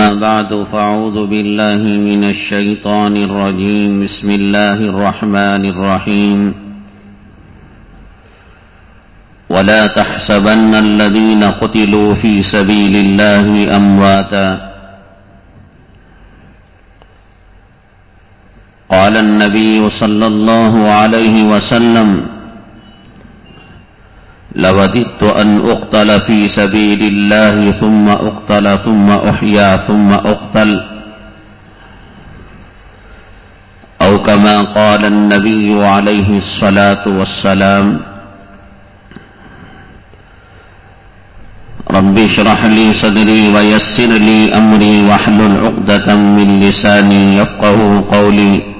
أما بعد فأعوذ بالله من الشيطان الرجيم. بسم الله الرحمن الرحيم. ولا تحسبن الذين قتلوا في سبيل الله أمواتا. قال النبي صلى الله عليه وسلم لوددت أن أقتل في سبيل الله ثم أقتل ثم أحيا ثم أقتل. أو كما قال النبي عليه الصلاة والسلام رب اشرح لي صدري ويسر لي أمري واحلل عقدة من لساني يفقه قولي.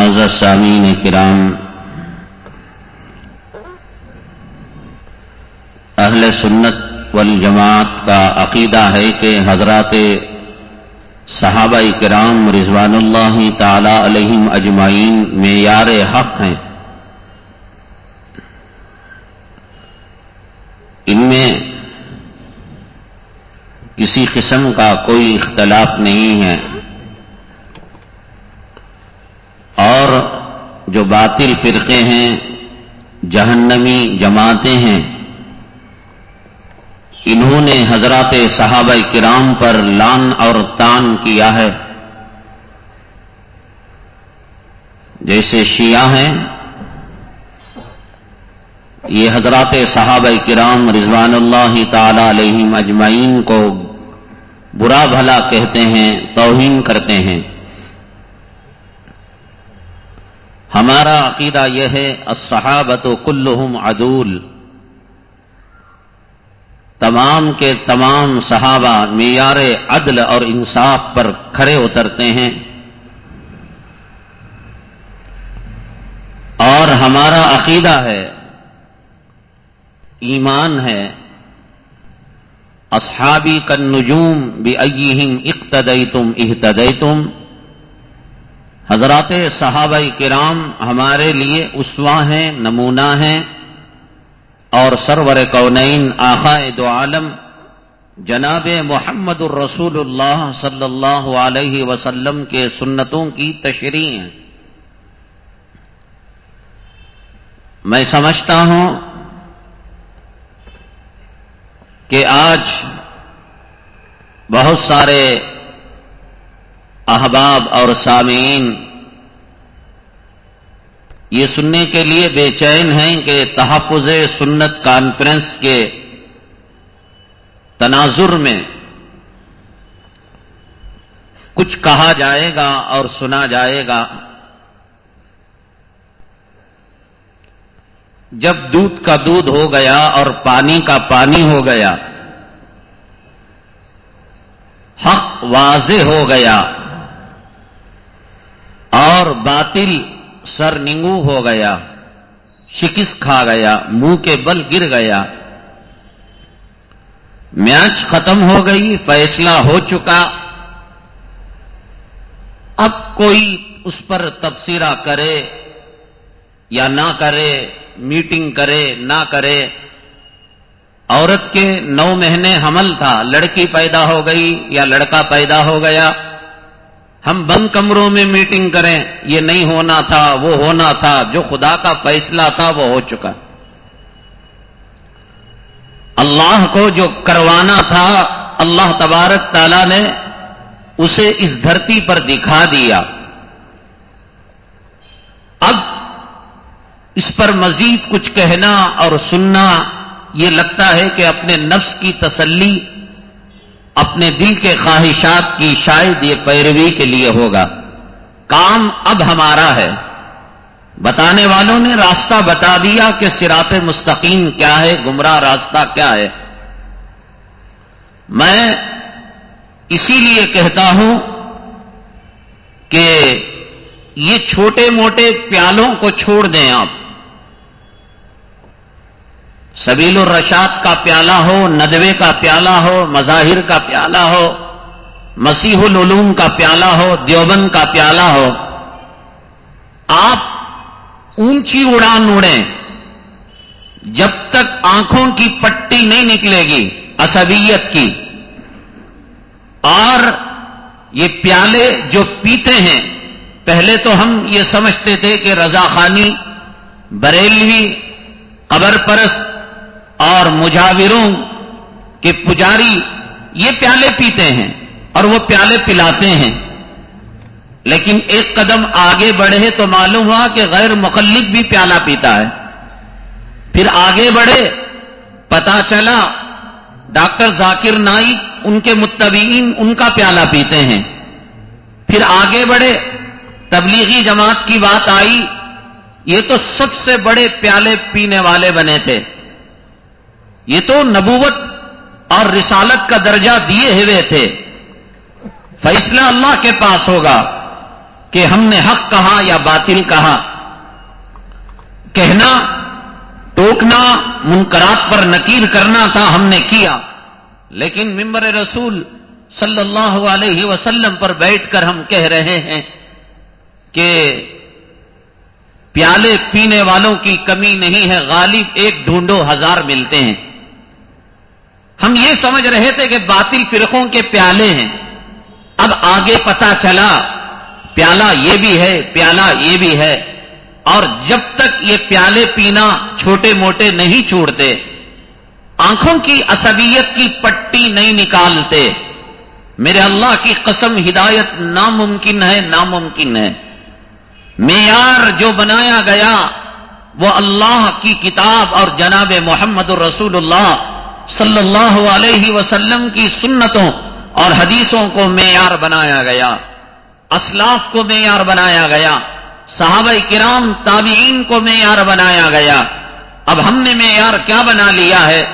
معذر سامین کرام، اہل سنت والجماعت کا عقیدہ ہے کہ حضرات صحابہ کرام رضوان اللہ تعالی علیہم اجمعین معیار حق ہیں۔ ان میں کسی قسم کا کوئی اختلاف نہیں ہے اور جو باطل فرقے ہیں، جہنمی جماعتیں ہیں۔ انہوں نے حضرات صحابہ کرام پر لان اور تان کیا ہے۔ جیسے شیعہ ہیں، یہ حضرات صحابہ کرام رضوان اللہ تعالی علیہ اجمعین کو برا بھلا کہتے ہیں، توہین کرتے ہیں۔ ہمارا عقیدہ یہ ہے الصحابت کلہم عدول تمام کے تمام صحابہ معیار عدل اور انصاف پر کھڑے اترتے ہیں۔ اور ہمارا عقیدہ ہے، ایمان ہے۔ اصحابی کن نجوم بھی اقتدئی تم احتدئی تم حضرات صحابہ کرام ہمارے لیے اسوا ہیں، نمونہ ہیں۔ اور سرور کونین آخائے دو عالم، جناب محمد الرسول اللہ صلی اللہ علیہ وسلم کے سنتوں کی تشریح ہیں۔ میں سمجھتا ہوں کہ آج بہت سارے احباب اور سامعین، یہ سننے کے لیے بے چین ہیں کہ تحفظ سنت کانفرنس کے تناظر میں کچھ کہا جائے گا اور سنا جائے گا۔ جب دودھ کا دودھ ہو گیا اور پانی کا پانی ہو گیا، حق واضح ہو گیا۔ اور باطل سر ننگو ہو گیا، شکست کھا گیا، منہ کے بل گر گیا۔ میچ ختم ہو گئی، فیصلہ ہو چکا۔ اب کوئی اس پر تبصرہ کرے یا نہ کرے، میٹنگ کرے، نہ کرے۔ عورت کے نو مہینے حمل تھا، لڑکی پیدا ہو گئی یا لڑکا پیدا ہو گیا۔ ہم بند کمروں میں میٹنگ کریں، یہ نہیں ہونا تھا، وہ ہونا تھا، جو خدا کا فیصلہ تھا وہ ہو چکا۔ اللہ کو جو کروانا تھا، اللہ تبارک تعالی نے اسے اس دھرتی پر دکھا دیا۔ اب اس پر مزید کچھ کہنا اور سننا، یہ لگتا ہے کہ اپنے نفس کی تسلی اپنے دل کے خواہشات کی شاید یہ پیروی کے لیے ہوگا۔ کام اب ہمارا ہے۔ بتانے والوں نے راستہ بتا دیا کہ سراط مستقیم کیا ہے، گمراہ راستہ کیا ہے۔ میں اسی لیے کہتا ہوں کہ یہ چھوٹے موٹے پیالوں کو چھوڑ دیں آپ۔ سبیل الرشاد کا پیالہ ہو، ندوے کا پیالہ ہو، مظاہر کا پیالہ ہو، مسیح العلوم کا پیالہ ہو، دیوبند کا پیالہ ہو، آپ اونچی اڑان اڑیں، جب تک آنکھوں کی پٹی نہیں نکلے گی اسبیت کی۔ اور یہ پیالے جو پیتے ہیں، پہلے تو ہم یہ سمجھتے تھے کہ رضا خانی بریلوی قبر پرست اور مجاوروں کے پجاری یہ پیالے پیتے ہیں اور وہ پیالے پلاتے ہیں۔ لیکن ایک قدم آگے بڑھے تو معلوم ہوا کہ غیر مقلد بھی پیالہ پیتا ہے۔ پھر آگے بڑھے، پتا چلا، ڈاکٹر ذاکر نائک، ان کے متبین ان کا پیالہ پیتے ہیں۔ پھر آگے بڑھے، تبلیغی جماعت کی بات آئی، یہ تو سب سے بڑے پیالے پینے والے بنے تھے۔ یہ تو نبوت اور رسالت کا درجہ دیے ہوئے تھے۔ فیصلہ اللہ کے پاس ہوگا کہ ہم نے حق کہا یا باطل کہا۔ کہنا، ٹوکنا، منکرات پر نکیر کرنا تھا ہم نے کیا۔ لیکن ممبر رسول صلی اللہ علیہ وسلم پر بیٹھ کر ہم کہہ رہے ہیں کہ پیالے پینے والوں کی کمی نہیں ہے، غالب ایک ڈھونڈو ہزار ملتے ہیں۔ ہم یہ سمجھ رہے تھے کہ باطل فرقوں کے پیالے ہیں۔ اب آگے پتا چلا، پیالہ یہ بھی ہے، پیالہ یہ بھی ہے۔ اور جب تک یہ پیالے پینا چھوٹے موٹے نہیں چھوڑتے، آنکھوں کی عصبیت کی پٹی نہیں نکالتے۔ میرے اللہ کی قسم ہدایت ناممکن ہے ناممکن ہے۔ معیار جو بنایا گیا، وہ اللہ کی کتاب اور جناب محمد الرسول اللہ صلی اللہ علیہ وسلم کی سنتوں اور حدیثوں کو معیار بنایا گیا۔ اسلاف کو معیار بنایا گیا۔ صحابہ کرام، تابعین کو معیار بنایا گیا۔ اب ہم نے معیار کیا بنا لیا ہے؟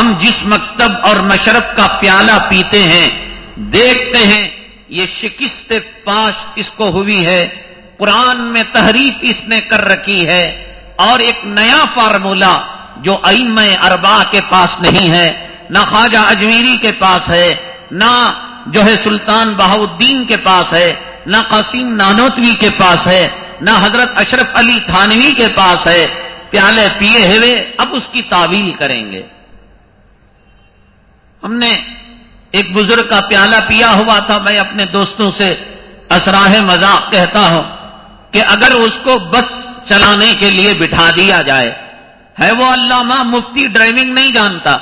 ہم جس مکتب اور مشرف کا پیالہ پیتے ہیں، دیکھتے ہیں، یہ شکست پاش اس کو ہوئی ہے۔ قرآن میں تحریف اس نے کر رکھی ہے۔ اور ایک نیا فارمولہ جو ائم اربا کے پاس نہیں ہے، نہ خواجہ اجمیری کے پاس ہے، نہ جو ہے سلطان بہاؤدین کے پاس ہے، نہ قاسم نانوتوی کے پاس ہے، نہ حضرت اشرف علی تھانوی کے پاس ہے۔ پیالے پیے ہوئے، اب اس کی تعویل کریں گے۔ ہم نے ایک بزرگ کا پیالہ پیا ہوا تھا، میں اپنے دوستوں سے اسراہ مذاق کہتا ہوں کہ اگر اس کو بس چلانے کے لیے بٹھا دیا جائے ہے وہ علامہ مفتی ڈرائیونگ نہیں جانتا۔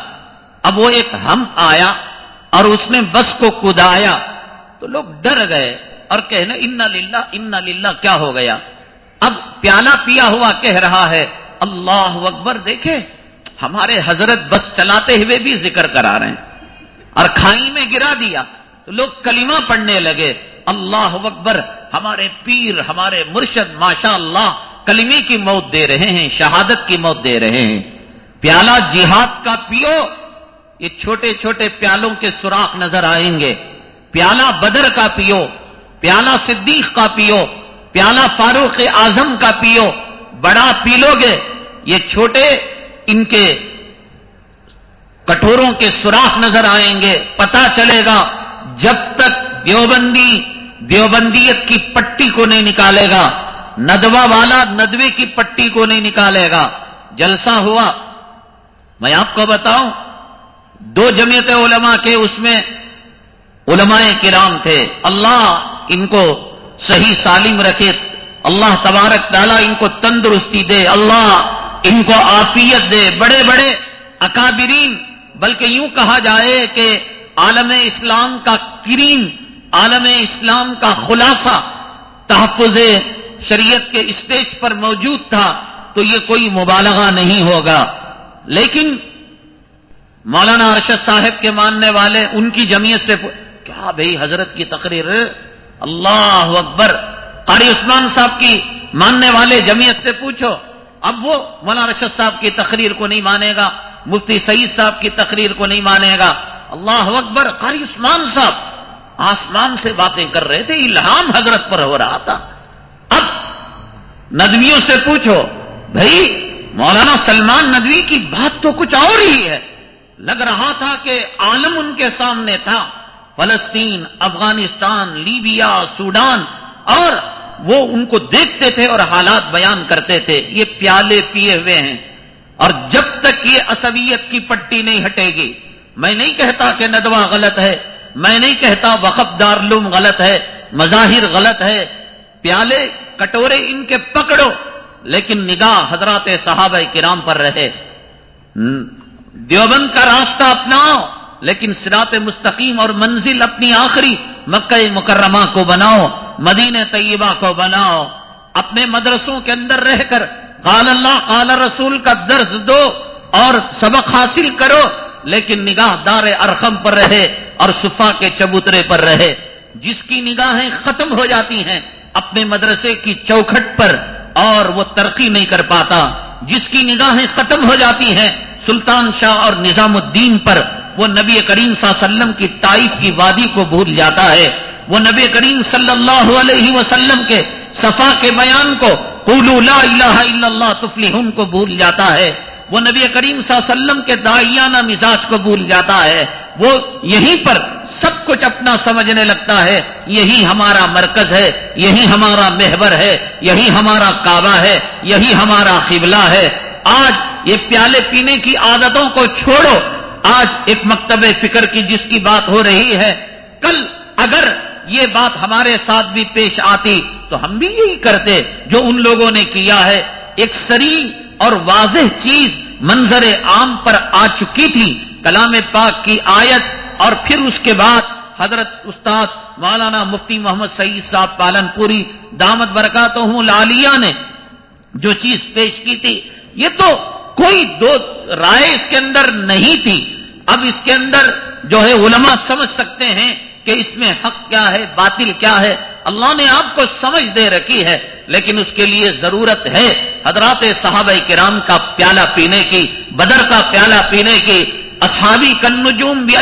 اب وہ ایک ہم آیا اور اس نے بس کو کدایا تو لوگ ڈر گئے اور کہنے ان للہ ان للہ، کیا ہو گیا؟ اب پیالہ پیا ہوا کہہ رہا ہے، اللہ اکبر دیکھے ہمارے حضرت بس چلاتے ہوئے بھی ذکر کرا رہے ہیں اور کھائی میں گرا دیا۔ تو لوگ کلمہ پڑھنے لگے، اللہ اکبر، ہمارے پیر، ہمارے مرشد ماشاء اللہ کلمے کی موت دے رہے ہیں، شہادت کی موت دے رہے ہیں۔ پیالہ جہاد کا پیو، یہ چھوٹے چھوٹے پیالوں کے سوراخ نظر آئیں گے۔ پیالہ بدر کا پیو، پیالہ صدیق کا پیو، پیالہ فاروق اعظم کا پیو۔ بڑا پی لو گے۔ یہ چھوٹے ان کے کٹوروں کے سوراخ نظر آئیں گے۔ پتا چلے گا جب تک دیوبندی، دیوبندیت کی پٹی کو نہیں نکالے گا۔ ندوا والا ندوے کی پٹی کو نہیں نکالے گا۔ جلسہ ہوا۔ میں آپ کو بتاؤں، دو جمعیت علماء کے اس میں علماء کرام تھے۔ اللہ ان کو صحیح سالم رکھے۔ اللہ تبارک ڈالا ان کو تندرستی دے۔ اللہ ان کو آفیت دے۔ بڑے بڑے اکابرین، بلکہ یوں کہا جائے کہ عالم اسلام کا کریم، عالم اسلام کا خلاصہ، تحفظ شریعت کے اسٹیج پر موجود تھا تو یہ کوئی مبالغہ نہیں ہوگا۔ لیکن مولانا ارشد صاحب کے ماننے والے ان کی جمعیت سے کیا بھائی حضرت کی تقریر؟ اللہ اکبر۔ قاری عثمان صاحب کی ماننے والے جمعیت سے پوچھو۔ اب وہ مولانا رشد صاحب کی تقریر کو نہیں مانے گا، مفتی سعید صاحب کی تقریر کو نہیں مانے گا۔ اللہ اکبر۔ قاری عثمان صاحب، آسمان سے باتیں کر رہے تھے، الہام حضرت پر ہو رہا تھا۔ اب ندویوں سے پوچھو، بھائی، مولانا سلمان ندوی کی بات تو کچھ اور ہی ہے. لگ رہا تھا کہ عالم ان کے سامنے تھا، فلسطین، افغانستان، لیبیا، سوڈان، اور وہ ان کو دیکھتے تھے اور حالات بیان کرتے تھے۔ یہ پیالے پیے ہوئے ہیں۔ اور جب تک یہ اسویت کی پٹی نہیں ہٹے گی، میں نہیں کہتا کہ ندوہ غلط ہے، میں نہیں کہتا وقف دارلوم غلط ہے، مظاہر غلط ہے پیالے کٹورے ان کے پکڑو، لیکن نگاہ حضرات صحابہ کرام پر رہے۔ دیوبند کا راستہ اپناؤ، لیکن سرات مستقیم اور منزل اپنی آخری مکہ مکرمہ کو بناؤ، مدینہ طیبہ کو بناؤ۔ اپنے مدرسوں کے اندر رہ کر قال اللہ، قال رسول کا درس دو اور سبق حاصل کرو، لیکن نگاہ دار ارخم پر رہے اور صفا کے چبوترے پر رہے۔ جس کی نگاہیں ختم ہو جاتی ہیں اپنے مدرسے کی چوکھٹ پر اور وہ ترقی نہیں کر پاتا، جس کی نگاہیں ختم ہو جاتی ہیں، سلطان شاہ اور نظام الدین پر وہ نبی کریم صلی اللہ علیہ وسلم کی تائف کی وادی کو بھول جاتا ہے۔ وہ نبی کریم صلی اللہ علیہ وسلم کے صفا کے بیان کو قولوا لا الہ الا اللہ تفلحون کو بھول جاتا ہے۔ وہ نبی کریم صلی اللہ علیہ وسلم کے دائیانہ مزاج کو بھول جاتا ہے۔ وہ یہیں پر سب کچھ اپنا سمجھنے لگتا ہے۔ یہی ہمارا مرکز ہے، یہی ہمارا محور ہے، یہی ہمارا کعبہ ہے، یہی ہمارا قبلہ ہے۔ آج یہ پیالے پینے کی عادتوں کو چھوڑو۔ آج ایک مکتب فکر کی جس کی بات ہو رہی ہے، کل اگر یہ بات ہمارے ساتھ بھی پیش آتی تو ہم بھی یہی کرتے جو ان لوگوں نے کیا ہے۔ ایک سری اور واضح چیز منظر عام پر آ چکی تھی کلام پاک کی آیت اور پھر اس کے بعد حضرت استاد مولانا مفتی محمد سعید صاحب پالن پوری دامت برکات ہوں لالیہ نے جو چیز پیش کی تھی، یہ تو کوئی دو رائے اس کے اندر نہیں تھی۔ اب اس کے اندر جو ہے علماء سمجھ سکتے ہیں کہ اس میں حق کیا ہے، باطل کیا ہے۔ اللہ نے آپ کو سمجھ دے رکھی ہے، لیکن اس کے لیے ضرورت ہے حضرات صحابہ کرام کا پیالہ پینے کی، بدر کا پیالہ پینے کی۔ اصحابی کنجوم بھی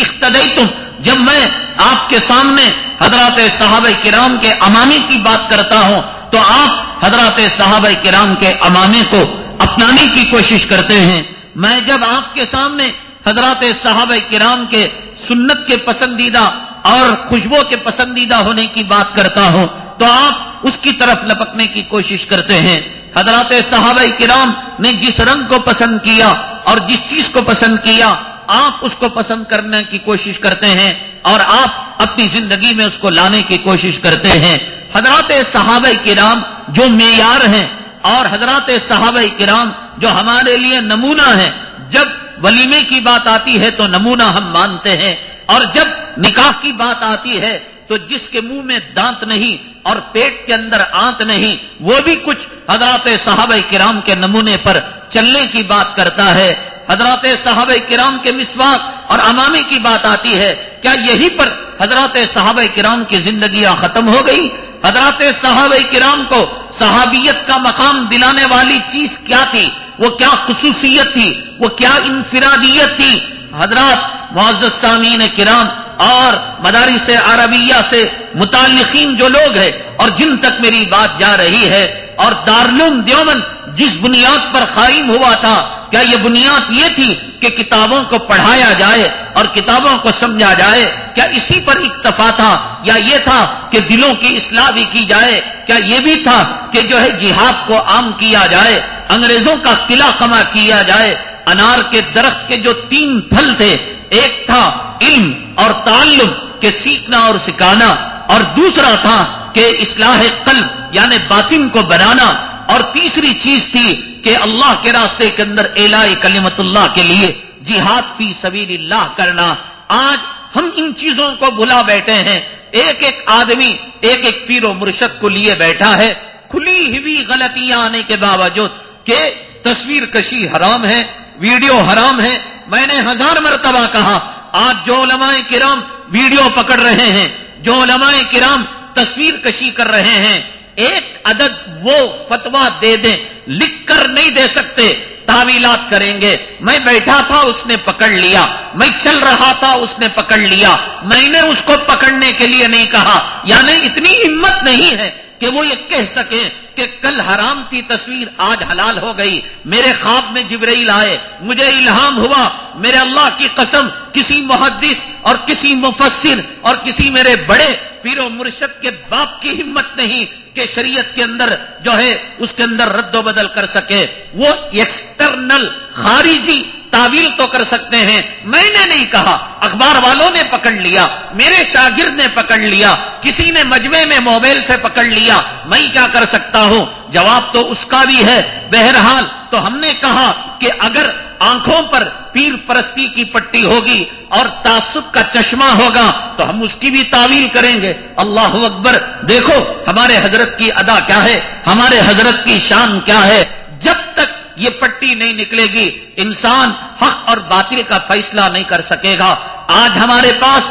اختدئی تم جب میں آپ کے سامنے حضرات صحابہ کرام کے امامی کی بات کرتا ہوں، تو آپ حضرات صحابہ کرام کے امامے کو اپنانے کی کوشش کرتے ہیں۔ میں جب آپ کے سامنے حضرات صحابہ کرام کے سنت کے پسندیدہ اور خوشبو کے پسندیدہ ہونے کی بات کرتا ہوں تو آپ اس کی طرف لپکنے کی کوشش کرتے ہیں۔ حضرات صحابہ کرام نے جس رنگ کو پسند کیا اور جس چیز کو پسند کیا، آپ اس کو پسند کرنے کی کوشش کرتے ہیں اور آپ اپنی زندگی میں اس کو لانے کی کوشش کرتے ہیں۔ حضرات صحابہ کرام جو معیار ہیں اور حضرات صحابہ کرام جو ہمارے لیے نمونہ ہیں، جب ولیمے کی بات آتی ہے تو نمونہ ہم مانتے ہیں اور جب نکاح کی بات آتی ہے تو جس کے منہ میں دانت نہیں اور پیٹ کے اندر آنت نہیں وہ بھی کچھ حضرات صحابہ کرام کے نمونے پر چلنے کی بات کرتا ہے۔ حضرات صحابہ کرام کے مسواک اور امامی کی بات آتی ہے۔ کیا یہی پر حضرات صحابہ کرام کی زندگیاں ختم ہو گئی؟ حضرات صحابہ کرام کو صحابیت کا مقام دلانے والی چیز کیا تھی؟ وہ کیا خصوصیت تھی؟ وہ کیا انفرادیت تھی؟ حضرات معزز سامعین کرام اور مدارس عربیہ سے متعلقین جو لوگ ہیں اور جن تک میری بات جا رہی ہے اور دارلوم دیومن جس بنیاد پر قائم ہوا تھا کیا یہ بنیاد یہ تھی کہ کتابوں کو پڑھایا جائے اور کتابوں کو سمجھا جائے؟ کیا اسی پر اکتفا تھا یا یہ تھا کہ دلوں کی اصلاح بھی کی جائے؟ کیا یہ بھی تھا کہ جو ہے جہاد کو عام کیا جائے؟ انگریزوں کا قلعہ کما کیا جائے؟ انار کے درخت کے جو تین پھل تھے، ایک تھا علم اور تعلم کے سیکھنا اور سکھانا، اور دوسرا تھا کہ اصلاح قلب یعنی باطن کو بنانا، اور تیسری چیز تھی کہ اللہ کے راستے کے اندر الا کلیمت اللہ کے لیے جہاد فی سبیل اللہ کرنا۔ آج ہم ان چیزوں کو بھلا بیٹھے ہیں۔ ایک ایک آدمی، ایک ایک پیر و مرشد کو لیے بیٹھا ہے۔ کھلی ہوئی غلطیاں آنے کے باوجود کہ تصویر کشی حرام ہے، ویڈیو حرام ہے۔ میں نے ہزار مرتبہ کہا، آج جو علماء کرام ویڈیو پکڑ رہے ہیں، جو علماء کرام تصویر کشی کر رہے ہیں ایک عدد وہ فتوا دے دیں، لکھ کر نہیں دے سکتے، تعویلات کریں گے۔ میں بیٹھا تھا، اس نے پکڑ لیا۔ میں چل رہا تھا، اس نے پکڑ لیا۔ میں نے اس کو پکڑنے کے لیے نہیں کہا۔ یعنی اتنی ہمت نہیں ہے کہ وہ یہ کہہ سکیں کہ کل حرام کی تصویر آج حلال ہو گئی، میرے خواب میں جبرائیل آئے، مجھے الہام ہوا، میرے اللہ کی قسم، کسی محدث اور کسی مفسر اور کسی میرے بڑے پیر و مرشد کے باپ کی ہمت نہیں کہ شریعت کے اندر جو ہے، اس کے اندر رد و بدل کر سکے۔ وہ ایکسٹرنل خارجی تعویل تو کر سکتے ہیں۔ میں نے نہیں کہا، اخبار والوں نے پکڑ لیا، میرے شاگرد نے پکڑ لیا، کسی نے مجمے میں موبائل سے پکڑ لیا، میں کیا کر سکتا؟ ہوں۔ جواب تو اس کا بھی ہے۔ بہرحال تو ہم نے کہا کہ اگر آنکھوں پر پیر پرستی کی پٹی ہوگی اور تعصب کا چشمہ ہوگا تو ہم اس کی بھی تعویل کریں گے۔ اللہ اکبر۔ دیکھو، ہمارے حضرت کی ادا کیا ہے؟ ہمارے حضرت کی شان کیا ہے؟ جب تک یہ پٹی نہیں نکلے گی، انسان حق اور باطل کا فیصلہ نہیں کر سکے گا۔ آج ہمارے پاس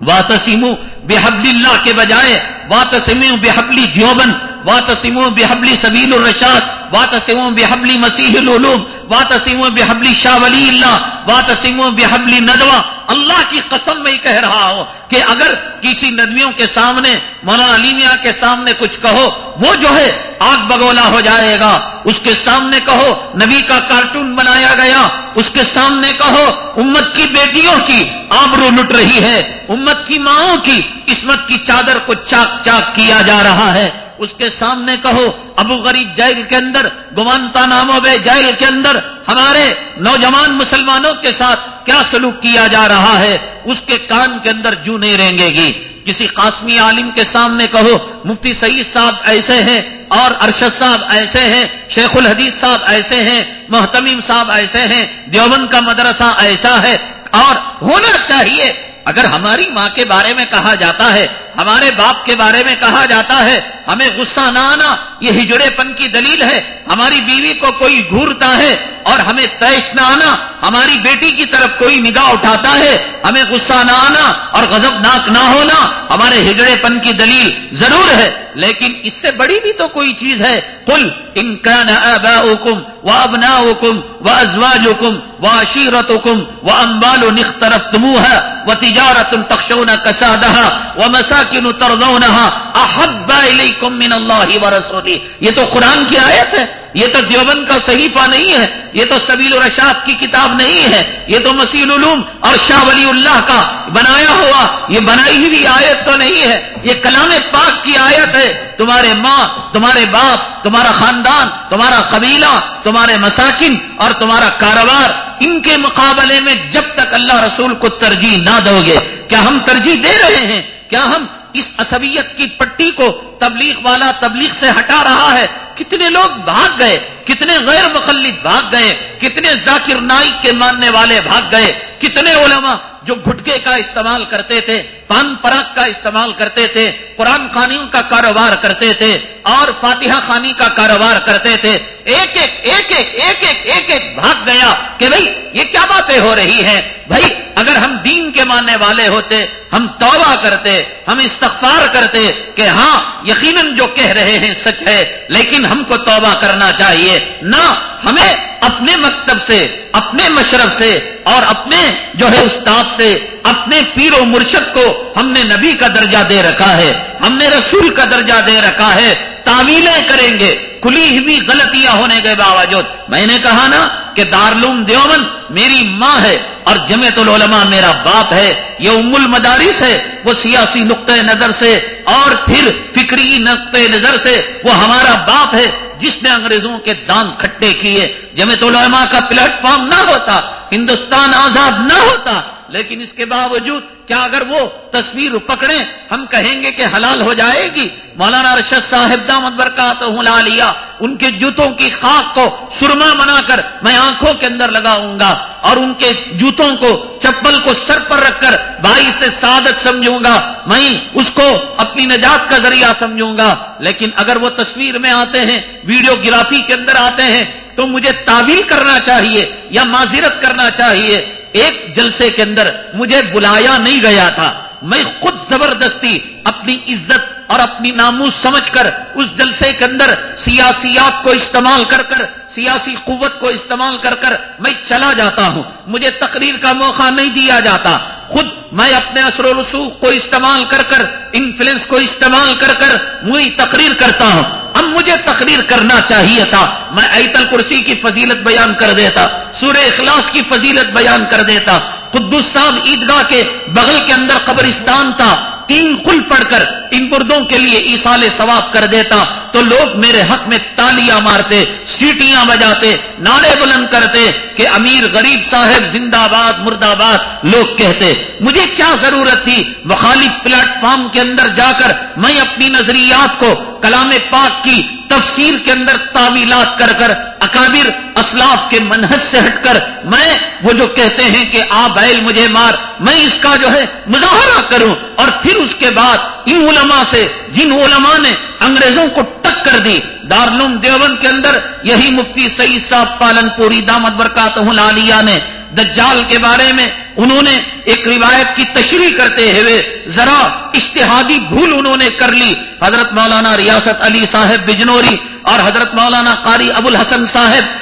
وا تسیمو بےحبلی اللہ کے بجائے وا تسیم بےحبلی دیوبند وا تسیم بےحبلی سبیل الرشاد وا تسیم بےحبلی مسیح العلوم وا تسیم بےحبلی شاہ ولی اللہ وا تسیم بےحبلی ندوا اللہ کی قسم میں ہی کہہ رہا ہوں کہ اگر کسی ندویوں کے سامنے مولانا علیمیہ کے سامنے کچھ کہو وہ جو ہے آگ بگولا ہو جائے گا۔ اس کے سامنے کہو، نبی کا کارٹون بنایا گیا۔ اس کے سامنے کہو، امت کی بیٹیوں کی آبرو لٹ رہی ہے۔ امت کی ماؤں کی، قسمت کی چادر کو چاک چاک کیا جا رہا ہے۔ اس کے سامنے کہو، ابو غریب جیل کے اندر، گوانتا نامو بے جیل کے اندر ہمارے نوجوان مسلمانوں کے ساتھ کیا سلوک کیا جا رہا ہے؟ اس کے کان کے اندر جو نہیں رینگے گی۔ کسی قاسمی عالم کے سامنے کہو، مفتی سعید صاحب ایسے ہیں اور ارشد صاحب ایسے ہیں، شیخ الحدیث صاحب ایسے ہیں، محتمیم صاحب ایسے ہیں، دیوبند کا مدرسہ ایسا ہے۔ اور ہونا چاہیے۔ اگر ہماری ماں کے بارے میں کہا جاتا ہے ہمارے باپ کے بارے میں کہا جاتا ہے، ہمیں غصہ نہ آنا، یہ ہجڑے پن کی دلیل ہے۔ ہماری بیوی کو کوئی گھورتا ہے اور ہمیں تیش نہ آنا، ہماری بیٹی کی طرف کوئی نگاہ اٹھاتا ہے۔ ہمیں غصہ نہ آنا اور غضب ناک نہ ہونا، ہمارے ہجڑے پن کی دلیل ضرور ہے۔ لیکن اس سے بڑی بھی تو کوئی چیز ہے۔ کل ان کا نہ حکم و ابنا حکم و ازواج حکم و عشیرت حکم و امبال و نخترف تمہ و تجارت تخشون کسادہ و مساکن ترضونها احب الیکم من اللہ و یہ تو قرآن کی آیت ہے، یہ تو دیوبند کا صحیفہ نہیں ہے، یہ تو سبیل الرشاد کی کتاب نہیں ہے، یہ تو مسیح العلوم اور شاہ ولی اللہ کا بنایا ہوا، یہ بنائی ہوئی آیت تو نہیں ہے، یہ کلام پاک کی آیت ہے۔ تمہارے ماں، تمہارے باپ، تمہارا خاندان، تمہارا قبیلہ، تمہارے مساکن اور تمہارا کاروبار، ان کے مقابلے میں جب تک اللہ رسول کو ترجیح نہ دو گے، کیا ہم ترجیح دے رہے ہیں؟ کیا ہم اس عصبیت کی پٹی کو تبلیغ والا تبلیغ سے ہٹا رہا ہے۔ کتنے لوگ بھاگ گئے، کتنے غیر مخلد بھاگ گئے، کتنے ذاکر نائک کے ماننے والے بھاگ گئے۔ کتنے علماء جو گھٹکے کا استعمال کرتے تھے، پان پراگ کا استعمال کرتے تھے، قرآن خانیوں کا کاروبار کرتے تھے، اور فاتحہ خانی کا کاروبار کرتے تھے۔ ایک ایک ایک ایک ایک ایک ایک ایک بھاگ گیا کہ بھائی یہ کیا باتیں ہو رہی ہیں؟ بھائی اگر ہم دین کے ماننے والے ہوتے، ہم توبہ کرتے، ہم استغفار کرتے کہ ہاں یقیناً جو کہہ رہے ہیں سچ ہے، لیکن ہم کو توبہ کرنا چاہیے۔ نہ، ہمیں اپنے مکتب سے، اپنے مشرف سے اور اپنے جو ہے استاد سے، اپنے پیر و مرشد کو ہم نے نبی کا درجہ دے رکھا ہے، ہم نے رسول کا درجہ دے رکھا ہے، تعویلیں کریں گے، کھلی ہوئی غلطیاں ہونے کے باوجود۔ میں نے کہا نا کہ دارلوم دیومن میری ماں ہے اور جمعت العلماء میرا باپ ہے، یہ ام المدارس ہے، وہ سیاسی نقطۂ نظر سے اور پھر فکری نقطۂ نظر سے وہ ہمارا باپ ہے۔ جس نے انگریزوں کے دان کھٹے کیے جمع علماء کا پلیٹ فارم نہ ہوتا، ہندوستان آزاد نہ ہوتا لیکن اس کے باوجود کیا اگر وہ تصویر پکڑے ہم کہیں گے کہ حلال ہو جائے گی۔ مولانا رشد صاحب دامد برکات لیا ان کے جوتوں کی خاک کو سرما بنا کر میں آنکھوں کے اندر لگاؤں گا اور ان کے جوتوں کو، چپل کو سر پر رکھ کر بھائی سے سعادت سمجھوں گا۔ میں اس کو اپنی نجات کا ذریعہ سمجھوں گا۔ لیکن اگر وہ تصویر میں آتے ہیں، ویڈیو گرافی کے اندر آتے ہیں، تو مجھے تعویل کرنا چاہیے یا معذرت کرنا چاہیے۔ ایک جلسے کے اندر مجھے بلایا نہیں گیا تھا۔ میں خود زبردستی اپنی عزت اور اپنی ناموس سمجھ کر اس جلسے کے اندر سیاسیات کو استعمال کر کر، سیاسی قوت کو استعمال کر کر میں چلا جاتا ہوں۔ مجھے تقریر کا موقع نہیں دیا جاتا۔ خود میں اپنے اثر و رسوخ کو استعمال کر کر، انفلوئنس کو استعمال کر کر مجھے تقریر کرتا ہوں۔ اب مجھے تقریر کرنا چاہیے تھا۔ میں ایت کرسی کی فضیلت بیان کر دیتا، سورہ اخلاص کی فضیلت بیان کر دیتا۔ قدس صاحب عیدگاہ کے بغل کے اندر قبرستان تھا۔ تین کل پڑھ کر ان مردوں کے لیے ایسال ثواب کر دیتا تو لوگ میرے حق میں تالیاں مارتے، سیٹیاں بجاتے، نعرے بلند کرتے کہ امیر غریب صاحب زندہ باد مرد آباد لوگ کہتے، مجھے کیا ضرورت تھی؟ مخالف پلیٹ فارم کے اندر جا کر میں اپنی نظریات کو کلام پاک کی تفسیر کے اندر تعویلات کر کر اکابر اسلاف کے منحص سے ہٹ کر میں وہ جو کہتے ہیں کہ آ بیل مجھے مار، میں اس کا جو ہے مظاہرہ کروں اور پھر اس کے بعد ان علماء سے، جن علماء نے انگریزوں کو ٹک کر دی دارلوم دیوبند کے اندر یہی مفتی سعید صاحب پالن پوری دامت برکات لالیہ نے دجال کے بارے میں انہوں نے ایک روایت کی تشریح کرتے ہوئے ذرا اشتہادی بھول انہوں نے کر لی۔ حضرت مولانا ریاست علی صاحب بجنوری اور حضرت مولانا قاری ابو الحسن صاحب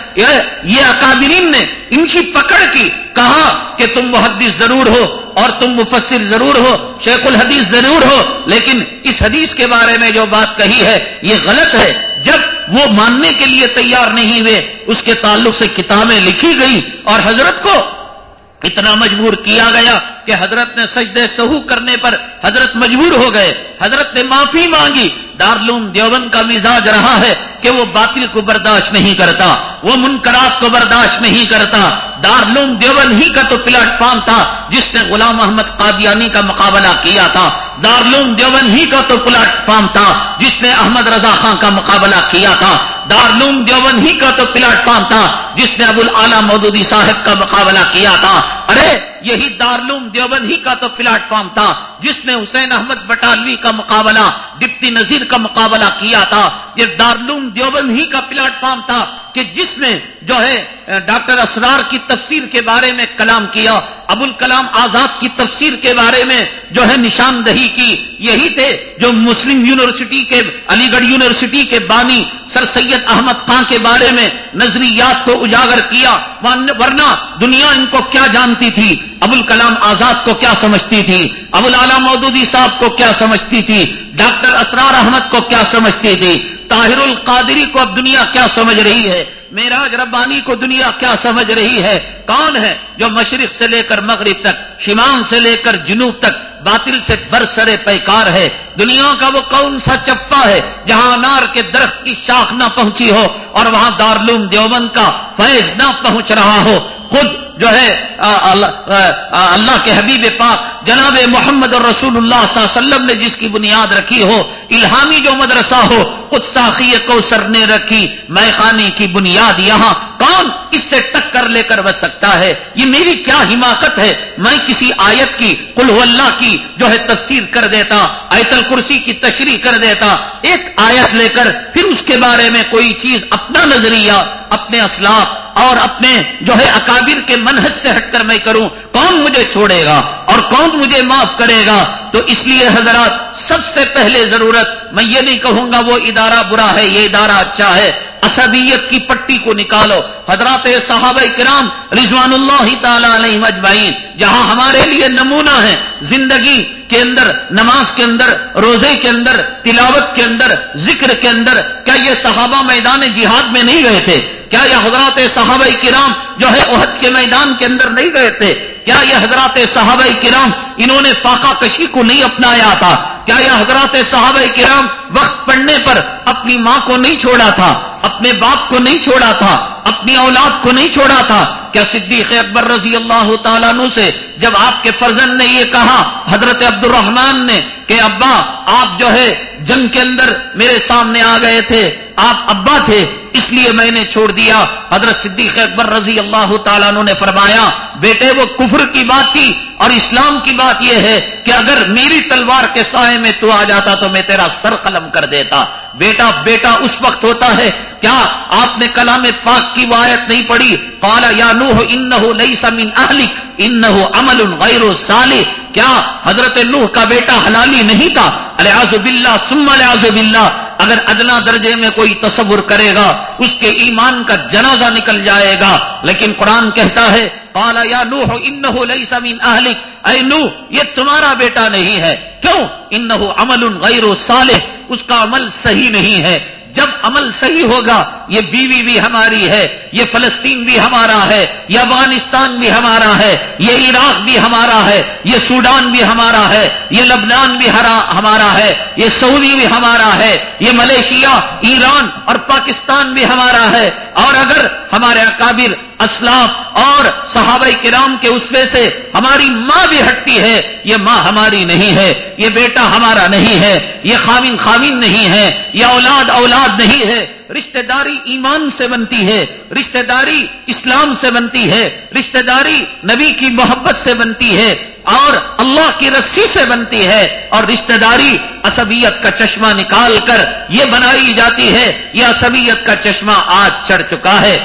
یہ اکابرین نے ان کی پکڑ کی، کہا کہ تم محدث ضرور ہو اور تم مفسر ضرور ہو، شیخ الحدیث ضرور ہو، لیکن اس حدیث کے بارے میں جو بات کہی ہے، یہ غلط ہے۔ جب وہ ماننے کے لیے تیار نہیں ہوئے، اس کے تعلق سے کتابیں لکھی گئی اور حضرت کو اتنا مجبور کیا گیا کہ حضرت نے سجدے سہو کرنے پر حضرت مجبور ہو گئے۔ حضرت نے معافی مانگی دارلوم دیوبند کا مزاج رہا ہے کہ وہ باطل کو برداشت نہیں کرتا، وہ منکرات کو برداشت نہیں کرتا۔ دارلوم دیوبند ہی کا تو پلیٹ فارم تھا جس نے غلام محمد قادیانی کا مقابلہ کیا تھا۔ دارلوم دیوبند ہی کا تو پلیٹ فارم تھا جس نے احمد رضا خان کا مقابلہ کیا تھا۔ دارلوم دیوبند ہی کا تو پلیٹ فارم تھا جس نے ابو العلیٰ مودودی صاحب کا مقابلہ کیا تھا۔ ارے، یہی دارلوم دیوبند ہی کا تو پلیٹ فارم تھا جس نے حسین احمد بٹالوی کا مقابلہ، ڈپٹی نذیر کا مقابلہ کیا تھا۔ یہ دارلوم دیوبند ہی کا پلیٹ فارم تھا کہ جس نے جو ہے، ڈاکٹر اسرار کی تفسیر کے بارے میں کلام کیا، ابو الکلام آزاد کی تفسیر کے بارے میں جو ہے نشاندہی کی، یہی تھے جو مسلم یونیورسٹی کے، علی گڑھ یونیورسٹی کے بانی سر سید احمد خان کے بارے میں نظریات کو اجاگر کیا ورنہ دنیا ان کو کیا جانتی تھی؟ ابو الکلام آزاد کو کیا سمجھتی تھی؟ ابو العلا مودودی صاحب کو کیا سمجھتی تھی؟ ڈاکٹر اسرار احمد کو کیا سمجھتی تھی؟ طاہر القادری کو اب دنیا کیا سمجھ رہی ہے؟ میراج ربانی کو دنیا کیا سمجھ رہی ہے؟ کون ہے جو مشرق سے لے کر مغرب تک، شمال سے لے کر جنوب تک باطل سے برسرے پیکار ہے؟ دنیا کا وہ کون سا چپا ہے جہاں انار کے درخت کی شاخ نہ پہنچی ہو اور وہاں دارلوم دیوبند کا فیض نہ پہنچ رہا ہو؟ خود جو ہے اللہ کے حبیب پاک جناب محمد اور رسول اللہ صلی اللہ علیہ وسلم نے جس کی بنیاد رکھی ہو، الہامی جو مدرسہ ہو، خود ساخی کوثر نے رکھی میں خانی کی بنیاد یہاں، کون اس سے ٹکر لے کر بچ سکتا ہے؟ یہ میری کیا حماقت ہے؟ میں کسی آیت کی کل اللہ کی، جو ہے، تفسیر کر دیتا، آیت الکرسی کی تشریح کر دیتا، ایک آیت لے کر پھر اس کے بارے میں کوئی چیز، اپنا نظریہ، اپنے اسلاف اور اپنے جو ہے اکابر کے منحص سے ہٹ کر میں کروں، کون مجھے چھوڑے گا اور کون مجھے معاف کرے گا؟ تو اس لیے حضرات سب سے پہلے ضرورت میں یہ نہیں کہوں گا وہ ادارہ برا ہے، یہ ادارہ اچھا ہے۔ اسبیت کی پٹی کو نکالو۔ حضرات صحابہ کرام رضوان اللہ تعالی علیہ مجمعین جہاں ہمارے لیے نمونہ ہے زندگی کے اندر، نماز کے اندر، روزے کے اندر، تلاوت کے اندر، ذکر کے اندر، کیا یہ صحابہ میدان جہاد میں نہیں گئے تھے؟ کیا یہ حضرات صحابہ کرام جو ہے عہد کے میدان کے اندر نہیں گئے تھے؟ کیا یہ حضرات صحابہ کرام انہوں نے فاقہ کشی کو نہیں اپنایا تھا؟ کیا یہ حضرات صحابہ کرام وقت پڑنے پر اپنی ماں کو نہیں چھوڑا تھا، اپنے باپ کو نہیں چھوڑا تھا، اپنی اولاد کو نہیں چھوڑا تھا؟ کیا صدیق اکبر رضی اللہ تعالیٰ عنہ سے جب آپ کے فرزن نے یہ کہا، حضرت عبد الرحمان نے کہ ابا، آپ جو ہے جنگ کے اندر میرے سامنے آ گئے تھے، آپ ابا تھے، اس لیے میں نے چھوڑ دیا۔ حضرت صدیق اکبر رضی اللہ تعالیٰ عنہ نے فرمایا، بیٹے، وہ کفر کی بات تھی اور اسلام کی بات یہ ہے کہ اگر میری تلوار کے سائے میں تو آ جاتا تو میں تیرا سر قلم کر دیتا۔ بیٹا بیٹا اس وقت ہوتا ہے، کیا آپ نے کلام پاک کی وایت نہیں پڑھی؟ کالا یا نوح ان لئی سمین اہلک ان امل غیر صالح۔ کیا حضرت نوح کا بیٹا حلالی نہیں تھا؟ الیاز باللہ سم الیاز باللہ۔ اگر ادنا درجے میں کوئی تصور کرے گا، اس کے ایمان کا جنازہ نکل جائے گا۔ لیکن قرآن کہتا ہے پالا یا نوح ان لئی سمین اہلک۔ اے نو یہ تمہارا بیٹا نہیں ہے۔ کیوں؟ ان امل غیر صالح۔ اس کا عمل صحیح نہیں ہے۔ جب عمل صحیح ہوگا یہ بیوی بھی ہماری ہے یہ فلسطین بھی ہمارا ہے یہ افغانستان بھی ہمارا ہے یہ عراق بھی ہمارا ہے یہ سوڈان بھی ہمارا ہے یہ لبنان بھی ہمارا ہے یہ سعودی بھی ہمارا ہے یہ ملیشیا ایران اور پاکستان بھی ہمارا ہے اور اگر ہمارے اکابر اسلاف اور صحابہ کرام کے اسوے سے ہماری ماں بھی ہٹتی ہے یہ ماں ہماری نہیں ہے یہ بیٹا ہمارا نہیں ہے یہ خامین خامین نہیں ہے یہ اولاد اولاد نہیں ہے رشتہ داری ایمان سے بنتی ہے، رشتہ داری اسلام سے بنتی ہے، رشتہ داری نبی کی محبت سے بنتی ہے اور اللہ کی رسی سے بنتی ہے اور رشتہ داری اسبیت کا چشمہ نکال کر یہ بنائی جاتی ہے، یہ اسبیت کا چشمہ آج چڑھ چکا ہے۔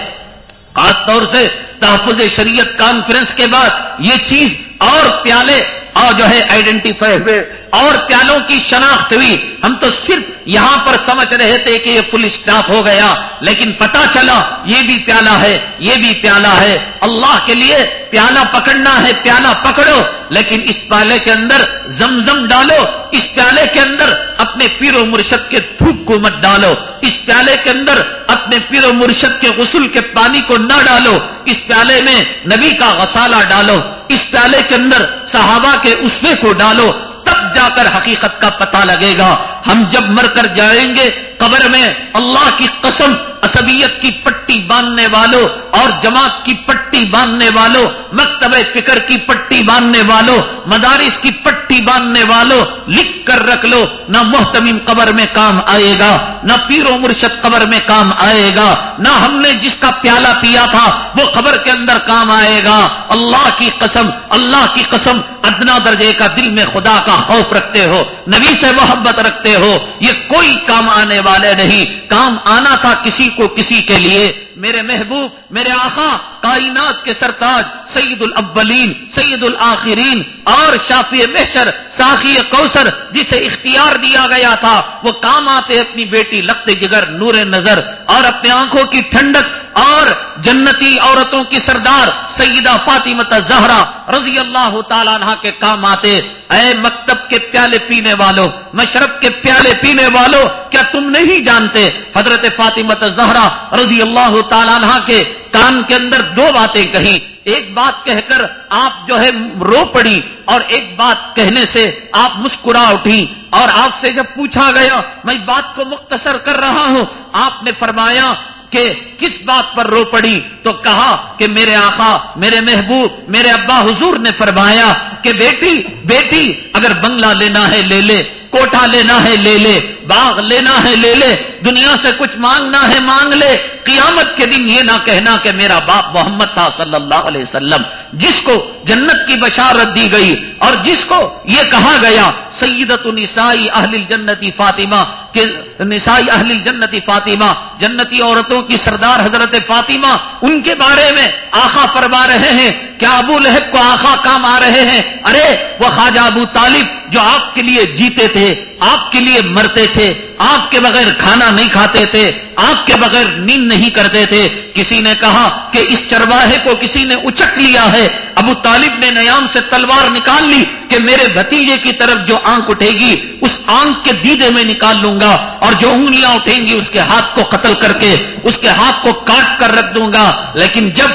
خاص طور سے تحفظ شریعت کانفرنس کے بعد یہ چیز اور پیالے اور جو ہے آئیڈینٹیفائی ہوئے اور پیالوں کی شناخت ہوئی۔ ہم تو صرف یہاں پر سمجھ رہے تھے کہ یہ فل اسٹاپ ہو گیا، لیکن پتا چلا یہ بھی پیالہ ہے، یہ بھی پیالہ ہے۔ اللہ کے لیے پیالہ پکڑنا ہے، پیالہ پکڑو، لیکن اس پیالے کے اندر زمزم ڈالو، اس پیالے کے اندر اپنے پیر و مرشد کے تھوک کو مت ڈالو، اس پیالے کے اندر اپنے پیر و مرشد کے غسل کے پانی کو نہ ڈالو، اس پیالے میں نبی کا غسالہ ڈالو، اس پیالے کے اندر صحابہ کے اسوے کو ڈالو تب جا کر حقیقت کا پتہ لگے گا۔ ہم جب مر کر جائیں گے قبر میں اللہ کی قسم اسبیت کی پٹی باندھنے والوں اور جماعت کی پٹی باندھنے والوں، مکتب فکر کی پٹی باندھنے والوں، مدارس کی پٹی باندھنے والوں لکھ کر رکھ لو، نہ محتمیم قبر میں کام آئے گا، نہ پیر و مرشد قبر میں کام آئے گا، نہ ہم نے جس کا پیالہ پیا تھا وہ قبر کے اندر کام آئے گا۔ اللہ کی قسم، اللہ کی قسم، ادنا درجے کا دل میں خدا کا خوف رکھتے ہو، نبی سے محبت رکھتے ہو یہ کوئی کام آنے والے نہیں کام آنا تھا کسی کو کسی کے لیے میرے محبوب، میرے آخا کائنات کے سرتاج سعید الاولین، سید الآخرین اور شافی محشر، ساخی کوثر جسے اختیار دیا گیا تھا، وہ کام آتے اپنی بیٹی لخت جگر نور نظر اور اپنے آنکھوں کی ٹھنڈک اور جنتی عورتوں کی سردار سیدہ فاطمت زہرا رضی اللہ تعالیٰ عنہ کے کام آتے۔ اے مکتب کے پیالے پینے والوں مشرب کے پیالے پینے والوں کیا تم نہیں جانتے؟ حضرت فاطمت زہرا رضی اللہ تعالیٰ عنہ کے کان کے اندر دو باتیں کہیں۔ ایک بات کہہ کر آپ جو ہے رو پڑی اور ایک بات کہنے سے آپ مسکرا اٹھی اور آپ سے جب پوچھا گیا، میں بات کو مختصر کر رہا ہوں، آپ نے فرمایا کہ کس بات پر رو پڑی؟ تو کہا کہ میرے آقا، میرے محبوب، میرے ابا حضور نے فرمایا کہ بیٹی بیٹی، اگر بنگلہ لینا ہے لے لے کوٹا لینا ہے لے لے، باغ لینا ہے لے لے، دنیا سے کچھ مانگنا ہے مانگ لے، قیامت کے دن یہ نہ کہنا کہ میرا باپ محمد تھا صلی اللہ علیہ وسلم، جس کو جنت کی بشارت دی گئی اور جس کو یہ کہا گیا سیدت النسائی اہل الجنتی فاطمہ کہ نسائی اہل جنتی فاطمہ، جنتی عورتوں کی سردار حضرت فاطمہ، ان کے بارے میں آخا فرما رہے ہیں کیا ابو لہب کو آخا کام آ رہے ہیں۔ ارے، وہ خواجہ ابو طالب جو آپ کے لیے جیتے تھے، آپ کے لیے مرتے تھے آپ کے بغیر کھانا نہیں کھاتے تھے، آپ کے بغیر نیند نہیں کرتے تھے۔ کسی نے کہا کہ اس چرواہے کو کسی نے اچک لیا ہے۔ ابو طالب نے نیام سے تلوار نکال لی کہ میرے بھتیجے کی طرف جو آنکھ اٹھے گی، اس آنکھ کے دیدے میں نکال لوں گا اور جو انگلیاں اٹھیں گی، اس کے ہاتھ کو قتل کر کے، اس کے ہاتھ کو کاٹ کر رکھ دوں گا۔ لیکن جب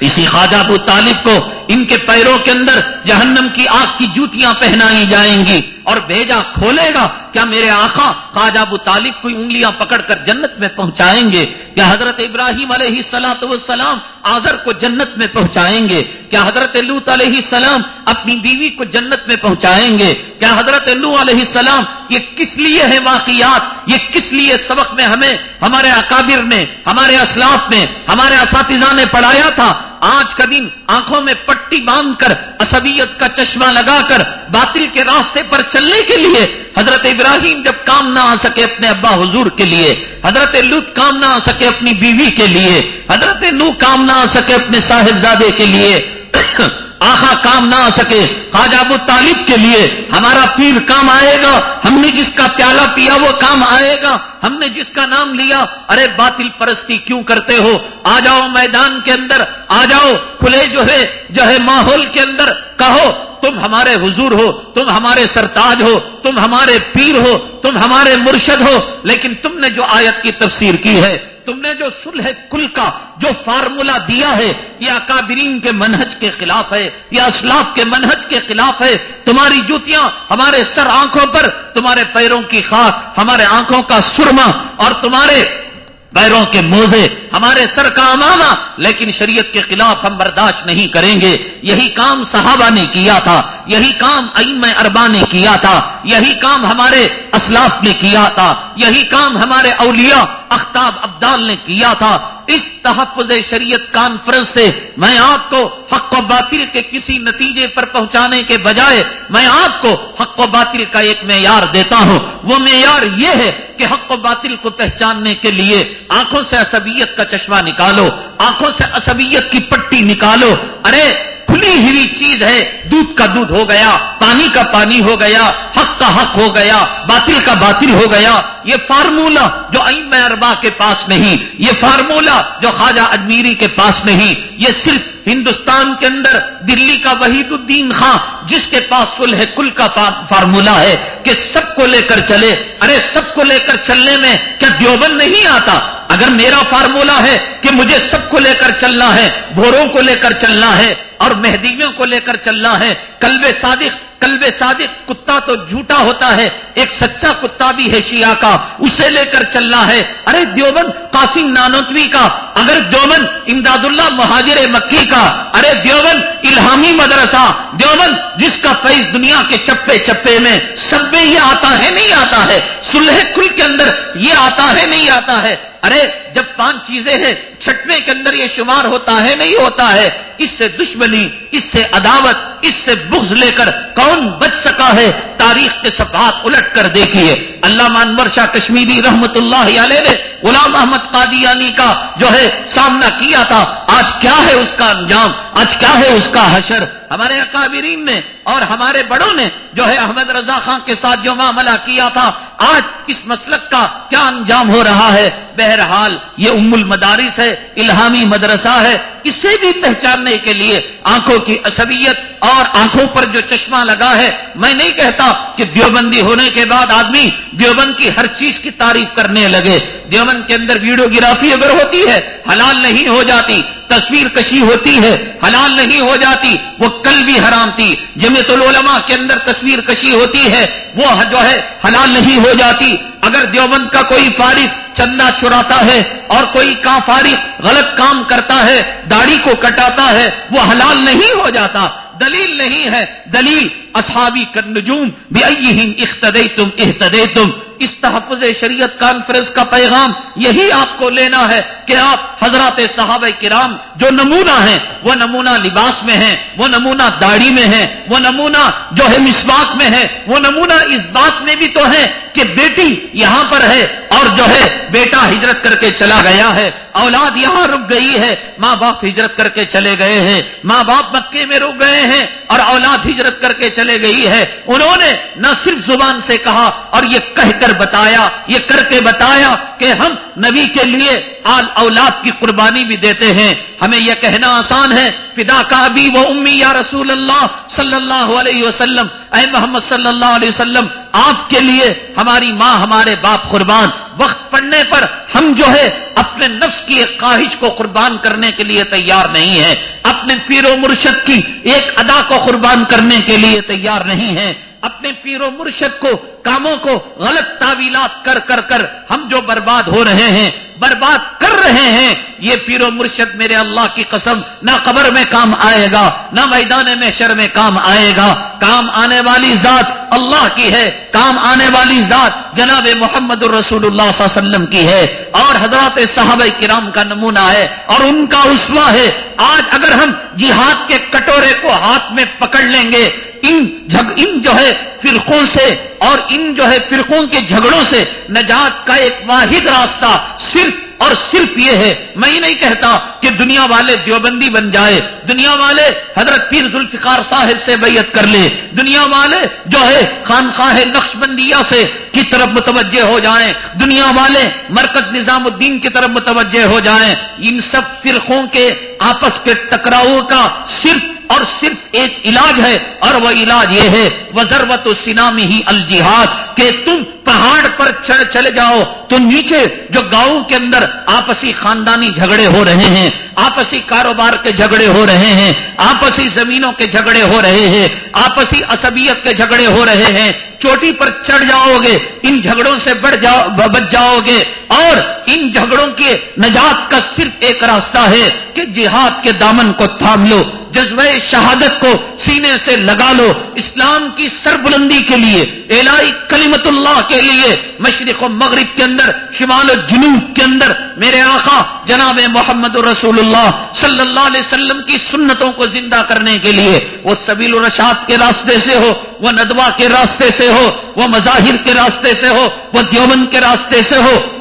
اسی خواجہ ابو طالب کو ان کے پیروں کے اندر جہنم کی آگ کی جوتیاں پہنائی جائیں گی اور بھیجا، کھولے گا۔ کیا میرے آقا خواجہ ابو طالب کو انگلیاں پکڑ کر جنت میں پہنچائیں گے؟ کیا حضرت ابراہیم علیہ سلاۃ والسلام آزر کو جنت میں پہنچائیں گے؟ کیا حضرت لوت علیہ السلام اپنی بیوی کو جنت میں پہنچائیں گے؟ کیا حضرت لو علیہ السلام، یہ کس لیے ہے واقعات؟ یہ کس لیے سبق میں ہمیں، ہمارے اکابر نے، ہمارے اسلاف نے، ہمارے اساتذہ نے پڑھایا تھا؟ آج کا دن آنکھوں میں پٹی باندھ کر اسبیت کا چشمہ لگا کر، باطل کے راستے پر چلنے کے لیے حضرت ابراہیم جب کام نہ آ سکے اپنے ابا حضور کے لیے، حضرت لط کام نہ آ سکے اپنی بیوی کے لیے، حضرت نو کام نہ آ سکے اپنے صاحبزادے کے لیے آخا کام نہ آ سکے، خواجہ ابو طالب کے لیے ہمارا پیر کام آئے گا، ہم نے جس کا پیالہ پیا وہ کام آئے گا، ہم نے جس کا نام لیا، ارے باطل پرستی کیوں کرتے ہو؟ آ جاؤ میدان کے اندر، آ جاؤ، کھلے جو ہے جو ہے ماحول کے اندر، کہو، تم ہمارے حضور ہو، تم ہمارے سرتاج ہو، تم ہمارے پیر ہو، تم ہمارے مرشد ہو، لیکن تم نے جو آیت کی تفسیر کی ہے تم نے جو سلح کل کا جو فارمولا دیا ہے، یہ اکابرین کے منہج کے خلاف ہے، یہ اسلاف کے منہج کے خلاف ہے، تمہاری جوتیاں ہمارے سر آنکھوں پر، تمہارے پیروں کی خاک، ہمارے آنکھوں کا سرما اور تمہارے پیروں کے موزے، ہمارے سر کا امامہ، لیکن شریعت کے خلاف ہم برداشت نہیں کریں گے۔ یہی کام صحابہ نے کیا تھا، یہی کام ائم اربا نے کیا تھا، یہی کام ہمارے اسلاف نے کیا تھا، یہی کام ہمارے اولیاء اختاب ابدال نے کیا تھا، اس تحفظ شریعت کانفرنس سے میں آپ کو حق و باطل کے کسی نتیجے پر پہنچانے کے بجائے میں آپ کو حق و باطل کا ایک معیار دیتا ہوں۔ وہ معیار یہ ہے کہ حق و باطل کو پہچاننے کے لیے آنکھوں سے عصبیت کا چشمہ نکالو، آنکھوں سے عصبیت کی پٹی نکالو۔ ارے کھلی ہوئی چیز ہے۔ دودھ کا دودھ ہو گیا، پانی کا پانی ہو گیا، حق کا حق ہو گیا، باطل کا باطل ہو گیا۔ یہ فارمولا جو ایم اربا کے پاس نہیں، یہ فارمولا جو خواجہ اجمیری کے پاس نہیں، یہ صرف ہندوستان کے اندر دلی کا وحید الدین خان جس کے پاس سلح کل کا فارمولا ہے کہ سب کو لے کر چلے، ارے سب کو لے کر چلنے میں کیا دیوبند نہیں آتا؟ اگر میرا فارمولا ہے کہ مجھے سب کو لے کر چلنا ہے، بھوروں کو لے کر چلنا ہے اور مہدیوں کو لے کر چلنا ہے، کلب صادق کلب صادق کتا تو جھوٹا ہوتا ہے، ایک سچا کتا بھی ہے شیعہ کا، اسے لے کر چلنا ہے۔ ارے دیوبند، قاسم نانوتوی کا، اگر دیوبند امداد اللہ مہاجر مکی کا، ارے دیوبند الہامی مدرسہ، دیوبند جس کا فیض دنیا کے چپے چپے میں سب میں یہ آتا ہے، نہیں آتا ہے۔ سلح کل کے اندر یہ آتا ہے، نہیں آتا ہے۔ ارے، جب پانچ چیزیں ہیں، چھٹویں کے اندر یہ شمار ہوتا ہے، نہیں ہوتا ہے، اس سے دشمنی، اس سے عداوت، اس سے بغض لے کر کون بچ سکا ہے؟ تاریخ کے سفات الٹ کر دیکھیے۔ اللہ مانور شاہ کشمیری رحمت اللہ علیہ نے غلام احمد قادیانی کا جو ہے، سامنا کیا تھا۔ آج کیا ہے اس کا انجام؟ آج کیا ہے اس کا حشر؟ ہمارے اکابرین نے اور ہمارے بڑوں نے جو ہے احمد رضا خان کے ساتھ جو معاملہ کیا تھا، آج اس مسلک کا کیا انجام ہو رہا ہے؟ بہرحال یہ ام المدارس ہے، الہامی مدرسہ ہے، اسے بھی پہچاننے کے لیے آنکھوں کی عصبیت اور آنکھوں پر جو چشمہ لگا ہے، میں نہیں کہتا کہ دیوبندی ہونے کے بعد آدمی دیوبند کی ہر چیز کی تعریف کرنے لگے۔ دیوبند کے اندر ویڈیوگرافی اگر ہوتی ہے، حلال نہیں ہو جاتی۔ تصویر کشی ہوتی ہے، حلال نہیں ہو جاتی، وہ کل بھی حرام تھی۔ جمعیت العلماء کے اندر تصویر کشی ہوتی ہے، وہ جو ہے حلال نہیں ہو جاتی۔ اگر دیوبند کا کوئی فارغ چندہ چراتا ہے اور کوئی کا فارغ غلط کام کرتا ہے، داڑھی کو کٹاتا ہے، وہ حلال نہیں ہو جاتا۔ دلیل نہیں ہے۔ دلیل اصحابی کر نجوم بھی اختدے تم احتدے تم اس تحفظ شریعت کانفرنس کا پیغام یہی آپ کو لینا ہے کہ آپ حضرات صحابہ کرام جو نمونہ ہیں، وہ نمونہ لباس میں ہیں، وہ نمونہ داڑھی میں ہے وہ نمونہ جو ہے مسواک میں ہے وہ نمونہ اس بات میں بھی تو ہے کہ بیٹی یہاں پر ہے اور جو ہے بیٹا ہجرت کر کے چلا گیا ہے، اولاد یہاں رک گئی ہے۔ ماں باپ ہجرت کر کے چلے گئے ہیں، ماں باپ مکے میں رک گئے ہیں اور اولاد ہجرت کر کے چلے گئی ہے۔ انہوں نے نہ صرف زبان سے کہا اور یہ کہہ کر بتایا، یہ کر کے بتایا کہ ہم نبی کے لیے آل اولاد کی قربانی بھی دیتے ہیں۔ ہمیں یہ کہنا آسان ہے، فدا کا ابھی وہ امی یا رسول اللہ صلی اللہ علیہ وسلم، اے محمد صلی اللہ علیہ وسلم آپ کے لیے ہماری ماں، ہمارے باپ قربان، وقت پڑنے پر ہم جو ہے اپنے نفس کی ایک خواہش کو قربان کرنے کے لیے تیار نہیں ہے اپنے پیر و مرشد کی ایک ادا کو قربان کرنے کے لیے تیار نہیں ہے اپنے پیر و مرشد کو، کاموں کو غلط تعویلات کر کر کر ہم جو برباد ہو رہے ہیں، برباد کر رہے ہیں، یہ پیر و مرشد میرے اللہ کی قسم نہ قبر میں کام آئے گا، نہ میدان میں شر میں کام آئے گا۔ کام آنے والی ذات اللہ کی ہے، کام آنے والی ذات جناب محمد الرسول اللہ صلی اللہ علیہ وسلم کی ہے۔ اور حضرات صحابہ کرام کا نمونہ ہے، اور ان کا اسوا ہے۔ آج اگر ہم جہاد کے کٹورے کو ہاتھ میں پکڑ لیں گے ان ان جو ہے فرقوں سے اور ان جو ہے فرقوں کے جھگڑوں سے نجات کا ایک واحد راستہ صرف اور صرف یہ ہے۔ میں ہی نہیں کہتا کہ دنیا والے دیوبندی بن جائے، دنیا والے حضرت پیر ذوالفقار صاحب سے بیعت کر لے، دنیا والے جو ہے خانخواہ نقش بندیا سے کی طرف متوجہ ہو جائیں، دنیا والے مرکز نظام الدین کی طرف متوجہ ہو جائیں۔ ان سب فرقوں کے آپس کے ٹکراؤ کا صرف اور صرف ایک علاج ہے اور وہ علاج یہ ہے وہ ضرورت و سنامی ہی الجہاد، کہ تم پہاڑ پر چڑھ چلے جاؤ تو نیچے جو گاؤں کے اندر آپسی خاندانی جھگڑے ہو رہے ہیں، آپسی کاروبار کے جھگڑے ہو رہے ہیں، آپسی زمینوں کے جھگڑے ہو رہے ہیں، آپسی عصبیت کے جھگڑے ہو رہے ہیں، چوٹی پر چڑھ جاؤ گے ان جھگڑوں سے بڑھ جاؤ، بچ جاؤ گے اور ان جھگڑوں کے نجات کا صرف ایک راستہ ہے کہ جہاد کے دامن کو تھام لو۔ جذبہ شہادت کو سینے سے لگا لو اسلام کی سربلندی کے لیے، الہی کلیمت اللہ کے لیے، مشرق و مغرب کے اندر، شمال و جنوب کے اندر۔ میرے آقا، جناب محمد رسول اللہ صلی اللہ علیہ وسلم کی سنتوں کو زندہ کرنے کے لیے، وہ سبیل الرشاد کے راستے سے ہو، وہ ندوا کے راستے سے ہو، وہ مظاہر کے راستے سے ہو، وہ دیوبند کے راستے سے ہو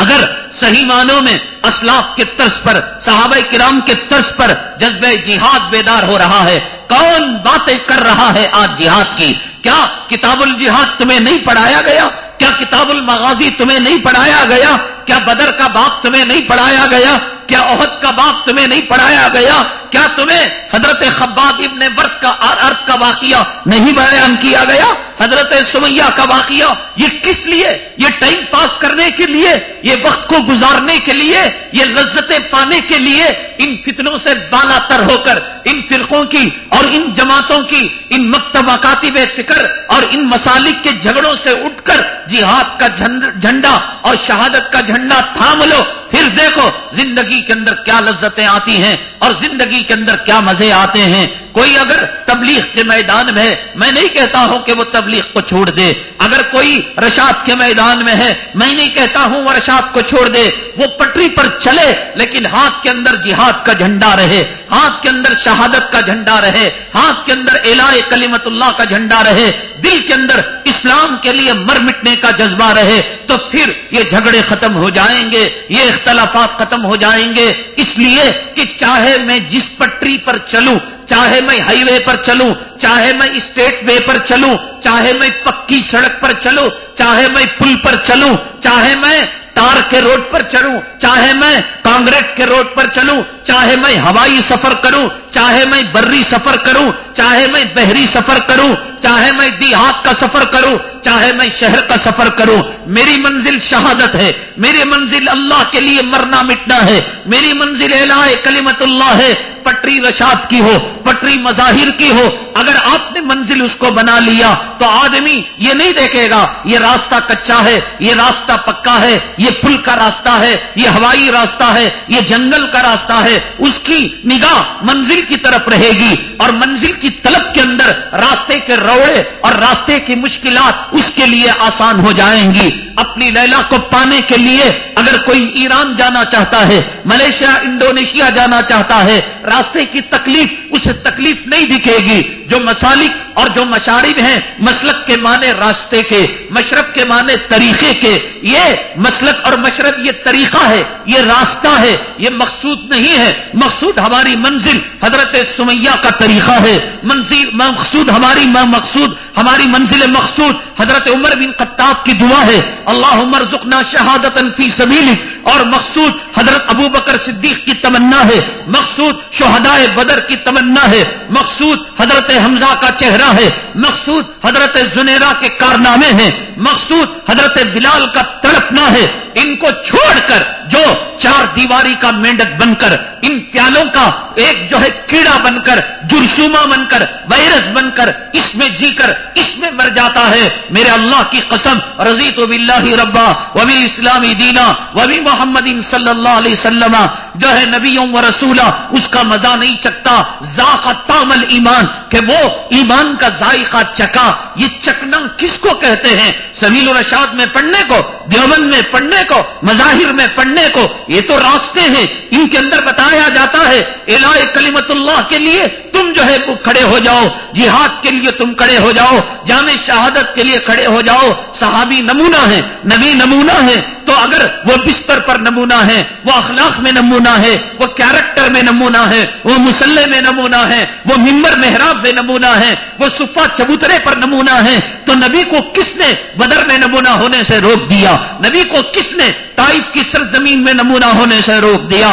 اگر صحیح معنوں میں اسلاف کے طرز پر، صحابہ کرام کے طرز پر جذبہ جہاد بیدار ہو رہا ہے، کون باتیں کر رہا ہے آج جہاد کی؟ کیا کتاب الجہاد تمہیں نہیں پڑھایا گیا؟ کیا کتاب المغازی تمہیں نہیں پڑھایا گیا؟ کیا بدر کا باپ تمہیں نہیں پڑھایا گیا؟ کیا عہد کا باپ تمہیں نہیں پڑھایا گیا؟ کیا تمہیں حضرت خباب ابن ورد کا ارد کا واقعہ نہیں بیان کیا گیا؟ حضرت سمیہ کا واقعہ یہ کس لیے؟ یہ ٹائم پاس کرنے کے لیے؟ یہ وقت کو گزارنے کے لیے؟ یہ لذتیں پانے کے لیے؟ ان فتنوں سے بالا تر ہو کر، ان فرقوں کی اور ان جماعتوں کی، ان مکتب کاتب فکر اور ان مسالک کے جھگڑوں سے اٹھ کر جہاد کا جھنڈا اور شہادت کا جھنڈا تھام لو۔ پھر دیکھو زندگی کے اندر کیا لذتیں آتی ہیں اور زندگی کے اندر کیا مزے آتے ہیں۔ کوئی اگر تبلیغ کے میدان میں ہے، میں نہیں کہتا ہوں کہ وہ تبلیغ کو چھوڑ دے۔ اگر کوئی رشاد کے میدان میں ہے، میں نہیں کہتا ہوں وہ رشاد کو چھوڑ دے۔ وہ پٹری پر چلے، لیکن ہاتھ کے اندر جہاد کا جھنڈا رہے۔ ہاتھ کے اندر شہادت کا جھنڈا رہے۔ ہاتھ کے اندر الہ کلیمت اللہ کا جھنڈا رہے۔ دل کے اندر اسلام کے لیے مر مٹنے کا جذبہ رہے۔ تو پھر یہ جھگڑے ختم ہو جائیں گے، یہ اختلافات ختم ہو جائیں گے۔ اس لیے کہ چاہے میں جس پٹری پر چلوں چاہے میں ہائی وے پر چلوں، چاہے میں اسٹیٹ وے پر چلوں، چاہے میں پکی سڑک پر چلوں، چاہے میں پل پر چلوں، چاہے میں تار کے روڈ پر چلوں، چاہے میں کانگریٹ کے روڈ پر چلوں چاہے میں ہوائی سفر کروں، چاہے میں بری سفر کروں، چاہے میں بحری سفر کروں، چاہے میں دیہات کا سفر کروں، چاہے میں شہر کا سفر کروں، میری منزل شہادت ہے، میری منزل اللہ کے لیے مرنا مٹنا ہے، میری منزل الہ کلیمت اللہ ہے، پٹری رشاد کی ہو، پٹری مظاہر کی ہو، اگر آپ نے منزل اس کو بنا لیا تو آدمی یہ نہیں دیکھے گا، یہ راستہ کچا ہے، یہ راستہ پکا ہے، یہ پل کا راستہ ہے، یہ ہوائی راستہ ہے، یہ جنگل کا راستہ ہے اس کی نگاہ منزل کی طرف رہے گی اور منزل کی طلب کے اندر راستے کے روڑے اور راستے کی مشکلات اس کے لیے آسان ہو جائیں گی۔ اپنی لیلا کو پانے کے لیے اگر کوئی ایران جانا چاہتا ہے، ملیشیا، انڈونیشیا جانا چاہتا ہے، راستے کی تکلیف اسے تکلیف نہیں دکھے گی۔ جو مسالک اور جو مشارب ہیں مسلک کے معنی راستے کے، مشرب کے معنی طریقے کے۔ یہ مسلک اور مشرب یہ طریقہ ہے، یہ راستہ ہے، یہ مقصود نہیں ہے۔ مقصود ہماری منزل حضرت سمیہ کا طریقہ ہے منزل مقصود ہماری مقصود ہماری منزل مقصود حضرت عمر بن قطاب کی دعا ہے۔ اللہ عمر زکنا شہادت فی سبیل اور مقصود حضرت ابو بکر صدیق کی تمنا ہے۔ مقصود شہدائے بدر کی تمنا ہے۔ مقصود حضرت حمزہ کا چہرہ ہے۔ مقصود حضرت زنیرا کے کارنامے ہیں۔ مقصود حضرت بلال کا تڑپنا ہے۔ ان کو چھوڑ کر جو چار دیواری کا مینڈک بن کر، ان پیالوں کا ایک جو ہے کیڑا بن کر، جرسوما بن کر، وائرس بن کر، اس میں جی کر اس میں مر جاتا ہے۔ میرے اللہ کی قسم رضی تو بلّہ ربا وبی اسلامی دینا وبی محمد صلی اللہ علیہ وسلم، جو ہے نبیوں و رسولہ، اس کا مزہ نہیں چکتا۔ ذاق تامل ایمان کہ وہ ایمان کا ذائقہ چکا۔ یہ چکنا کس کو کہتے ہیں؟ سبیل الرشاد میں پڑھنے کو، دیوبند میں پڑھنے کو، مظاہر میں پڑھنے کو۔ یہ تو راستے ہیں۔ ان کے اندر بتایا جاتا ہے الہ کلیمت اللہ کے لیے تم جو ہے کھڑے ہو جاؤ، جہاد کے لیے تم کھڑے ہو جاؤ، جامع شہادت کے لیے کھڑے ہو جاؤ۔ صحابی نمونہ ہے نبی نمونہ ہے تو اگر وہ بستر پر نمونہ ہے، وہ اخلاق میں نمونہ ہے، وہ کیریکٹر میں نمونہ ہے، وہ مسلح میں نمونہ ہے، وہ ممبر محراب میں نمونہ ہے، وہ صفا چبوترے پر نمونہ ہے، تو نبی کو کس نے بدر میں نمونہ ہونے سے روک دیا؟ نبی کو کس نے تائف کی سرزمین میں نمونہ ہونے سے روک دیا؟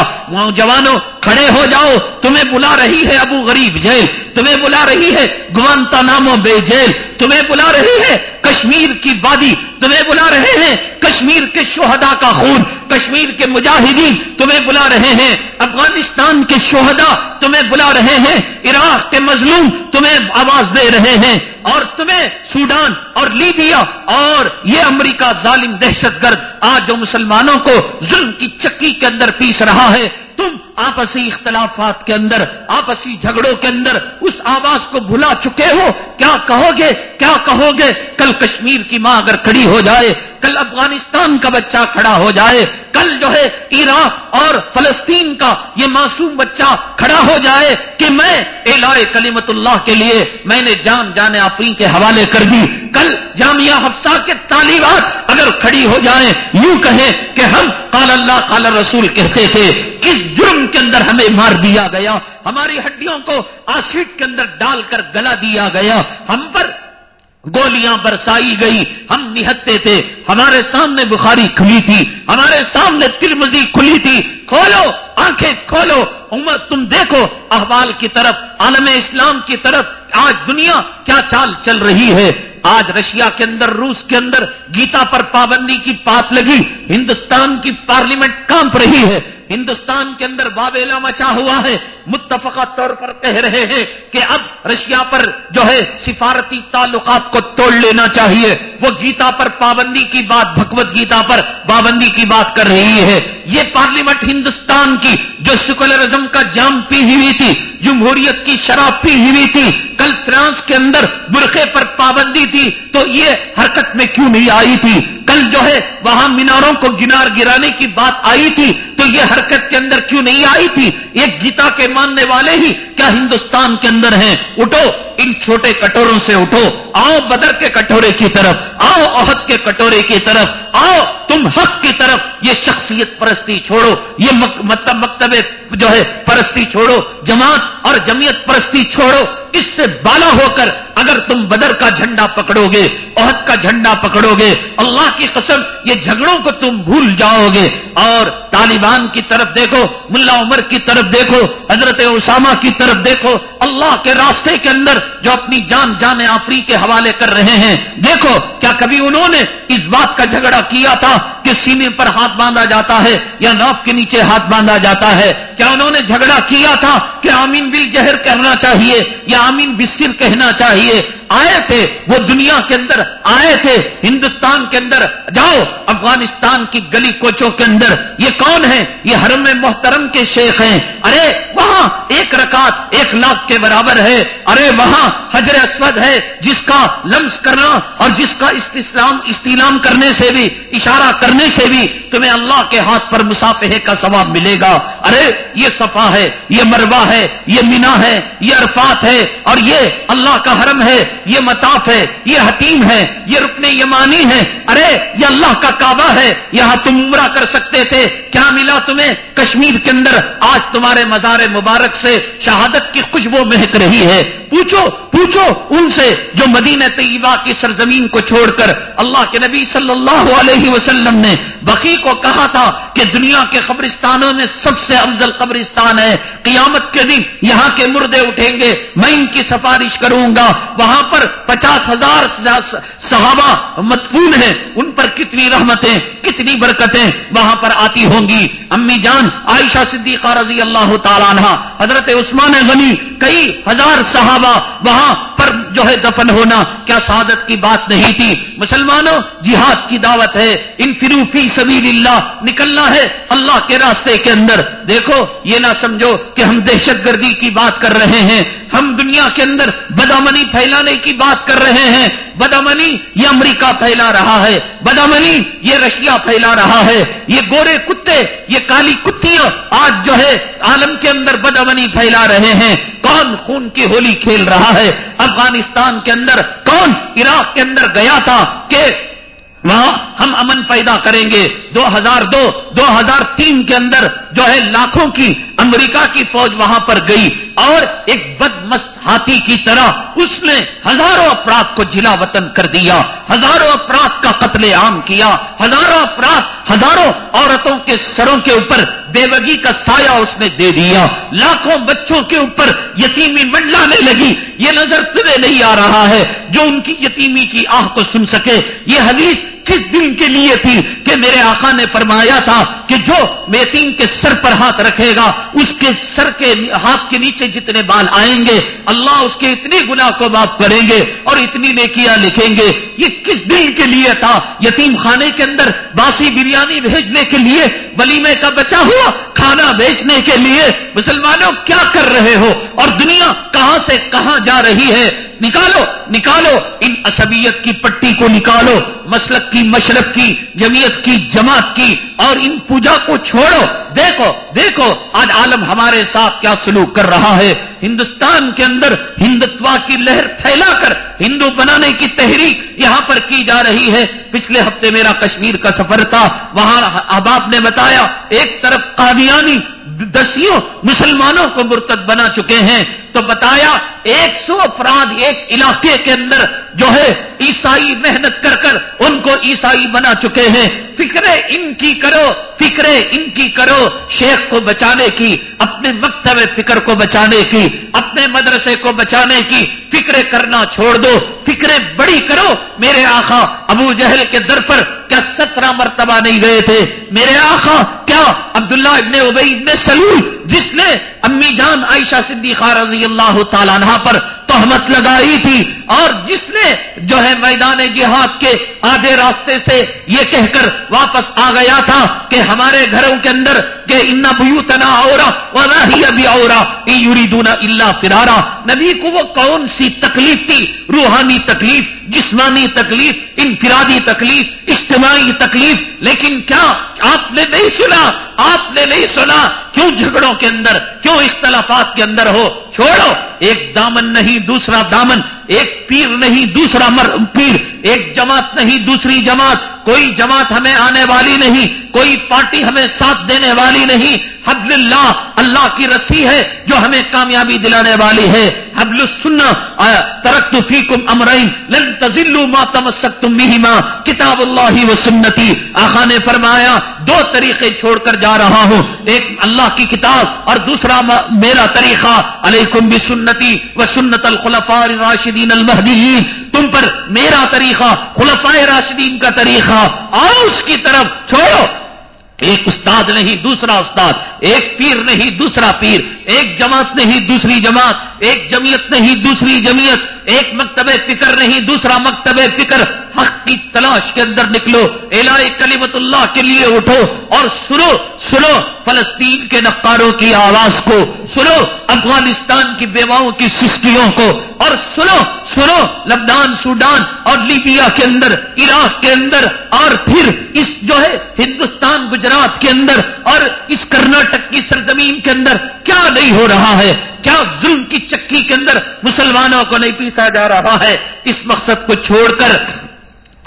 جوانوں کھڑے ہو جاؤ، تمہیں بلا رہی ہے ابو غریب جیل، تمہیں بلا رہی ہے گوانتا نامو بے جیل تمہیں بلا رہی ہے کشمیر کی وادی تمہیں بلا رہے ہیں کشمیر کے شہداء کا خون کشمیر کے مجاہدین تمہیں بلا رہے ہیں افغانستان کے شہداء تمہیں بلا رہے ہیں عراق کے مظلوم تمہیں آواز دے رہے ہیں اور تمہیں سوڈان اور لیبیا اور یہ امریکہ ظالم دہشت گرد آج جو مسلمانوں کو ظلم کی چکی کے اندر پیس رہا ہے، تم آپسی اختلافات کے اندر، آپسی جھگڑوں کے اندر اس آواز کو بھلا چکے ہو؟ کیا کہو گے؟ کیا کہو گے؟ کل کشمیر کی ماں اگر کھڑی ہو جائے، کل افغانستان کا بچہ کھڑا ہو جائے کل جو ہے عراق اور فلسطین کا یہ معصوم بچہ کھڑا ہو جائے کہ میں اے کلیمت اللہ کے لیے میں نے جان جانے آپری کے حوالے کر دی۔ کل جامعہ حفصہ کے طالبات اگر کھڑی ہو جائیں، یوں کہیں کہ ہم قال اللہ، قال رسول کہتے تھے، کس جرم کے اندر ہمیں مار دیا گیا؟ ہماری ہڈیوں کو آسیٹ کے اندر ڈال کر گلا دیا گیا۔ ہم پر گولیاں برسائی گئی۔ ہم نہتے تھے۔ ہمارے سامنے بخاری کھلی تھی۔ ہمارے سامنے ترمزی کھلی تھی۔ کھولو، آنکھیں کھولو۔ عمر، تم دیکھو احوال کی طرف، عالم اسلام کی طرف۔ آج دنیا کیا چال چل رہی ہے؟ آج رشیا کے اندر، روس کے اندر گیتا پر پابندی کی پات لگی۔ ہندوستان کی پارلیمنٹ کانپ رہی ہے۔ ہندوستان کے اندر بابیلا مچا ہوا ہے، متفقہ طور پر کہہ رہے ہیں کہ اب رشیا پر جو ہے سفارتی تعلقات کو توڑ لینا چاہیے۔ وہ گیتا پر پابندی کی بات، بھگوت گیتا پر پابندی کی بات کر رہی ہے۔ یہ پارلیمنٹ ہندوستان کی جو سیکولرزم کا جام پی ہوئی تھی، جمہوریت کی شراب پی ہوئی تھی، کل فرانس کے اندر برقے پر پابندی تھی، تو یہ حرکت میں کیوں نہیں آئی تھی؟ کل جو ہے وہاں میناروں کو گنار گرانے کی بات آئی تھی تو یہ حرکت کے اندر کیوں نہیں آئی تھی؟ ایک گیتا کے ماننے والے ہی کیا ہندوستان کے اندر ہیں؟ اٹھو، ان چھوٹے کٹوروں سے اٹھو۔ آؤ بدر کے کٹورے کی طرف، آؤ عہد کے کٹورے کی طرف، آؤ تم حق کی طرف۔ یہ شخصیت پرستی چھوڑو، یہ مطلب مکتب جو ہے، پرستی چھوڑو۔ جماعت اور جمیت پرستی چھوڑو۔ اس سے بالا ہو کر اگر تم بدر کا جھنڈا پکڑو گے، عہد کا جھنڈا پکڑو گے، اللہ کی قسم یہ جھگڑوں کو تم بھول جاؤ گے۔ اور طالبان کی طرف دیکھو، ملا عمر کی طرف دیکھو، حضرت اسامہ کی طرف دیکھو، اللہ کے راستے کے اندر جو اپنی جان جان آفری کے حوالے کر رہے ہیں۔ دیکھو کیا کبھی انہوں نے اس بات کا جھگڑا کیا تھا کہ سینے پر ہاتھ باندھا جاتا ہے یا ناپ کے نیچے ہاتھ باندھا جاتا ہے۔ کیا انہوں نے جھگڑا کیا تھا کہ آمین بل جہر کہنا چاہیے یا آمین بسر کہنا چاہیے؟ ہے آئے تھے، وہ دنیا کے اندر آئے تھے، ہندوستان کے اندر۔ جاؤ، افغانستان کی گلی کوچوں کے اندر۔ یہ کون ہے یہ حرم محترم کے شیخ ہیں۔ ارے، وہاں ایک رکعت ایک لاکھ کے برابر ہے۔ ارے، وہاں حجر اسود ہے، جس کا لمس کرنا اور جس کا استسلام استعلام کرنے سے بھی، اشارہ کرنے سے بھی تمہیں اللہ کے ہاتھ پر مسافے کا ثواب ملے گا۔ ارے، یہ صفا ہے، یہ مربع ہے، یہ مینا ہے، یہ عرفات ہے اور یہ اللہ کا حرم ہے۔ یہ متاف ہے، یہ حتیم ہے، یہ رکن یمانی ہے۔ ارے، یہ اللہ کا کعبہ ہے، یہاں تم عمرہ کر سکتے تھے۔ کیا ملا تمہیں؟ کشمیر کے اندر آج تمہارے مزار مبارک سے شہادت کی خوشبو مہک رہی ہے۔ پوچھو پوچھو ان سے جو مدینہ طیبہ کی سرزمین کو چھوڑ کر اللہ کے نبی صلی اللہ علیہ وسلم نے بقی کو کہا تھا کہ دنیا کے قبرستانوں میں سب سے افضل قبرستان ہے۔ قیامت کے دن یہاں کے مردے اٹھیں گے، میں ان کی سفارش کروں گا۔ وہاں پر پچاس ہزار صحابہ متفون ہیں۔ ان پر کتنی رحمتیں، کتنی برکتیں وہاں پر آتی ہوں گی۔ امی جان عائشہ صدیقہ رضی اللہ تعالیٰ عنہ، حضرت عثمان غنی، کئی ہزار صحابہ وہاں پر جو ہے دفن ہونا کیا سعادت کی بات نہیں تھی۔ مسلمانوں، جہاد کی دعوت ہے۔ ان فروفی سبیل اللہ نکلنا ہے اللہ کے راستے کے اندر۔ دیکھو، یہ نہ سمجھو کہ ہم دہشت گردی کی بات کر رہے ہیں۔ ہم دنیا کے اندر بدامنی پھیلانے کی بات کر رہے ہیں۔ بدامنی یہ امریکہ پھیلا رہا ہے۔ بدامنی یہ رشیا پھیلا رہا ہے۔ یہ گورے کتے، یہ کالی کتیاں آج جو ہے عالم کے اندر بدامنی پھیلا رہے ہیں۔ کون خون کی ہولی کھیل رہا ہے؟ افغانستان کے اندر کون عراق کے اندر گیا تھا کہ وہاں ہم امن پیدا کریں گے؟ دو ہزار دو دو ہزار تین کے اندر جو ہے لاکھوں کی امریکہ کی فوج وہاں پر گئی اور ایک بد مست ہاتھی کی طرح اس نے ہزاروں افراد کو جلا وطن کر دیا، ہزاروں افراد کا قتل عام کیا، ہزاروں افراد، ہزاروں عورتوں کے سروں کے اوپر بےوگی کا سایہ اس نے دے دیا۔ لاکھوں بچوں کے اوپر یتیمی منڈلانے لگی۔ یہ نظر تمہیں نہیں آ رہا ہے جو ان کی یتیمی کی آہ کو سن سکے۔ یہ حدیث کس دن کے لیے تھی کہ میرے آقا نے فرمایا تھا کہ جو میتین کے سر پر ہاتھ رکھے گا، اس کے سر کے ہاتھ کے نیچے جتنے بال آئیں گے، اللہ اس کے اتنے گنا کو معاف کریں گے اور اتنی نیکیاں لکھیں گے۔ یہ کس دن کے لیے تھا؟ یتیم خانے کے اندر باسی بریانی بھیجنے کے لیے، ولیمے کا بچا ہوا کھانا بیچنے کے لیے۔ مسلمانوں کیا کر رہے ہو؟ اور دنیا کہاں سے کہاں جا رہی ہے؟ نکالو نکالو، ان اسبیت کی پٹی کو نکالو، مسلک کی مشرق کی، جمعیت کی، جماعت کی، اور ان پوجا کو چھوڑو، دیکھو دیکھو، آج عالم ہمارے ساتھ کیا سلوک کر رہا ہے، ہندوستان کے اندر ہندوتوا کی لہر پھیلا کر، ہندو بنانے کی تحریک یہاں پر کی جا رہی ہے، پچھلے ہفتے میرا کشمیر کا سفر تھا، وہاں احباب نے بتایا، ایک طرف قادیانی دسیوں مسلمانوں کو مرتد بنا چکے ہیں تو بتایا ایک سو افراد ایک علاقے کے اندر جو ہے عیسائی محنت کر کر ان کو عیسائی بنا چکے ہیں۔ فکرے ان کی کرو فکرے ان کی کرو۔ شیخ کو بچانے کی، اپنے مکتب فکر کو بچانے کی، اپنے مدرسے کو بچانے کی فکریں کرنا چھوڑ دو۔ فکریں بڑی کرو۔ میرے آخا ابو جہل کے در پر کیا سترہ مرتبہ نہیں گئے تھے؟ میرے آخا کیا عبداللہ ابن ابئی ابن سلول، جس نے امی جان عائشہ صدیقہ رضی اللہ تعالیٰ عنہ پر تہمت لگائی تھی، اور جس نے جو ہے میدان جہاد کے آدھے راستے سے یہ کہہ کر واپس آ گیا تھا کہ ہمارے گھروں کے اندر کہ ان بھوتنا اور ہی ابھی اور یوری اللہ فرارا۔ نبی کو وہ کون سی تکلیف تھی؟ روحانی تکلیف، جسمانی تکلیف، انفرادی تکلیف، اجتماعی تکلیف۔ لیکن کیا آپ نے نہیں سنا؟ آپ نے نہیں سنا کیوں جھگڑوں کے اندر، کیوں اختلافات کے اندر ہو؟ چھوڑو، ایک دامن نہیں، دوسرا دامن ایک پیر نہیں، دوسرا مر، پیر۔ ایک جماعت نہیں، دوسری جماعت۔ کوئی جماعت ہمیں آنے والی نہیں، کوئی پارٹی ہمیں ساتھ دینے والی نہیں۔ حبل اللہ اللہ کی رسی ہے جو ہمیں کامیابی دلانے والی ہے۔ حبل السنہ ترقت فیکم امرین، لن تزلوا ما تمسکتم بہما کتاب اللہ و سنتی۔ آخا نے فرمایا، دو طریقے چھوڑ کر جا رہا ہوں۔ ایک اللہ کی کتاب اور دوسرا میرا طریقہ۔ علیکم بسنتی و سنت الخلفاء الراشدین۔ المہدیین تم پر میرا طریقہ خلفائے راشدین کا طریقہ اور اس کی طرف چھوڑو۔ ایک استاد نہیں، دوسرا استاد، ایک پیر نہیں، دوسرا پیر، ایک جماعت نہیں، دوسری جماعت، ایک جمیت نہیں، دوسری جمیت ایک مکتب فکر نہیں، دوسرا مکتب فکر۔ حق کی تلاش کے اندر نکلو الہ کلیمت اللہ کے لیے اٹھو اور سنو سنو فلسطین کے نقاروں کی آواز کو، سنو افغانستان کی بیواؤں کی سستیوں کو اور سنو سنو لبنان، سوڈان اور لیبیا کے اندر، عراق کے اندر، اور پھر اس جو ہے ہندوستان، گجرات کے اندر، اور اس کرناٹک کی سرزمین کے اندر کیا نہیں ہو رہا ہے؟ کیا ظلم کی چکی کے اندر مسلمانوں کو نہیں پیسا جا رہا ہے؟ اس مقصد کو چھوڑ کر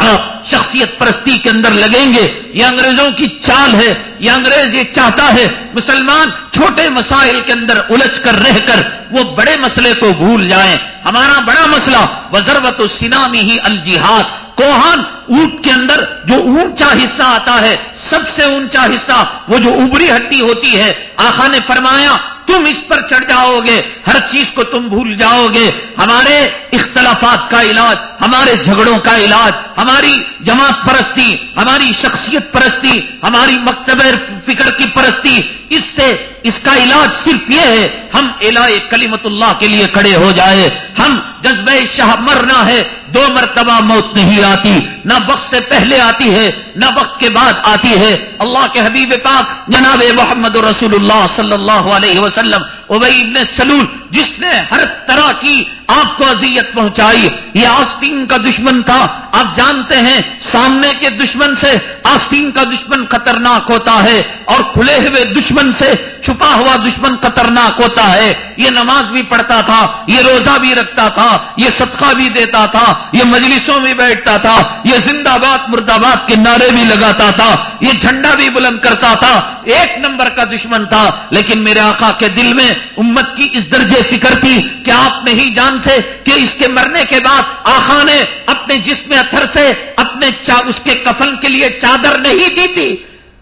آپ شخصیت پرستی کے اندر لگیں گے۔ یہ انگریزوں کی چال ہے، یہ انگریز یہ چاہتا ہے۔ مسلمان چھوٹے مسائل کے اندر الجھ کر رہ کر وہ بڑے مسئلے کو بھول جائیں۔ ہمارا بڑا مسئلہ وزربت و سنامی ہی الجہاد۔ کوہان اونٹ کے اندر جو اونچا حصہ آتا ہے، سب سے اونچا حصہ وہ جو ابری ہڈی ہوتی ہے آخا نے فرمایا تم اس پر چڑھ جاؤ گے ہر چیز کو تم بھول جاؤ گے ہمارے اختلافات کا علاج، ہمارے جھگڑوں کا علاج، ہماری جماعت پرستی، ہماری شخصیت پرستی، ہماری مکتب فکر کی پرستی، اس سے اس کا علاج صرف یہ ہے، ہم الہ کلیمت اللہ کے لیے کھڑے ہو جائے۔ ہم جذبہ شاہ مرنا ہے دو مرتبہ موت نہیں آتی، نہ وقت سے پہلے آتی ہے، نہ وقت کے بعد آتی ہے۔ اللہ کے حبیب پاک جناب محمد رسول اللہ صلی اللہ علیہ وسلم ابئی ابن سلول، جس نے ہر طرح کی آپ کو اذیت پہنچائی یہ آستین کا دشمن تھا آپ جانتے ہیں سامنے کے دشمن سے آستین کا دشمن خطرناک ہوتا ہے اور کھلے ہوئے دشمن سے چھپا ہوا دشمن خطرناک ہوتا ہے یہ نماز بھی پڑھتا تھا یہ روزہ بھی رکھتا تھا یہ صدقہ بھی دیتا تھا یہ مجلسوں میں بیٹھتا تھا یہ زندہ باد مرد آباد کے نعرے بھی لگاتا تھا یہ جھنڈا بھی بلند کرتا تھا ایک نمبر کا دشمن تھا لیکن میرے آقا کے دل میں امت کی اس درجے فکر تھی کہ آپ نہیں تھے کہ اس کے مرنے کے بعد آخا نے اپنے جسم اتھر سے اپنے اس کے کفن کے لیے چادر نہیں دی تھی۔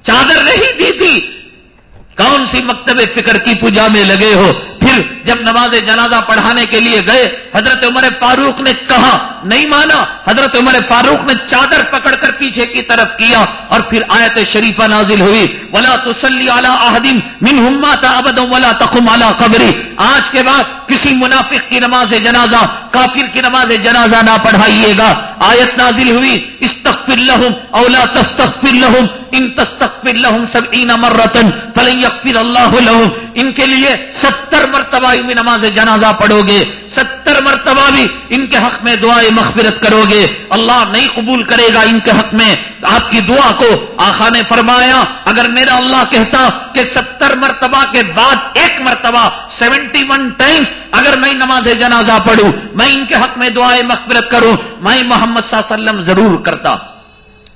چادر نہیں دی تھی۔ کون سی مکتب فکر کی پوجا میں لگے ہو؟ پھر جب نماز جنازہ پڑھانے کے لیے گئے، حضرت عمر فاروق نے کہا نہیں مانا، حضرت عمر فاروق نے چادر پکڑ کر پیچھے کی طرف کیا اور پھر آیت شریفہ نازل ہوئی۔ ولا تسلی اعلیٰ احدیم من ہما ولا تخم اعلیٰ قبری آج کے بعد کسی منافق کی نماز جنازہ، کافر کی نماز جنازہ نہ پڑھائیے گا۔ آیت نازل ہوئی، استغفر لهم اولا تستغفر لهم، ان تستغفر لهم سبعین مرتن فلن یغفر اللہ لهم۔ ان کے لیے ستر مرتبہ میں نماز جنازہ پڑھو گے ستر مرتبہ بھی ان کے حق میں دعائیں مغفرت کرو گے اللہ نہیں قبول کرے گا ان کے حق میں۔ آپ کی دعا کو آخا نے فرمایا، اگر میرا اللہ کہتا کہ ستر مرتبہ کے بعد ایک مرتبہ، سیونٹی ون ٹائمس اگر میں نماز جنازہ پڑھوں، میں ان کے حق میں دعائیں مغفرت کروں، میں محمد صلی اللہ علیہ وسلم ضرور کرتا۔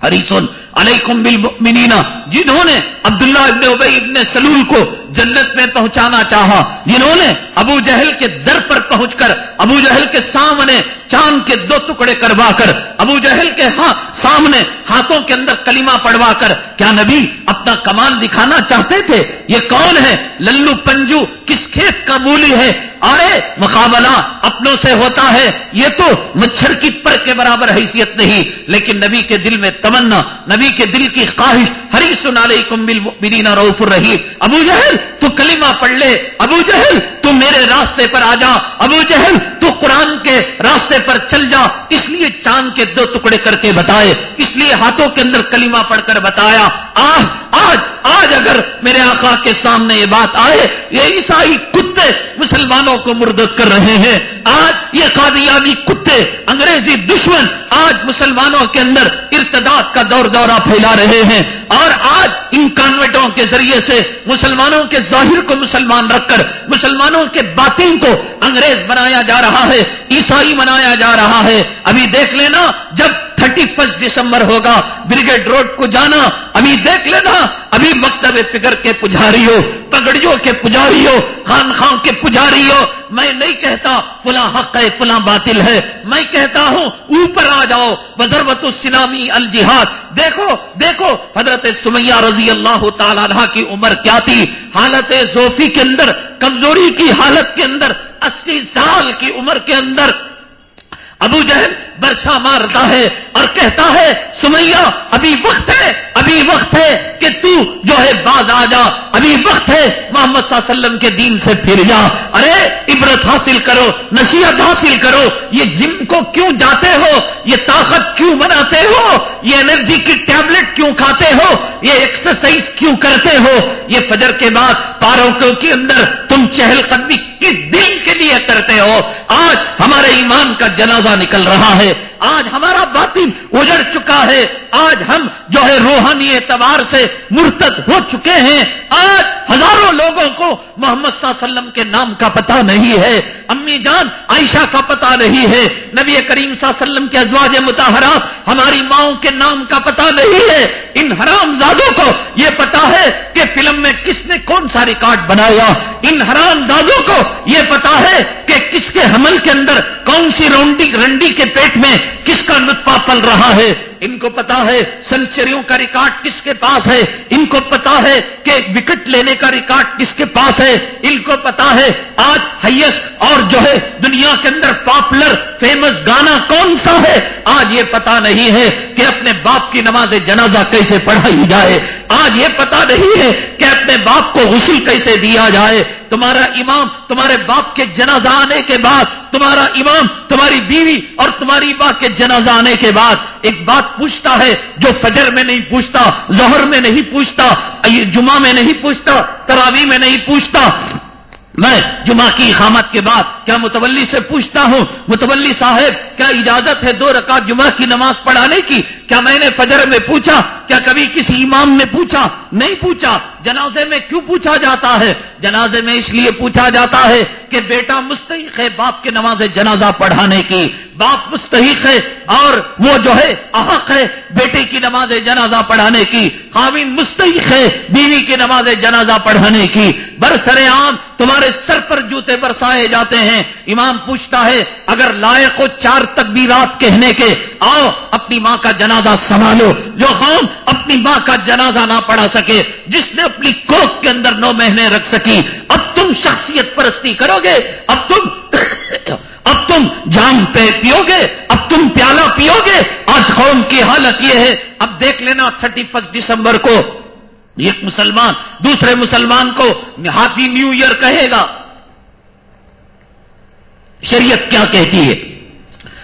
ہریسن علیکم بالمؤمنین، جنہوں نے عبداللہ ابن ابئی ابن سلول کو جنت میں پہنچانا چاہا، جنہوں نے ابو جہل کے در پر پہنچ کر ابو جہل کے سامنے چاند کے دو ٹکڑے کروا کر، ابو جہل کے ہاں سامنے ہاتھوں کے اندر کلمہ پڑوا کر، کیا نبی اپنا کمال دکھانا چاہتے تھے؟ یہ کون ہے؟ للو پنجو، کس کھیت کا مولی ہے؟ ارے مقابلہ اپنوں سے ہوتا ہے۔ یہ تو مچھر کی پر کے برابر حیثیت نہیں، لیکن نبی کے دل میں تمنا، نبی کے دل کی خواہش۔ ہری سنالے کمبل برینا روف رہی ابو جہل، تو کلمہ پڑھ لے۔ ابو جہل، تو میرے راستے پر آ جا۔ ابو جہل، تو قرآن کے راستے پر چل جا۔ اس لیے چاند کے دو ٹکڑے کر کے بتائے۔ اس لیے ہاتھوں کے اندر کلمہ پڑھ کر بتایا۔ آج آج آج اگر میرے آقا کے سامنے یہ بات آئے، یہ عیسائی کتے مسلمانوں کو مردد کر رہے ہیں۔ آج یہ قادیانی کتے، انگریزی دشمن آج مسلمانوں کے اندر ارتداد کا دور دورہ پھیلا رہے ہیں۔ اور آج ان کانوینٹوں کے ذریعے سے مسلمانوں کے ظاہر کو مسلمان رکھ کر مسلمانوں کے باطن کو انگریز بنایا جا رہا ہے، عیسائی بنایا جا رہا ہے۔ ابھی دیکھ لینا، جب تھرٹی فرسٹ دسمبر ہوگا۔ بریگیڈ روڈ کو جانا ابھی دیکھ لینا۔ ابھی مکتب فکر کے پجاری ہو پگڑیوں کے پجاری ہو خان خان کے پجاری ہو میں نہیں کہتا فلاں حق ہے، فلاں باطل ہے۔ میں کہتا ہوں اوپر آ جاؤ بزربت السلامی الجہاد۔ دیکھو دیکھو، حضرت سمیہ رضی اللہ تعالیٰ کی عمر کیا تھی؟ حالت صوفی کے اندر، کمزوری کی حالت کے اندر، اسی سال کی عمر کے اندر۔ ابو جہل برچا مارتا ہے اور کہتا ہے، سمیا، ابھی وقت ہے، ابھی وقت ہے کہ تو جو ہے باز آ جا، ابھی وقت ہے، محمد صلی اللہ علیہ وسلم کے دین سے پھر جا۔ ارے، عبرت حاصل کرو، نصیحت حاصل کرو، یہ جم کو کیوں جاتے ہو؟ یہ طاقت کیوں بناتے ہو؟ یہ انرجی کی ٹیبلٹ کیوں کھاتے ہو؟ یہ ایکسرسائز کیوں کرتے ہو؟ یہ فجر کے بعد پاروں کے اندر تم چہل قدمی کس دین کے لیے کرتے ہو؟ آج ہمارے ایمان کا جنازہ نکل رہا ہے، آج ہمارا باطن اجڑ چکا ہے۔ آج ہم جو ہے روحانی اعتبار سے مرتد ہو چکے ہیں۔ آج ہزاروں لوگوں کو محمد صلی اللہ علیہ وسلم کے نام کا پتہ نہیں ہے۔ امی جان عائشہ کا پتہ نہیں ہے۔ نبی کریم صلی اللہ علیہ وسلم کے ازواج متحرات ہماری ماؤں کے نام کا پتہ نہیں ہے۔ ان حرام زادوں کو یہ پتا ہے کہ فلم میں کس نے کون سا ریکارڈ بنایا۔ ان حرام زادوں کو یہ پتا ہے کہ کس کے حمل کے اندر کون سی راؤنڈنگ رونڈی رنڈی کے پیٹ میں کس کا نطفہ پل رہا ہے؟ ان کو پتا ہے سنچریوں کا ریکارڈ کس کے پاس ہے؟ ان کو پتا ہے کہ وکٹ لینے کا ریکارڈ کس کے پاس ہے؟ ان کو پتا ہے آج ہائیسٹ اور جو ہے دنیا کے اندر پاپولر فیمس گانا کون سا ہے؟ آج یہ پتا نہیں ہے کہ اپنے باپ کی نماز جنازہ کیسے پڑھائی جائے۔ آج یہ پتا نہیں ہے کہ اپنے باپ کو غسل کیسے دیا جائے۔ تمہارا امام تمہارے باپ کے جنازہ آنے کے بعد تمہارا امام تمہاری بیوی اور تمہاری باپ کے جنازہ آنے کے بعد ایک بات پوچھتا ہے جو فجر میں نہیں پوچھتا، ظہر میں نہیں پوچھتا جمعہ میں نہیں پوچھتا تراوی میں نہیں پوچھتا۔ میں جمعہ کی خامت کے بعد کیا متولی سے پوچھتا ہوں؟ متولی صاحب، کیا اجازت ہے دو رکعت جمعہ کی نماز پڑھانے کی؟ کیا میں نے فجر میں پوچھا؟ کیا کبھی کسی امام نے پوچھا؟ نہیں پوچھا۔ جنازے میں کیوں پوچھا جاتا ہے؟ جنازے میں اس لیے پوچھا جاتا ہے کہ بیٹا مستحق ہے باپ کے نماز جنازہ پڑھانے کی۔ باپ مستحق ہے اور وہ جو ہے احق ہے بیٹے کی نماز جنازہ پڑھانے کی۔ خامین مستحق ہے بیوی کی نماز جنازہ پڑھانے کی۔ برسر عام تمہارے سر پر جوتے برسائے جاتے ہیں۔ امام پوچھتا ہے، اگر لائق ہو چار تکبیرات کہنے کے، آؤ اپنی ماں کا جنازہ سنبھالو، جو قوم اپنی ماں کا جنازہ نہ پڑھا سکے، جس نے اپنی کوک کے اندر نو مہینے رکھ سکی، اب تم شخصیت پرستی کرو گے، اب تم اب تم جام پہ پیو گے، اب تم پیالہ پیو گے۔ آج قوم کی حالت یہ ہے، اب دیکھ لینا تھرٹی فسٹ دسمبر کو۔ ایک مسلمان دوسرے مسلمان کو ہاتھی نیو ایئر کہے گا۔ شریعت کیا کہتی ہے؟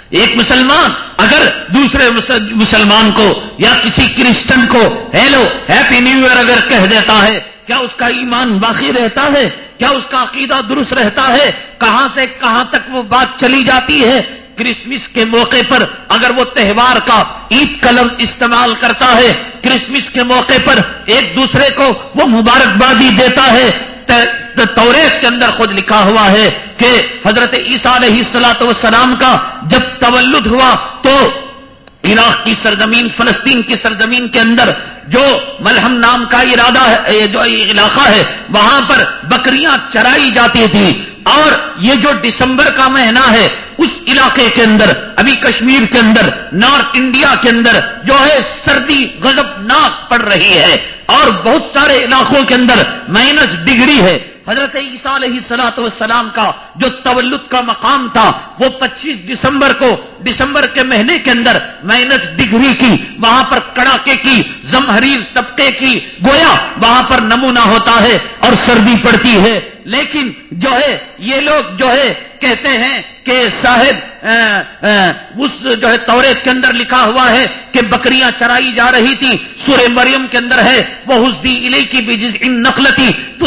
ایک مسلمان اگر دوسرے مسلمان کو یا کسی کرسچن کو ہیلو ہیپی نیو ایئر اگر کہہ دیتا ہے، کیا اس کا ایمان باقی رہتا ہے؟ کیا اس کا عقیدہ درست رہتا ہے؟ کہاں سے کہاں تک وہ بات چلی جاتی ہے؟ کرسمس کے موقع پر اگر وہ تہوار کا عید کا لفظ استعمال کرتا ہے، کرسمس کے موقع پر ایک دوسرے کو وہ مبارکبادی دیتا ہے توریت کے اندر خود لکھا ہوا ہے کہ حضرت عیسیٰ علیہ السلاط والسلام کا جب تولد ہوا تو عراق کی سرزمین، فلسطین کی سرزمین کے اندر جو ملہم نام کا ارادہ ہے جو علاقہ ہے، وہاں پر بکریاں چرائی جاتی تھی اور یہ جو دسمبر کا مہینہ ہے، اس علاقے کے اندر، ابھی کشمیر کے اندر، نارتھ انڈیا کے اندر جو ہے، سردی غضب ناک پڑ رہی ہے۔ اور بہت سارے علاقوں کے اندر مائنس ڈگری ہے۔ حضرت عیسیٰ علیہ سلاۃ والسلام کا جو تولد کا مقام تھا، وہ پچیس دسمبر کو، دسمبر کے مہینے کے اندر مائنس ڈگری کی، وہاں پر کڑاکے کی زمہریر طبقے کی گویا وہاں پر نمونہ ہوتا ہے اور سردی پڑتی ہے۔ لیکن جو ہے، یہ لوگ جو ہے، کہتے ہیں کہ صاحب اس جو ہے توریت کے اندر لکھا ہوا ہے کہ بکریاں چرائی جا رہی تھی سورہ مریم کے اندر ہے وہ علی کی بجز ان نقلتی، تو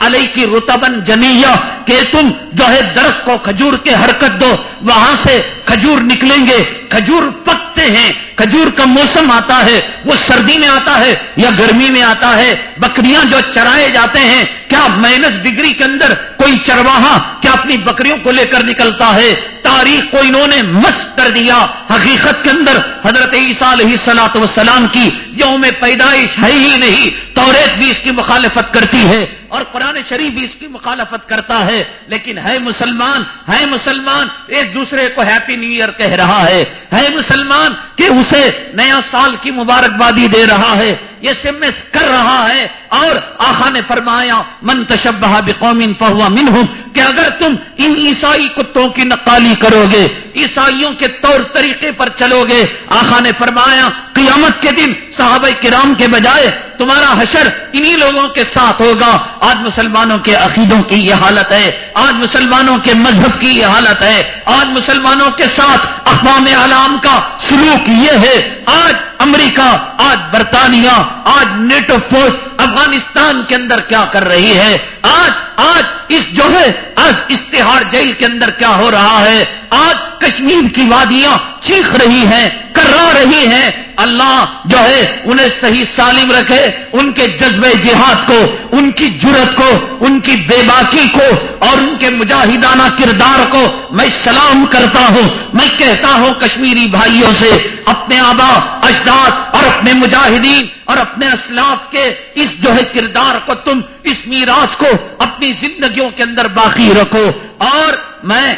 علی کی رتبن جنیا کہ تم جو ہے درخت کو کھجور کے حرکت دو، وہاں سے کھجور نکلیں گے، کھجور پکتے ہیں، کھجور کا موسم آتا ہے، وہ سردی میں آتا ہے یا گرمی میں آتا ہے، بکریاں جو چرائے جاتے ہیں کیا مائنس ڈگری کے اندر کوئی چرواہا کیا اپنی بکریوں کو لے کر نکلتا ہے؟ تاریخ کو انہوں نے مس کر دیا۔ حقیقت کے اندر حضرت عیسیٰ علیہ سلاط وسلام کی یوم پیدائش ہے ہی نہیں توریت بھی اس کی مخالفت کرتی ہے اور قرآن شریف بھی اس کی مخالفت کرتا ہے۔ لیکن ہے مسلمان ہے مسلمان، ایک دوسرے کو ہیپی نیو ایئر کہہ رہا ہے۔ ہے مسلمان کہ اسے نیا سال کی مبارکبادی دے رہا ہے۔ یہ سمس ایس کر رہا ہے اور آخا نے فرمایا، من تشبہ بقوم فہوا منہم کہ اگر تم ان عیسائی کتوں کی نقالی کرو گے عیسائیوں کے طور طریقے پر چلو گے آخا نے فرمایا، قیامت کے دن صحابہ کرام کے بجائے تمہارا حشر انہی لوگوں کے ساتھ ہوگا۔ آج مسلمانوں کے عقیدوں کی یہ حالت ہے۔ آج مسلمانوں کے مذہب کی یہ حالت ہے۔ آج مسلمانوں کے ساتھ اقوام علام کا سلوک یہ ہے۔ آج امریکہ، آج برطانیہ، آج نیٹو فوج افغانستان کے اندر کیا کر رہی ہے۔ آج آج اس جو ہے آج اشتہار جیل کے اندر کیا ہو رہا ہے؟ آج کشمیر کی وادیاں چیخ رہی ہیں، کرا رہی ہیں۔ اللہ جو ہے، انہیں صحیح سالم رکھے، ان کے جذبے جہاد کو، ان کی جرت کو، ان کی بے باکی کو، اور ان کے مجاہدانہ کردار کو میں سلام کرتا ہوں۔ میں کہتا ہوں، کشمیری بھائیوں سے، اپنے آبا، اجداد اور اپنے مجاہدین اور اپنے اسلاف کے، اس جو ہے کردار کو تم، اس میراث کو، اپنی زندگی زندگیوں کے اندر باقی رکھو۔ اور میں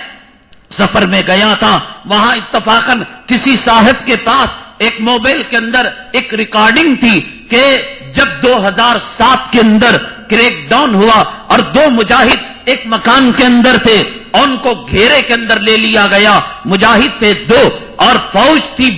سفر میں گیا تھا، وہاں اتفاقن کسی صاحب کے پاس ایک موبائل کے اندر ایک ریکارڈنگ تھی کہ جب دو ہزار سات کے اندر کریک ڈاؤن ہوا اور دو مجاہد ایک مکان کے اندر تھے، ان کو گھیرے کے اندر لے لیا گیا۔ مجاہد تھے دو اور فوج تھی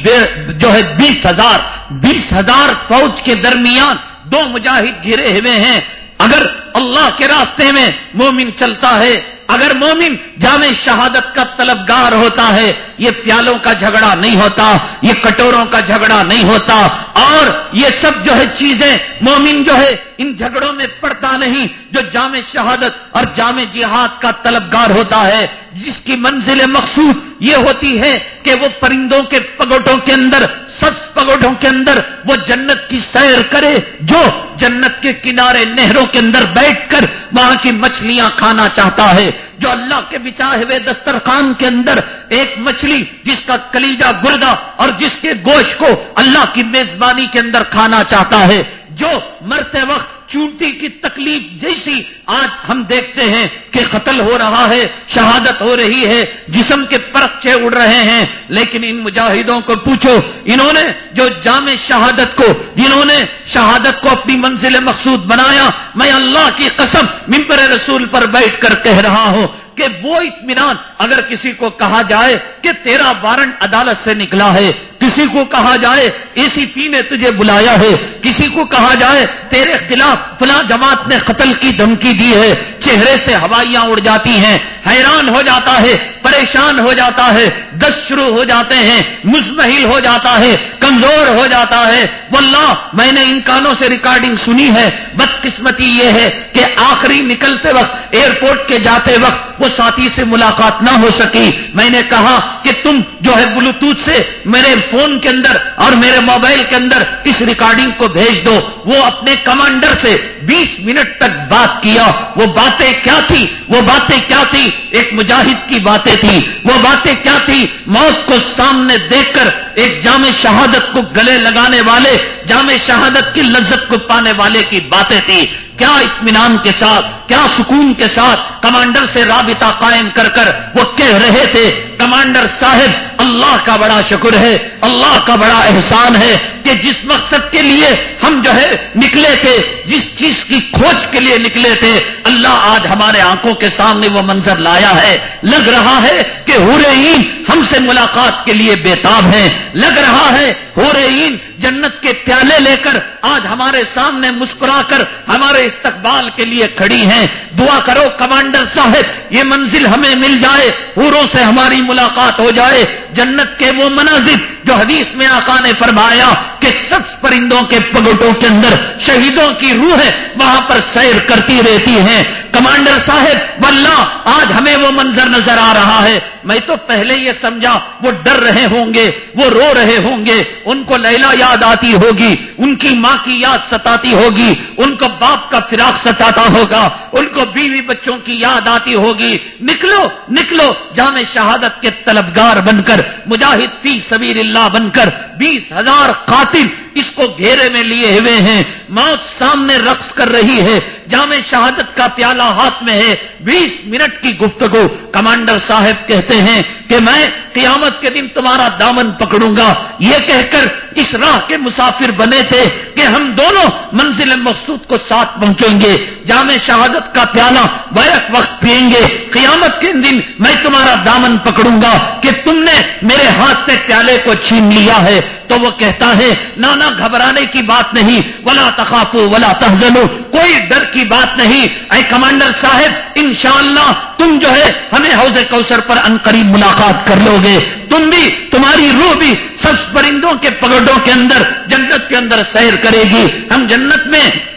جو ہے بیس ہزار۔ بیس ہزار فوج کے درمیان دو مجاہد گھرے ہوئے ہیں۔ اگر اللہ کے راستے میں مومن چلتا ہے، اگر مومن جامع شہادت کا طلبگار ہوتا ہے، یہ پیالوں کا جھگڑا نہیں ہوتا، یہ کٹوروں کا جھگڑا نہیں ہوتا، اور یہ سب جو ہے چیزیں مومن جو ہے ان جھگڑوں میں پڑتا نہیں، جو جامع شہادت اور جامع جہاد کا طلبگار ہوتا ہے، جس کی منزل مقصود یہ ہوتی ہے کہ وہ پرندوں کے پگوٹوں کے اندر سب پگوٹوں کے اندر وہ جنت کی سیر کرے جو جنت کے کنارے نہروں کے اندر بیٹھ کر وہاں کی مچھلیاں کھانا چاہتا ہے، جو اللہ کے بچائے ہوئے دسترخان کے اندر ایک مچھلی جس کا کلیجا گردا اور جس کے گوشت کو اللہ کی میزبانی کے اندر کھانا چاہتا ہے۔ جو مرتے وقت چونٹی کی تکلیف جیسی آج ہم دیکھتے ہیں کہ قتل ہو رہا ہے، شہادت ہو رہی ہے، جسم کے پرچے اڑ رہے ہیں۔ لیکن ان مجاہدوں کو پوچھو، انہوں نے جو جامع شہادت کو جنہوں نے شہادت کو اپنی منزل مقصود بنایا، میں اللہ کی قسم ممبر رسول پر بیٹھ کر کہہ رہا ہوں کہ وہ اطمینان اگر کسی کو کہا جائے کہ تیرا وارنٹ عدالت سے نکلا ہے کسی کو کہا جائے اے سی پی نے تجھے بلایا ہے، کسی کو کہا جائے تیرے خلاف فلاں جماعت نے قتل کی دھمکی دی ہے، چہرے سے ہوائیاں اڑ جاتی ہیں، حیران ہو جاتا ہے، پریشان ہو جاتا ہے دس شروع ہو جاتے ہیں، مزمحل ہو جاتا ہے، کمزور ہو جاتا ہے۔ واللہ، میں نے ان کانوں سے ریکارڈنگ سنی ہے۔ بدقسمتی یہ ہے کہ آخری نکلتے وقت، ایئرپورٹ کے جاتے وقت وہ ساتھی سے ملاقات نہ ہو سکی۔ میں نے کہا کہ تم جو ہے بلوٹوتھ سے میرے فون کے اندر اور میرے موبائل کے اندر اس ریکارڈنگ کو بھیج دو۔ وہ اپنے کمانڈر سے بیس منٹ تک بات کیا۔ وہ باتیں کیا تھی؟ وہ باتیں کیا تھی؟ ایک مجاہد کی باتیں تھی وہ باتیں کیا تھی موت کو سامنے دیکھ کر ایک جامع شہادت کو گلے لگانے والے، جامع شہادت کی لذت کو پانے والے کی باتیں تھی کیا اطمینان کے ساتھ، کیا سکون کے ساتھ کمانڈر سے رابطہ قائم کر کر وہ کہہ رہے تھے، کمانڈر صاحب، اللہ کا بڑا شکر ہے، اللہ کا بڑا احسان ہے کہ جس مقصد کے لیے ہم جو ہے نکلے تھے، جس چیز کی کھوج کے لیے نکلے تھے، اللہ آج ہمارے آنکھوں کے سامنے وہ منظر لایا ہے۔ لگ رہا ہے کہ ہو ہم سے ملاقات کے لیے بےتاب ہیں۔ لگ رہا ہے ہو جنت کے پیالے لے کر آج ہمارے سامنے مسکرا کر، ہمارے استقبال کے لیے کھڑی ہیں۔ دعا کرو کمانڈر صاحب، یہ منزل ہمیں مل جائے پوروں سے ہماری ملاقات ہو جائے۔ جنت کے وہ مناظر جو حدیث میں آقا نے فرمایا کہ سب پرندوں کے پگٹوں کے اندر شہیدوں کی روح ہے، وہاں پر سیر کرتی رہتی ہیں۔ کمانڈر صاحب، واللہ، آج ہمیں وہ منظر نظر آ رہا ہے۔ میں تو پہلے یہ سمجھا، وہ ڈر رہے ہوں گے، وہ رو رہے ہوں گے۔ ان کو لیلا یاد آتی ہوگی، ان کی ماں کی یاد ستاتی ہوگی، ان کو باپ کا فراق ستاتا ہوگا، ان کو بیوی بچوں کی یاد آتی ہوگی۔ نکلو نکلو، جامع شہادت کے طلبگار بن کر مجاہد فی سبیر اللہ بن کر بیس ہزار قاتل اس کو گھیرے میں لیے ہوئے ہیں۔ موت سامنے رقص کر رہی ہے۔ جامع شہادت کا پیالہ ہاتھ میں ہے۔ بیس منٹ کی گفتگو۔ کمانڈر صاحب کہتے ہیں کہ میں قیامت کے دن تمہارا دامن پکڑوں گا۔ یہ کہہ کر اس راہ کے مسافر بنے تھے کہ ہم دونوں منزل مقصود کو ساتھ پہنچیں گے۔ جامع شہادت کا پیالہ بیک وقت پئیں گے۔ قیامت کے دن میں تمہارا دامن پکڑوں گا کہ تم نے میرے ہاتھ سے پیالے کو چھین لیا ہے۔ تو وہ کہتا ہے، نانا گھبرانے کی بات نہیں، ولا تخافو، ولا تحزنو، کوئی ڈر کی بات نہیں۔ اے کمانڈر صاحب، انشاءاللہ تم جو ہے، ہمیں حوض کوثر پر انقریب ملاقات کر لو گے۔ تم بھی، تمہاری روح بھی سب پرندوں کے پگڑوں کے اندر، جنت کے اندر سیر کرے گی۔ ہم جنت میں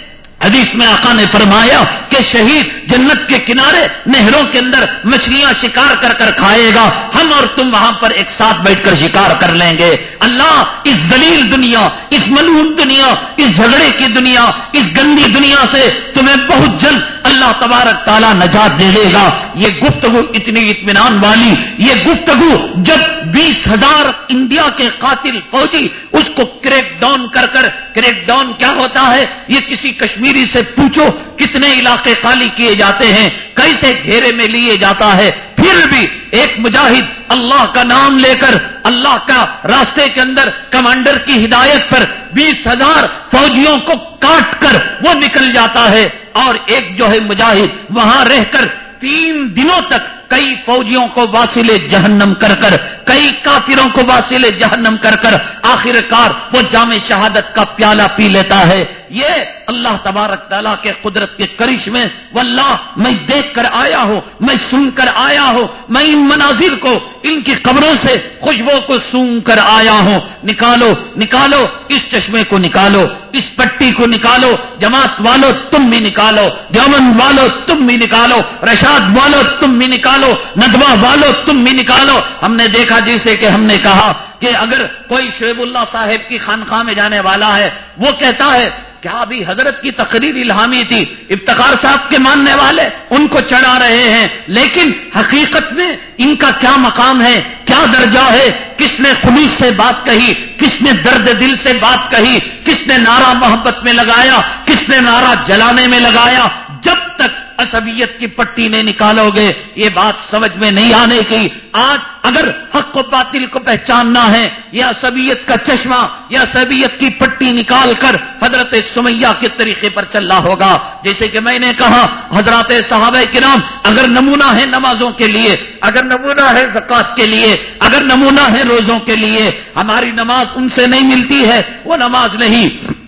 حدیث میں آقا نے فرمایا کہ شہید جنت کے کنارے نہروں کے اندر مچھلیاں شکار کر کر کھائے گا۔ ہم اور تم وہاں پر ایک ساتھ بیٹھ کر شکار کر لیں گے۔ اللہ اس دلیل دنیا، اس ملون دنیا، اس جھگڑے کی دنیا، اس گندی دنیا سے تمہیں بہت جلد اللہ تبارک تعالیٰ نجات دے دے گا۔ یہ گفتگو اتنی اطمینان والی، یہ گفتگو جب بیس ہزار انڈیا کے قاتل فوجی اس کو کریک ڈاؤن کر کر، کریک ڈاؤن کیا ہوتا ہے؟ یہ کسی کشمیر کشمیری سے پوچھو کتنے علاقے خالی کیے جاتے ہیں، کیسے گھیرے میں لیے جاتا ہے۔ پھر بھی ایک مجاہد اللہ کا نام لے کر، اللہ کا راستے کے اندر کمانڈر کی ہدایت پر بیس ہزار فوجیوں کو کاٹ کر وہ نکل جاتا ہے۔ اور ایک جو ہے مجاہد، وہاں رہ کر تین دنوں تک کئی فوجیوں کو واصل جہنم کر کر، کئی کافروں کو واصل جہنم کر کر آخر کار وہ جامع شہادت کا پیالہ پی لیتا ہے۔ یہ اللہ تبارک تعالیٰ کے قدرت کے کرش میں واللہ میں دیکھ کر آیا ہوں، میں سن کر آیا ہوں، میں ان مناظر کو، ان کی قبروں سے خوشبو کو سون کر آیا ہوں۔ نکالو نکالو، اس چشمے کو نکالو، اس پٹی کو نکالو، جماعت والو تم بھی نکالو جمن والو تم بھی نکالو، رشاد والو تم بھی نکالو۔ نکالو ندوا والو، تم بھی نکالو۔ ہم نے دیکھا جسے کہ ہم نے کہا کہ اگر کوئی شعیب اللہ صاحب کی خانخواہ میں جانے والا ہے، وہ کہتا ہے، کیا ابھی حضرت کی تقریر الہامی تھی؟ افتخار صاحب کے ماننے والے ان کو چڑھا رہے ہیں۔ لیکن حقیقت میں ان کا کیا مقام ہے؟ کیا درجہ ہے؟ کس نے خلوص سے بات کہی؟ کس نے درد دل سے بات کہی؟ کس نے نعرہ محبت میں لگایا؟ کس نے نعرہ جلانے میں لگایا؟ جب تک اسبیت کی پٹی نہیں نکالو گے، یہ بات سمجھ میں نہیں آنے کی۔ آج اگر حق و باطل کو پہچاننا ہے یا اسبیت کا چشمہ یا اسبیت کی پٹی نکال کر حضرت سمیہ کے طریقے پر چلنا ہوگا۔ جیسے کہ میں نے کہا، حضرات صحابہ کے نام اگر نمونہ ہے نمازوں کے لیے، اگر نمونہ ہے زکات کے لیے، اگر نمونہ ہے روزوں کے لیے، ہماری نماز ان سے نہیں ملتی ہے، وہ نماز نہیں۔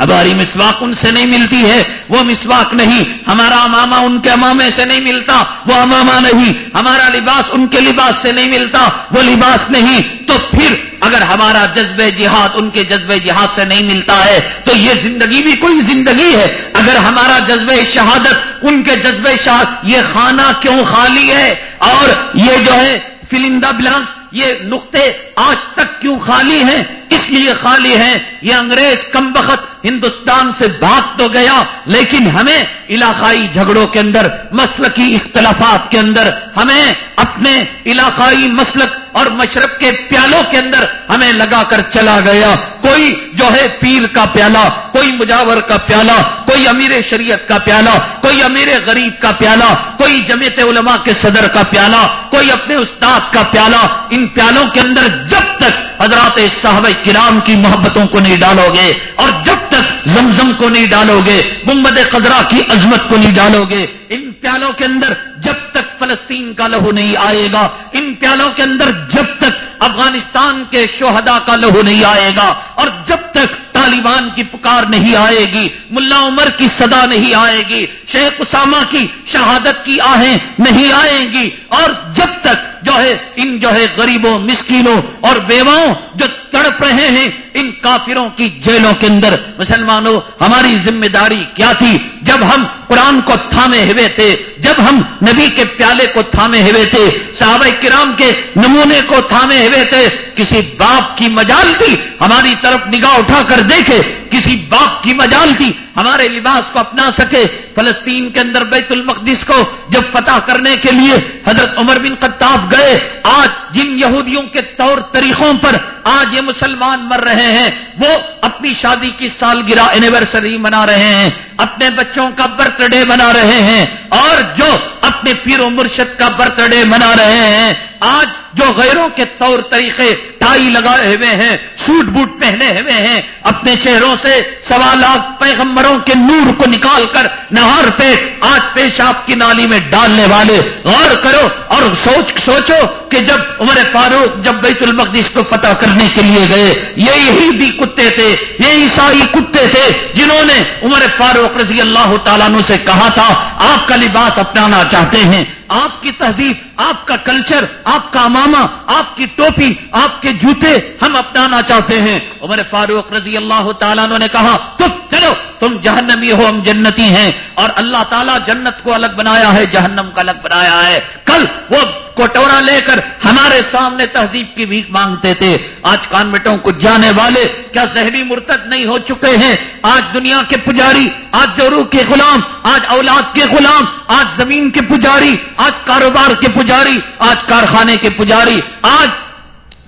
ہماری مسواک ان سے نہیں ملتی ہے، وہ مسواک نہیں۔ ہمارا اماما ان کے امامے سے نہیں ملتا، وہ اماما نہیں۔ ہمارا لباس ان کے لباس سے نہیں ملتا، وہ لباس نہیں۔ تو پھر اگر ہمارا جذب جہاد ان کے جذب جہاد سے نہیں ملتا ہے، تو یہ زندگی بھی کوئی زندگی ہے۔ اگر ہمارا جذب شہادت ان کے جذب شہادت، یہ خانہ کیوں خالی ہے؟ اور یہ جو ہے فلندا بلانکس یہ نقطے آج تک کیوں خالی ہیں؟ اس لیے خالی ہیں۔ یہ انگریز کم بخت ہندوستان سے بھاگ تو گیا، لیکن ہمیں علاقائی جھگڑوں کے اندر، مسلکی اختلافات کے اندر، ہمیں اپنے علاقائی مسلک اور مشرق کے پیالوں کے اندر ہمیں لگا کر چلا گیا۔ کوئی جو ہے پیر کا پیالہ، کوئی مجاور کا پیالہ، کوئی امیر شریعت کا پیالہ، کوئی امیر غریب کا پیالہ، کوئی جمیت علماء کے صدر کا پیالہ، کوئی اپنے استاد کا پیالہ۔ ان پیالوں کے اندر جب تک حضرات صاحب کرام کی محبتوں کو نہیں ڈالو گے اور جب تک زمزم کو نہیں ڈالو گے گمبد قدرہ کی عظمت کو نہیں ڈالو گے، ان پیالوں کے اندر جب تک فلسطین کا لہو نہیں آئے گا ان پیالوں کے اندر جب تک افغانستان کے شہدا کا لہو نہیں آئے گا اور جب تک طالبان کی پکار نہیں آئے گی، ملا عمر کی صدا نہیں آئے گی، شیخ اسامہ کی شہادت کی آہیں نہیں آئیں گی اور جب تک جو ہے ان جو ہے غریبوں، مسکینوں اور بیواؤں جو تڑپ رہے ہیں ان کافروں کی جیلوں کے اندر، مسلمانوں، ہماری ذمہ داری کیا تھی؟ جب ہم قرآن کو تھامے ہوئے تھے، جب ہم نبی کے پیالے کو تھامے ہوئے تھے، صحابہ کرام کے نمونے کو تھامے ہوئے تھے کسی باپ کی مجال تھی ہماری طرف نگاہ اٹھا کر دیکھے، کسی باپ کی مجال تھی ہمارے لباس کو اپنا سکے، فلسطین کے اندر بیت المقدس کو جب فتح کرنے کے لیے حضرت عمر بن خطاب گئے، آج جن یہودیوں کے طور طریقوں پر آج یہ مسلمان مر رہے ہیں، وہ اپنی شادی کی سالگرہ اینیورسری منا رہے ہیں، اپنے بچوں کا برتھ ڈے منا رہے ہیں، اور جو اپنے پیر و مرشد کا برتھ ڈے منا رہے ہیں آج جو غیروں کے طور طریقے ٹائی لگائے ہوئے ہیں، سوٹ بوٹ پہنے ہوئے ہیں، اپنے چہروں سے سوا لاکھ پیغمبروں کے نور کو نکال کر نہار پہ آج پیشاب کی نالی میں ڈالنے والے، غور کرو اور سوچ، سوچو کہ جب عمر فاروق جب بیت المقدس کو فتح کرنے کے لیے گئے یہ یہی بھی کتے تھے یہ عیسائی کتے تھے جنہوں نے عمر فاروق رضی اللہ تعالیٰ سے کہا تھا، آپ کا لباس اپنانا چاہتے ہیں، آپ کی تہذیب آپ کا کلچر آپ کا امامہ آپ کی ٹوپی، آپ کے جوتے ہم اپنانا چاہتے ہیں۔ عمر فاروق رضی اللہ تعالیٰ نے کہا، تم چلو، تم جہنمی ہو، ہم جنتی ہیں۔ اور اللہ تعالیٰ جنت کو الگ بنایا ہے، جہنم کا الگ بنایا ہے۔ کل وہ کوٹورا لے کر ہمارے سامنے تہذیب کی بھیک مانگتے تھے۔ آج کانوٹوں کو جانے والے کیا ذہنی مرتد نہیں ہو چکے ہیں؟ آج دنیا کے پجاری، آج جورو کے غلام، آج اولاد کے غلام، آج زمین کے پجاری، آج کاروبار کے پجاری آج کارخانے کے پجاری، آج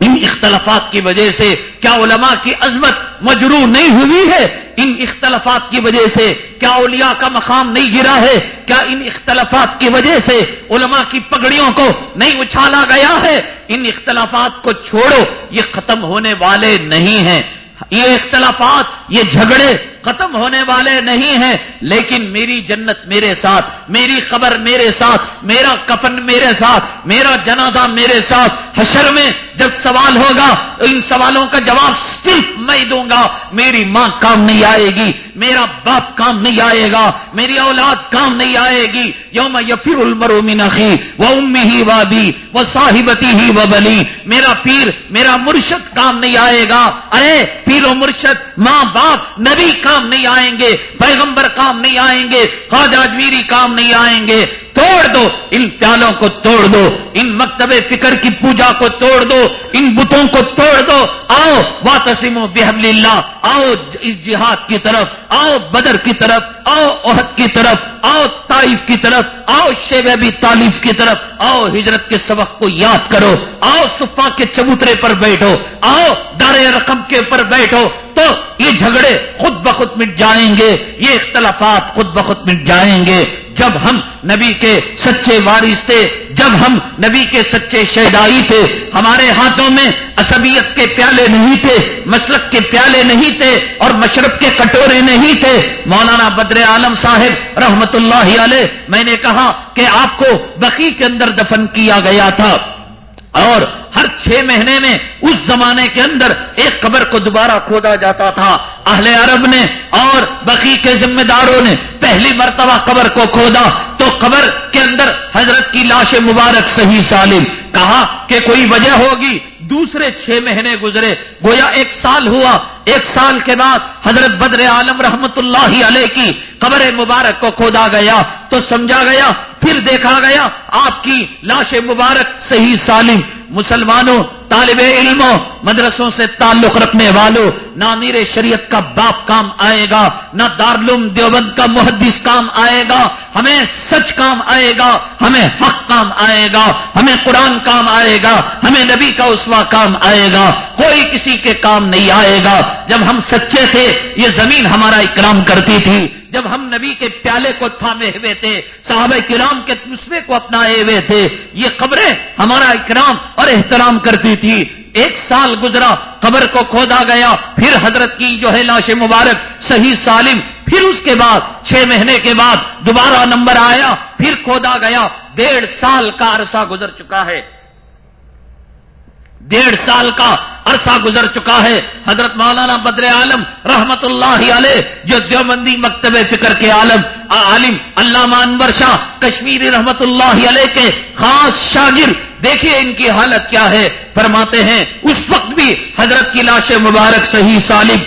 ان اختلافات کی وجہ سے کیا علماء کی عظمت مجرو نہیں ہوئی ہے؟ ان اختلافات کی وجہ سے کیا اولیاء کا مقام نہیں گرا ہے؟ کیا ان اختلافات کی وجہ سے علماء کی پگڑیوں کو نہیں اچھالا گیا ہے؟ ان اختلافات کو چھوڑو، یہ ختم ہونے والے نہیں ہیں۔ یہ اختلافات، یہ جھگڑے ختم ہونے والے نہیں ہیں، لیکن میری جنت میرے ساتھ، میری خبر میرے ساتھ، میرا کفن میرے ساتھ، میرا جنازہ میرے ساتھ، حشر میں جب سوال ہوگا، ان سوالوں کا جواب صرف میں دوں گا۔ میری ماں کام نہیں آئے گی، میرا باپ کام نہیں آئے گا، میری اولاد کام نہیں آئے گی۔ یوم یفر المرو منخی وہ امی ہی وادی وہ صاحبتی ہی وہ بلی میرا پیر، میرا مرشد کام نہیں آئے گا۔ ارے، پیر و مرشد، ماں، باپ، نبی کام نہیں آئیں گے پیغمبر کام نہیں آئیں گے خواجہ اجمیری کام نہیں آئیں گے۔ توڑ دو، ان پیالوں کو توڑ دو، ان مکتب فکر کی پوجا کو توڑ دو، ان بتوں کو توڑ دو۔ آؤ وا تسیم و بحمل اللہ آؤ اس جہاد کی طرف، آؤ بدر کی طرف، آؤ عہد کی طرف، آؤ طائف کی طرف، آؤ شیب ابی طالف کی طرف۔ آؤ ہجرت کے سبق کو یاد کرو۔ آؤ صفا کے چبوترے پر بیٹھو۔ آؤ دار رقم کے اوپر بیٹھو۔ تو یہ جھگڑے خود بخود مٹ جائیں گے، یہ اختلافات خود بخود مٹ جائیں گے۔ جب ہم نبی کے سچے وارث تھے، جب ہم نبی کے سچے شہدائی تھے، ہمارے ہاتھوں میں اسبیت کے پیالے نہیں تھے، مسلک کے پیالے نہیں تھے اور مشرق کے کٹورے نہیں تھے۔ مولانا بدر عالم صاحب رحمت اللہ علیہ، میں نے کہا کہ آپ کو بقی کے اندر دفن کیا گیا تھا اور ہر چھ مہینے میں اس زمانے کے اندر ایک قبر کو دوبارہ کھودا جاتا تھا۔ اہل عرب نے اور بقی کے ذمہ داروں نے پہلی مرتبہ قبر کو کھودا۔ تو قبر کے اندر حضرت کی لاش مبارک صحیح سالم۔ کہا کہ کوئی وجہ ہوگی۔ دوسرے چھ مہینے گزرے۔ گویا ایک سال ہوا۔ ایک سال کے بعد حضرت بدر عالم رحمت اللہ علیہ کی قبر مبارک کو کھودا گیا۔ تو سمجھا گیا، پھر دیکھا گیا، آپ کی لاش مبارک صحیح سالم۔ مسلمانوں طالب علموں، مدرسوں سے تعلق رکھنے والوں، نہ امیر شریعت کا باپ کام آئے گا، نہ دارالعلوم دیوبند کا محدث کام آئے گا، ہمیں سچ کام آئے گا، ہمیں حق کام آئے گا، ہمیں قرآن کام آئے گا، ہمیں نبی کا اسوا کام آئے گا، کوئی کسی کے کام نہیں آئے گا۔ جب ہم سچے تھے، یہ زمین ہمارا اکرام کرتی تھی۔ جب ہم نبی کے پیالے کو تھامے ہوئے تھے، صحابہ کرام کے مسئلے کو اپنائے ہوئے تھے، یہ قبریں ہمارا اکرام اور احترام کرتی تھی۔ ایک سال گزرا، قبر کو کھودا گیا، پھر حضرت کی جو ہے لاش مبارک، صحیح سالم، پھر اس کے بعد، چھ مہینے کے بعد دوبارہ نمبر آیا، پھر کھودا گیا۔ ڈیڑھ سال کا عرصہ گزر چکا ہے۔ ڈیڑھ سال کا عرصہ گزر چکا ہے۔ حضرت مولانا بدر عالم رحمت اللہ علیہ، جو دیوبندی مکتب فکر کے عالم عالم، علامہ انور شاہ، کشمیری رحمت اللہ علیہ کے خاص شاگرد دیکھیے ان کی حالت کیا ہے، فرماتے ہیں، اس وقت بھی حضرت کی لاش مبارک صحیح سالم،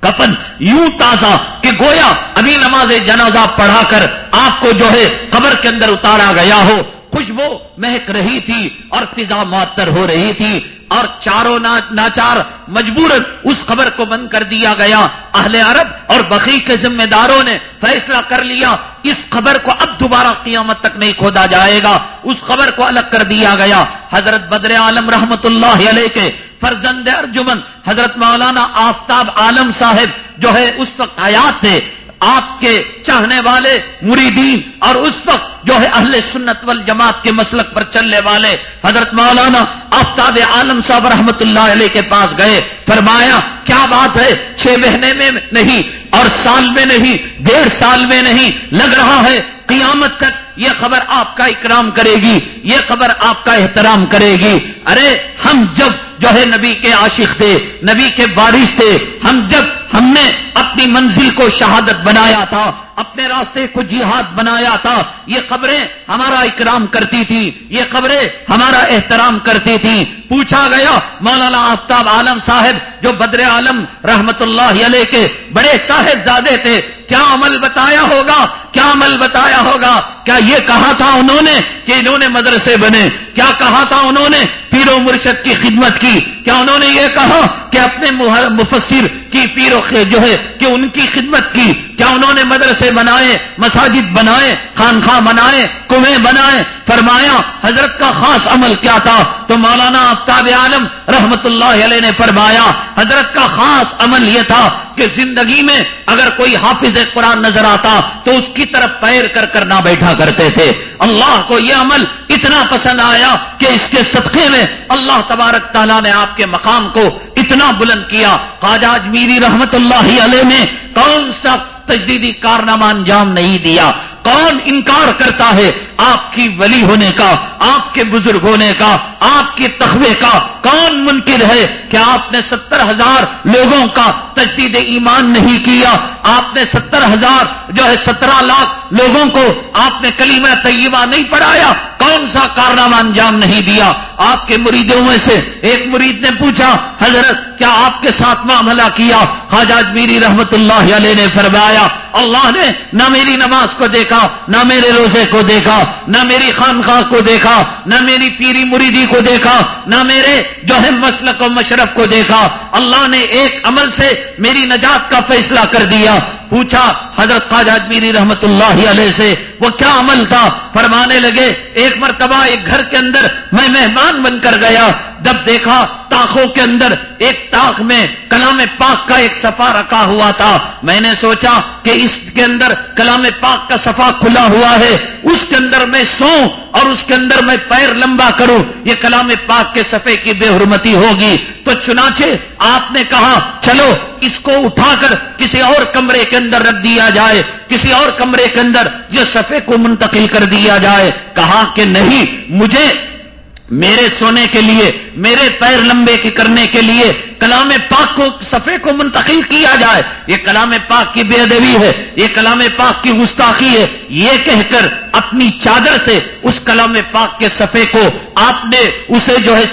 کفن یوں تازہ کہ گویا ابھی نماز جنازہ پڑھا کر آپ کو جو ہے قبر کے اندر اتارا گیا ہو۔ خوشبو مہک رہی تھی اور فضا معطر ہو رہی تھی۔ اور چاروں ناچار مجبور اس خبر کو بند کر دیا گیا۔ اہل عرب اور بقی کے ذمہ داروں نے فیصلہ کر لیا، اس خبر کو اب دوبارہ قیامت تک نہیں کھودا جائے گا۔ اس خبر کو الگ کر دیا گیا۔ حضرت بدر عالم رحمت اللہ علیہ کے فرزند ارجمن، حضرت مولانا آفتاب عالم صاحب جو ہے، اس وقت حیات تھے۔ آپ کے چاہنے والے مریدین اور اس وقت جو ہے اہل سنت والجماعت کے مسلک پر چلنے والے حضرت مولانا آفتاب عالم صاحب رحمت اللہ علیہ کے پاس گئے، فرمایا، کیا بات ہے؟ چھ مہینے میں نہیں اور سال میں نہیں، ڈیڑھ سال میں نہیں، لگ رہا ہے، قیامت تک یہ خبر آپ کا اکرام کرے گی، یہ خبر آپ کا احترام کرے گی۔ ارے، ہم جب جو ہے نبی کے عاشق تھے، نبی کے بارش تھے، ہم جب ہم نے اپنی منزل کو شہادت بنایا تھا اپنے راستے کو جہاد بنایا تھا۔ یہ خبریں ہمارا اکرام کرتی تھی۔ یہ خبریں ہمارا احترام کرتی تھی۔ پوچھا گیا مولانا آفتاب عالم صاحب، جو بدر عالم رحمت اللہ علیہ کے بڑے صاحب زادے تھے، کیا عمل بتایا ہوگا؟ کیا عمل بتایا ہوگا؟ کیا یہ کہا تھا انہوں نے کہ انہوں نے مدرسے بنے؟ کیا کہا تھا انہوں نے پیر و مرشد کی خدمت کی؟ کیا انہوں نے یہ کہا کہ اپنے مفسر کی پیر و جو ہے، کہ ان کی خدمت کی؟ کیا انہوں نے مدرسے بنائے، مساجد بنائے، خانخواہ بنائے، کنویں بنائے؟ فرمایا، حضرت کا خاص عمل کیا تھا؟ تو مولانا آفتاب عالم رحمت اللہ علیہ نے فرمایا، حضرت کا خاص عمل یہ تھا کہ زندگی میں اگر کوئی حافظ قرآن نظر آتا تو اس کی طرف پیر کر کر نہ بیٹھا کرتے تھے۔ اللہ کو یہ عمل اتنا پسند آیا کہ اس کے صدقے میں اللہ تبارک تعالیٰ نے آپ کے مقام کو اتنا بلند کیا۔ خاجاج میری رحمت اللہ علیہ نے، کون سا تجدیدی کارنامہ انجام نہیں دیا۔ کون انکار کرتا ہے آپ کی ولی ہونے کا، آپ کے بزرگ ہونے کا، آپ کے تخوے کا؟ کون منکر ہے؟ کہ آپ نے ستر ہزار لوگوں کا تجدید ایمان نہیں کیا؟ آپ نے ستر ہزار جو ہے سترہ لاکھ لوگوں کو آپ نے کلیمہ طیبہ نہیں پڑھایا؟ کون سا کارنامہ انجام نہیں دیا؟ آپ کے مریدوں میں سے ایک مرید نے پوچھا، حضرت، کیا آپ کے ساتھ معاملہ کیا؟ خاجاج میری رحمت اللہ علیہ نے فرمایا اللہ نے نہ میری نماز کو دیکھا، نہ میرے روزے کو دیکھا، نہ میری خانخواہ کو دیکھا، نہ میری پیری مریدی کو دیکھا، نہ میرے جو ہے مسلک و مشرف کو دیکھا۔ اللہ نے ایک عمل سے میری نجات کا فیصلہ کر دیا۔ پوچھا، حضرت خواجہ میری رحمت اللہ علیہ سے، وہ کیا عمل تھا؟ فرمانے لگے، ایک مرتبہ ایک گھر کے اندر میں مہمان بن کر گیا، جب دیکھا تاخوں کے اندر ایک تاخ میں کلام پاک کا ایک صفا رکھا ہوا تھا۔ میں نے سوچا کہ اس کے اندر کلام پاک کا صفا کھلا ہوا ہے۔ اس کے اندر میں سو اور اس کے اندر میں پیر لمبا کروں، یہ کلام پاک کے صفے کی بے حرمتی ہوگی۔ تو چنانچہ آپ نے کہا، چلو اس کو اٹھا کر کسی اور کمرے کے اندر رکھ دیا جائے، کسی اور کمرے کے اندر یہ صفحے کو منتقل کر دیا جائے، کہا کہ نہیں، مجھے میرے سونے کے لیے، میرے پیر لمبے کے کرنے کے لیے کلام پاک کو صفے کو منتقل کیا جائے۔ یہ کلام پاک کی بے ادبی ہے، یہ کلام پاک کی گستاخی ہے۔ یہ کہہ کر اپنی چادر سے اس کلام پاک کے صفے کو آپ نے اسے جو ہے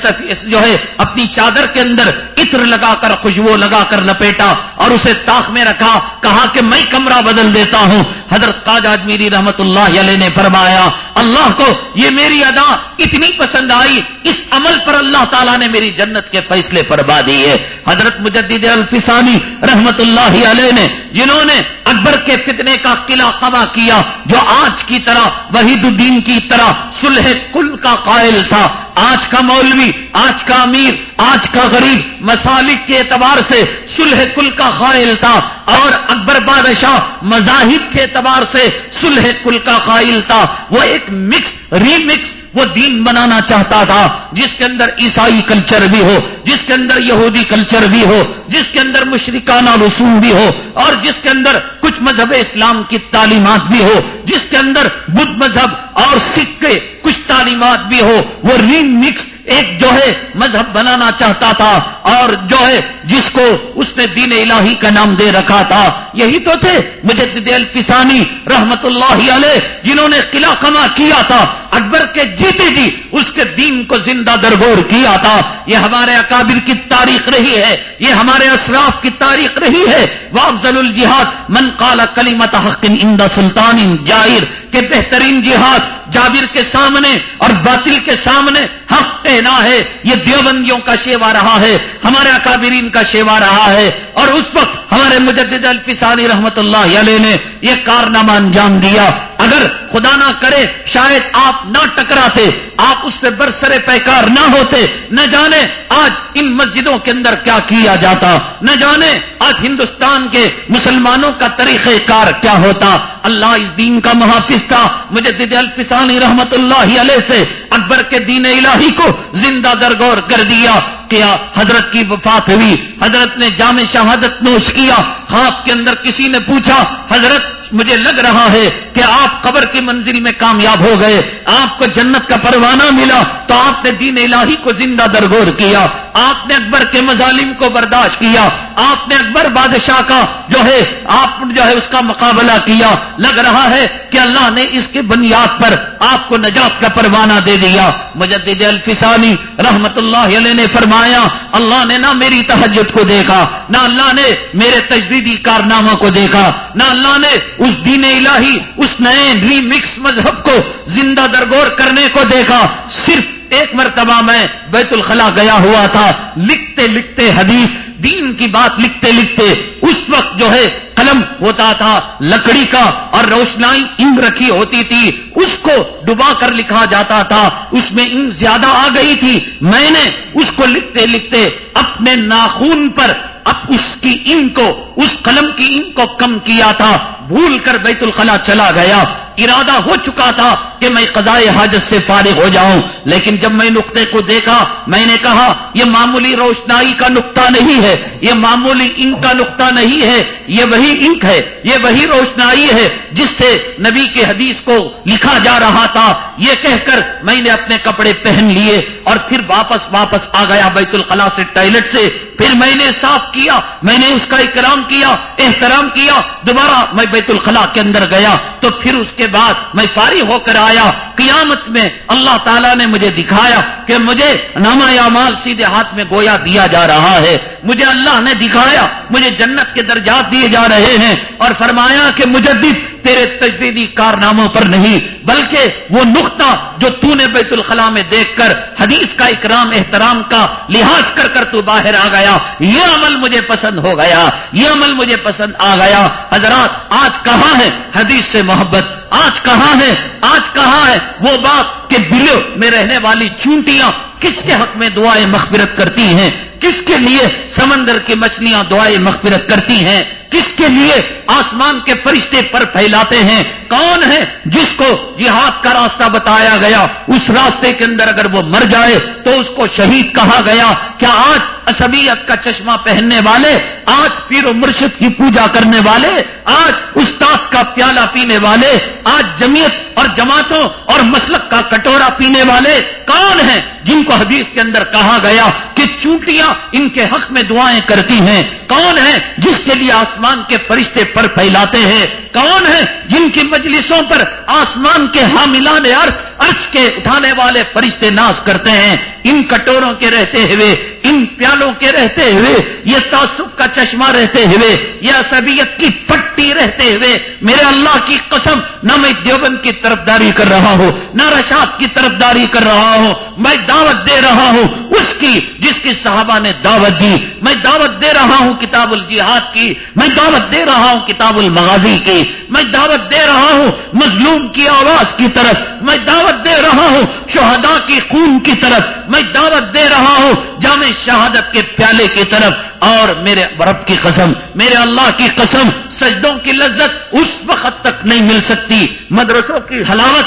جو ہے، اپنی چادر کے اندر عطر لگا کر، خوشبو لگا کر لپیٹا اور اسے تاخ میں رکھا، کہا کہ میں کمرہ بدل دیتا ہوں۔ حضرت تاج میری رحمت اللہ علیہ نے فرمایا، اللہ کو یہ میری ادا اتنی پسند آئی اس عمل پر اللہ تعالیٰ نے میری جنت کے فیصلے پر دی ہے۔ حضرت مجدد الفسانی رحمت اللہ علیہ نے، جنہوں نے اکبر کے فتنے کا قلعہ قبا کیا، جو آج کی طرح، وحید الدین کی طرح سلح کل کا قائل تھا۔ آج کا مولوی، آج کا امیر، آج کا غریب، مسالک کے اعتبار سے سلح کل کا قائل تھا۔ اور اکبر بادشاہ مذاہب کے اعتبار سے سلح کل کا قائل تھا۔ وہ ایک مکس ری مکس وہ دین بنانا چاہتا تھا، جس کے اندر عیسائی کلچر بھی ہو، جس کے اندر یہودی کلچر بھی ہو، جس کے اندر مشرکانہ رسوم بھی ہو، اور جس کے اندر کچھ مذہب اسلام کی تعلیمات بھی ہو، جس کے اندر بدھ مذہب اور سکھ کے کچھ تعلیمات بھی ہو، وہ ری مکس ایک جو ہے مذہب بنانا چاہتا تھا اور جو ہے جس کو اس نے دین الہی کا نام دے رکھا تھا۔ یہی تو تھے مجھے الفسانی رحمت اللہ علیہ، جنہوں نے قلعہ کما کیا تھا۔ اکبر کے جیتے جی اس کے دین کو زندہ درگور کیا تھا۔ یہ ہمارے اکابر کی تاریخ رہی ہے، یہ ہمارے اسراف کی تاریخ رہی ہے۔ وہ افضل الجہاد، من قال کلیمت حق ان سلطان جائر، کہ بہترین جہاد جابر کے سامنے اور باطل کے سامنے حق کہنا ہے، یہ دیوبندیوں کا شیوا رہا ہے، ہمارے اکابرین کا شیوا رہا ہے، اور اس وقت ہمارے مجدد الفسانی رحمت اللہ علیہ نے یہ کارنامہ انجام دیا۔ اگر خدا نہ کرے، شاید آپ نہ ٹکراتے، آپ اس سے برسرے پیکار نہ ہوتے۔ نہ جانے آج ان مسجدوں کے اندر کیا کیا جاتا۔ نہ جانے آج ہندوستان کے مسلمانوں کا طریقہ کار کیا ہوتا۔ اللہ اس دین کا محافظ تھا۔ مجھے دد الفسانی رحمت اللہ علیہ سے اکبر کے دین الہی کو زندہ درگور کر دیا کیا حضرت کی وفات ہوئی۔ حضرت نے جامع شہادت نوش کیا۔ خواب کے اندر کسی نے پوچھا، حضرت مجھے لگ رہا ہے کہ آپ قبر کی منزل میں کامیاب ہو گئے، آپ کو جنت کا پروانہ ملا تو آپ نے دین الہی کو زندہ درگور کیا، آپ نے اکبر کے مظالم کو برداشت کیا، آپ نے اکبر بادشاہ کا جو ہے، آپ جو ہے اس کا مقابلہ کیا۔ لگ رہا ہے کہ اللہ نے اس کے بنیاد پر آپ کو نجات کا پروانہ دے دیا۔ مجدد الفسانی رحمت اللہ علیہ نے فرمایا، اللہ نے نہ میری تحجد کو دیکھا، نہ اللہ نے میرے تجدیدی کارنامہ کو دیکھا، نہ اللہ نے اس دین الہی، اس نئے ری مکس مذہب کو زندہ درگور کرنے کو دیکھا۔ صرف ایک مرتبہ میں بیت الخلا گیا ہوا تھا۔ لکھتے لکھتے حدیث، دین کی بات لکھتے لکھتے اس وقت جو ہے قلم ہوتا تھا، لکڑی کا اور روشنائی انگ رکھی ہوتی تھی، اس کو ڈبا کر لکھا جاتا تھا، اس میں انگ زیادہ آ گئی تھی۔ میں نے اس کو لکھتے لکھتے اپنے ناخون پر اب اس کی ان کو، اس قلم کی ان کو کم کیا تھا۔ بھول کر بیت الخلا چلا گیا۔ ارادہ ہو چکا تھا کہ میں قضاء حاجت سے فارغ ہو جاؤں، لیکن جب میں نقطے کو دیکھا، میں نے کہا، یہ معمولی روشنائی کا نقطہ نہیں ہے، یہ معمولی انک کا نقطہ نہیں ہے، یہ وہی انک ہے، یہ وہی روشنائی ہے جس سے نبی کے حدیث کو لکھا جا رہا تھا۔ یہ کہہ کر میں نے اپنے کپڑے پہن لیے اور پھر واپس واپس آ گیا بیت الخلا سے ٹوائلٹ سے۔ پھر میں نے صاف کیا، میں نے اس کا اکرام کیا، احترام کیا، دوبارہ میں بیت الخلا کے اندر گیا۔ تو پھر اس کے بعد میں فارغ ہو کر آیا۔ قیامت میں اللہ تعالیٰ نے مجھے دکھایا کہ مجھے ناما یا مال سیدھے ہاتھ میں گویا دیا جا رہا ہے۔ مجھے اللہ نے دکھایا، مجھے جنت کے درجات دیے جا رہے ہیں اور فرمایا کہ مجدد تیرے تجدیدی کارناموں پر نہیں، بلکہ وہ نقطہ جو تو نے بیت الخلا میں دیکھ کر حدیث کا اکرام احترام کا لحاظ کر کر تو باہر آ گیا۔ یہ عمل مجھے پسند ہو گیا۔ یہ عمل مجھے پسند آ گیا۔ حضرات، آج کہاں ہے حدیث سے محبت؟ آج کہاں ہے؟ آج کہاں ہے وہ بات کہ بلیو میں رہنے والی چونٹیاں کس کے حق میں دعائیں مغفرت کرتی ہیں؟ کس کے لیے سمندر کی مچھلیاں دعائیں مغفرت کرتی ہیں؟ کس کے لیے آسمان کے فرشتے پر پھیلاتے ہیں؟ کون ہے جس کو جہاد کا راستہ بتایا گیا؟ اس راستے کے اندر اگر وہ مر جائے تو اس کو شہید کہا گیا۔ کیا آج اسبیت کا چشمہ پہننے والے، آج پیر و مرشد کی پوجا کرنے والے آج استاد کا پیالہ پینے والے، آج جمیت اور جماعتوں اور مسلک کا کٹورا پینے والے کون ہیں جن کو حدیث کے اندر کہا گیا کہ چونٹیاں ان کے حق میں دعائیں کرتی ہیں؟ کون ہے جس کے لیے آسمان کے فرشتے پر پھیلاتے ہیں؟ کون ہے جن کی مجلسوں پر آسمان کے حاملان عرض عرض کے اٹھانے والے فرشتے ناز کرتے ہیں؟ ان کٹوروں کے رہتے ہوئے، ان پیالوں کے رہتے ہوئے، یہ تعصب کا چشمہ رہتے ہوئے، یہ اسبیت کی پٹ پٹی رہتے ہوئے میرے اللہ کی قسم نہ میں دیوبند کی طرف داری کر رہا ہوں، نہ رشاد کی طرف داری کر رہا ہوں، میں دعوت دے رہا ہوں اس کی جس کی صحابہ نے دعوت دی۔ میں دعوت دے رہا ہوں کتاب الجہاد کی، میں دعوت دے رہا ہوں کتاب المغازی کی۔ میں دعوت دے رہا ہوں مظلوم کی آواز کی طرف۔ میں دعوت دے رہا ہوں شہداء کی خون کی طرف۔ میں دعوت دے رہا ہوں جامع شہادت کے پیالے کی طرف۔ اور میرے رب کی قسم، میرے اللہ کی قسم، سجدوں کی لذت اس وقت تک نہیں مل سکتی۔ مدرسوں کی حلاوت،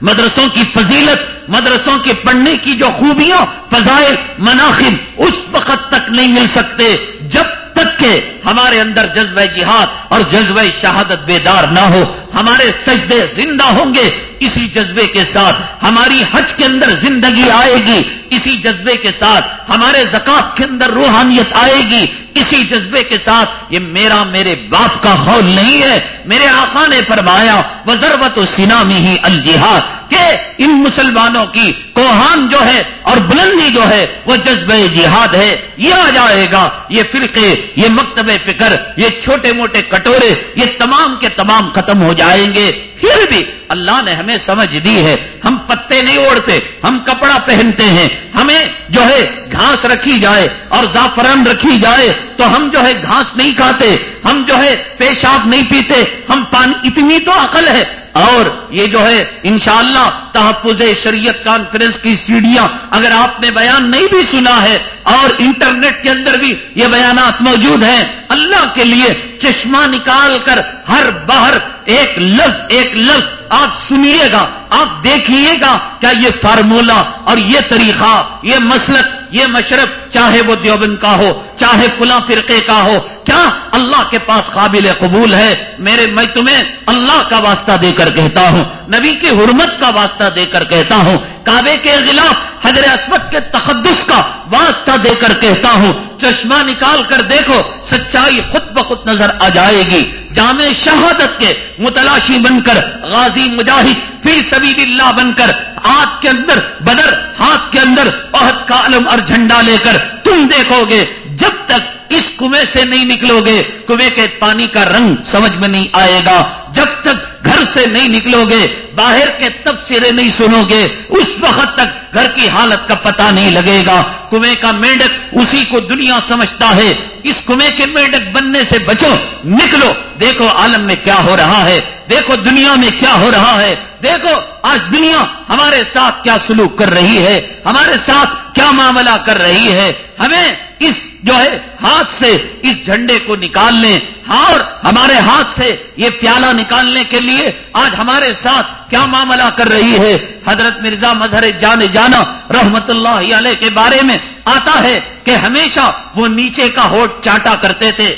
مدرسوں کی فضیلت، مدرسوں کے پڑھنے کی جو خوبیاں، فضائل، مناخب، اس وقت تک نہیں مل سکتے۔ جب تک کہ ہمارے اندر جذبہ جہاد اور جذبہ شہادت بیدار نہ ہو۔ ہمارے سجدے زندہ ہوں گے۔ اسی جذبے کے ساتھ ہماری حج کے اندر زندگی آئے گی۔ اسی جذبے کے ساتھ ہمارے زکات کے اندر روحانیت آئے گی۔ اسی جذبے کے ساتھ یہ میرا میرے باپ کا حول نہیں ہے۔ میرے آقا نے فرمایا وہ ضرورت و سینامی ہی الجہاد۔ کہ ان مسلمانوں کی کوہان جو ہے اور بلندی جو ہے، وہ جذبہ جہاد ہے۔ یہ آ جائے گا، یہ فرقے یہ مکتب فکر، یہ چھوٹے موٹے کٹورے، یہ تمام کے تمام ختم ہو جائیں گے۔ پھر بھی اللہ نے ہمیں سمجھ دی ہے، ہم پتے نہیں اوڑھتے، ہم کپڑا پہنتے ہیں۔ ہمیں جو ہے گھاس رکھی جائے اور زعفران رکھی جائے تو ہم جو ہے گھاس نہیں کھاتے، ہم جو ہے پیشاب نہیں پیتے۔ ہم پانی، اتنی تو عقل ہے۔ اور یہ جو ہے انشاءاللہ تحفظ شریعت کانفرنس کی سیڑھیاں اگر آپ نے بیان نہیں بھی سنا ہے اور انٹرنیٹ کے اندر بھی یہ بیانات موجود ہیں، اللہ کے لیے چشمہ نکال کر ہر باہر ایک لفظ ایک لفظ آپ سنیے گا، آپ دیکھیے گا کیا یہ فارمولا اور یہ طریقہ، یہ مسلک یہ مشرف چاہے وہ دیوبند کا ہو، چاہے فلاں فرقے کا ہو، کیا اللہ کے پاس قابل قبول ہے؟ میرے، میں تمہیں اللہ کا واسطہ دے کر کہتا ہوں، نبی کی حرمت کا واسطہ دے کر کہتا ہوں، کعبے کے خلاف حضر اسمت کے تقدس کا واسطہ دے کر کہتا ہوں۔ چشمہ نکال کر دیکھو، سچائی خود بخود نظر آ جائے گی۔ جامع شہادت کے متلاشی بن کر، غازی مجاہد، فی سبیل اللہ بن کر ہاتھ کے اندر بدر، ہاتھ کے اندر عہد کا علم اور جھنڈا لے کر تم دیکھو گے، جب تک اس کنویں سے نہیں نکلو گے، کنویں کے پانی کا رنگ سمجھ میں نہیں آئے گا۔ جب تک گھر سے نہیں نکلو گے باہر کے تبصرے نہیں سنو گے اس وقت تک گھر کی حالت کا پتہ نہیں لگے گا۔ کنویں کا مینڈک اسی کو دنیا سمجھتا ہے۔ اس کنویں کے مینڈک بننے سے بچو، نکلو۔ دیکھو عالم میں کیا ہو رہا ہے۔ دیکھو دنیا میں کیا ہو رہا ہے۔ دیکھو آج دنیا ہمارے ساتھ کیا سلوک کر رہی ہے۔ ہمارے ساتھ کیا معاملہ کر رہی ہے۔ ہمیں اس جو ہے ہاتھ سے اس جھنڈے کو نکال لیں۔ اور ہمارے ہاتھ سے یہ پیالہ نکالنے کے لیے آج ہمارے ساتھ کیا معاملہ کر رہی ہے؟ حضرت مرزا مظہر جانے جانا رحمت اللہ علیہ کے بارے میں آتا ہے کہ ہمیشہ وہ نیچے کا ہوٹ چاٹا کرتے تھے۔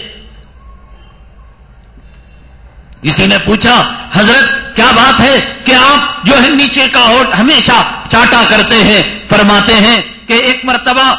کسی نے پوچھا، حضرت، کیا بات ہے کہ آپ جو ہے نیچے کا ہوٹ ہمیشہ چاٹا کرتے ہیں؟ فرماتے ہیں کہ ایک مرتبہ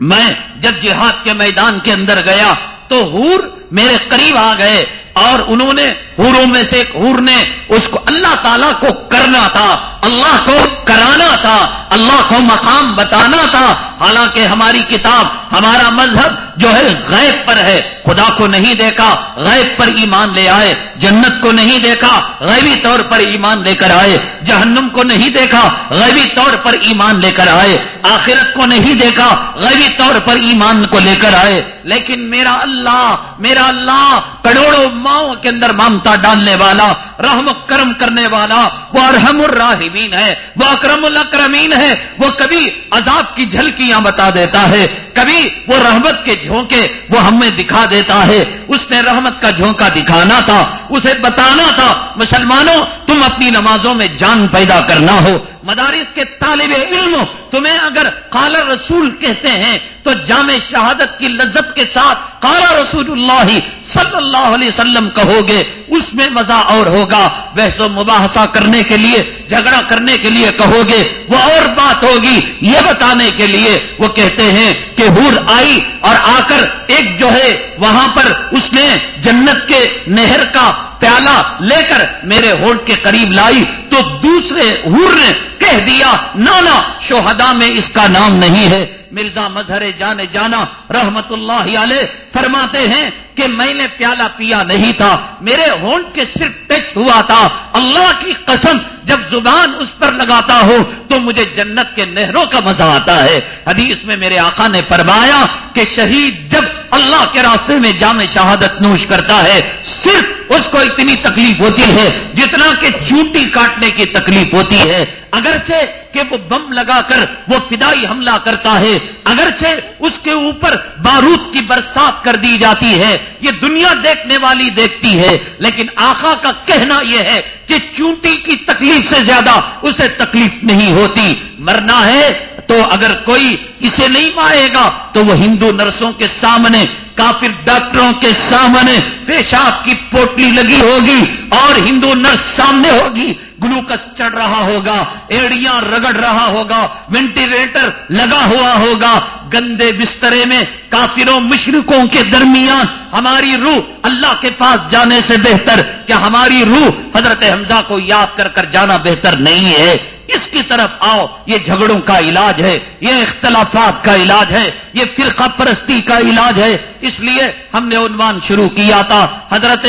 میں جب جہاد کے میدان کے اندر گیا تو ہور میرے قریب آ گئے اور انہوں نے ہوروں میں سے ایک ہور نے اس کو اللہ تعالیٰ کو کرنا تھا، اللہ کو کرانا تھا، اللہ کو مقام بتانا تھا۔ حالانکہ ہماری کتاب، ہمارا مذہب جو ہے غیب پر ہے۔ خدا کو نہیں دیکھا، غیب پر ایمان لے آئے۔ جنت کو نہیں دیکھا، غیبی طور پر ایمان لے کر آئے۔ جہنم کو نہیں دیکھا، غیبی طور پر ایمان لے کر آئے۔ آخرت کو نہیں دیکھا، غیبی طور پر ایمان کو لے کر آئے۔ لیکن میرا اللہ میرا اللہ کروڑوں ماؤں کے اندر ممتا ڈالنے والا، رحم کرم کرنے والا، وہ ارحم الراحمین ہے، وہ اکرم الاکرمین ہے، وہ کبھی عذاب کی جھلکیاں بتا دیتا ہے، کبھی وہ رحمت کے جھونکے وہ ہمیں دکھا دیتا ہے۔ اس نے رحمت کا جھونکا دکھانا تھا، اسے بتانا تھا، مسلمانوں، تم اپنی نمازوں میں جان پیدا کرنا ہو۔ مدارس کے طالب علم تمہیں اگر کالا رسول کہتے ہیں، تو جامع شہادت کی لذت کے ساتھ کالا رسول اللہ صلی اللہ علیہ وسلم کہو گے، اس میں مزہ اور ہوگا۔ بحث و مباحثہ کرنے کے لیے، جھگڑا کرنے کے لیے کہو گے، وہ اور بات ہوگی یہ بتانے کے لیے۔ وہ کہتے ہیں کہ ہور آئی اور آ کر ایک جو ہے، وہاں پر اس نے جنت کے نہر کا پیالہ لے کر میرے ہونٹ کے قریب لائی تو دوسرے ہور نے کہہ دیا، نانا شوہدا میں اس کا نام نہیں ہے۔ مرزا مظہر جانے جانا رحمت اللہ علیہ فرماتے ہیں کہ میں نے پیالہ پیا نہیں تھا۔ میرے ہونٹ کے صرف ٹچ ہوا تھا۔ اللہ کی قسم، جب زبان اس پر لگاتا ہو تو مجھے جنت کے نہروں کا مزہ آتا ہے۔ حدیث میں میرے آقا نے فرمایا کہ شہید جب اللہ کے راستے میں جامع شہادت نوش کرتا ہے، صرف اس کو اتنی تکلیف ہوتی ہے جتنا کہ چوٹی کاٹنے کی تکلیف ہوتی ہے۔ اگرچہ کہ وہ بم لگا کر وہ فدائی حملہ کرتا ہے، اگرچہ اس کے اوپر بارود کی برسات کر دی جاتی ہے، یہ دنیا دیکھنے والی دیکھتی ہے۔ لیکن آقا کا کہنا یہ ہے کہ چونٹی کی تکلیف سے زیادہ اسے تکلیف نہیں ہوتی۔ مرنا ہے تو اگر کوئی اسے نہیں مارے گا تو وہ ہندو نرسوں کے سامنے کافر ڈاکٹروں کے سامنے پیشاب کی پوٹلی لگی ہوگی اور ہندو نرس سامنے ہوگی۔ گلوکس چڑھ رہا ہوگا، ایڑیاں رگڑ رہا ہوگا، وینٹیلیٹر لگا ہوا ہوگا۔ گندے بسترے میں کافروں مشرقوں کے درمیان ہماری روح اللہ کے پاس جانے سے بہتر کیا ہماری روح حضرت حمزہ کو یاد کر کر جانا بہتر نہیں ہے۔ اس کی طرف آؤ، یہ جھگڑوں کا علاج ہے، یہ اختلافات کا علاج ہے، یہ فرقہ پرستی کا علاج ہے۔ اس لیے ہم نے عنوان شروع کیا تھا حضرت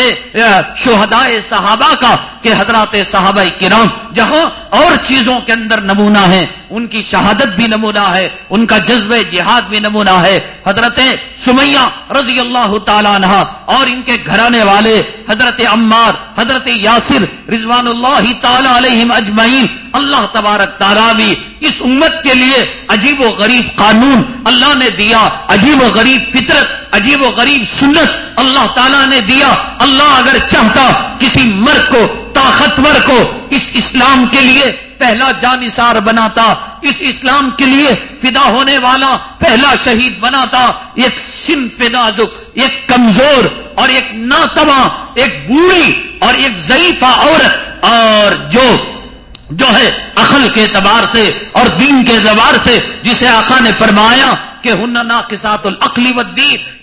شہدائے صحابہ کا، کہ حضرات صحابہ کرام جہاں اور چیزوں کے اندر نمونہ ہے ان کی شہادت بھی نمونہ ہے، ان کا جذب جہاد بھی نمونہ ہے۔ حضرت سمیہ رضی اللہ تعالیٰ عنہ اور ان کے گھرانے والے حضرت عمار، حضرت یاسر رضوان اللہ تعالی علیہم اجمعین، اللہ تبارک تعالیٰ بھی اس امت کے لیے عجیب و غریب قانون اللہ نے دیا، عجیب و غریب فطرت، عجیب و غریب سنت اللہ تعالیٰ نے دیا۔ اللہ اگر چاہتا کسی مرد کو، طاقتور کو اس اسلام کے لیے پہلا جانسار بناتا، اس اسلام کے لیے فدا ہونے والا پہلا شہید بناتا، ایک صنف نازک، ایک کمزور اور ایک ناتواں، ایک بوڑھی اور ایک ضعیفہ عورت اور جو جو ہے عقل کے اعتبار سے اور دین کے اعتبار سے، جسے آقا نے فرمایا کہ ہننا کے ساتھ العقلی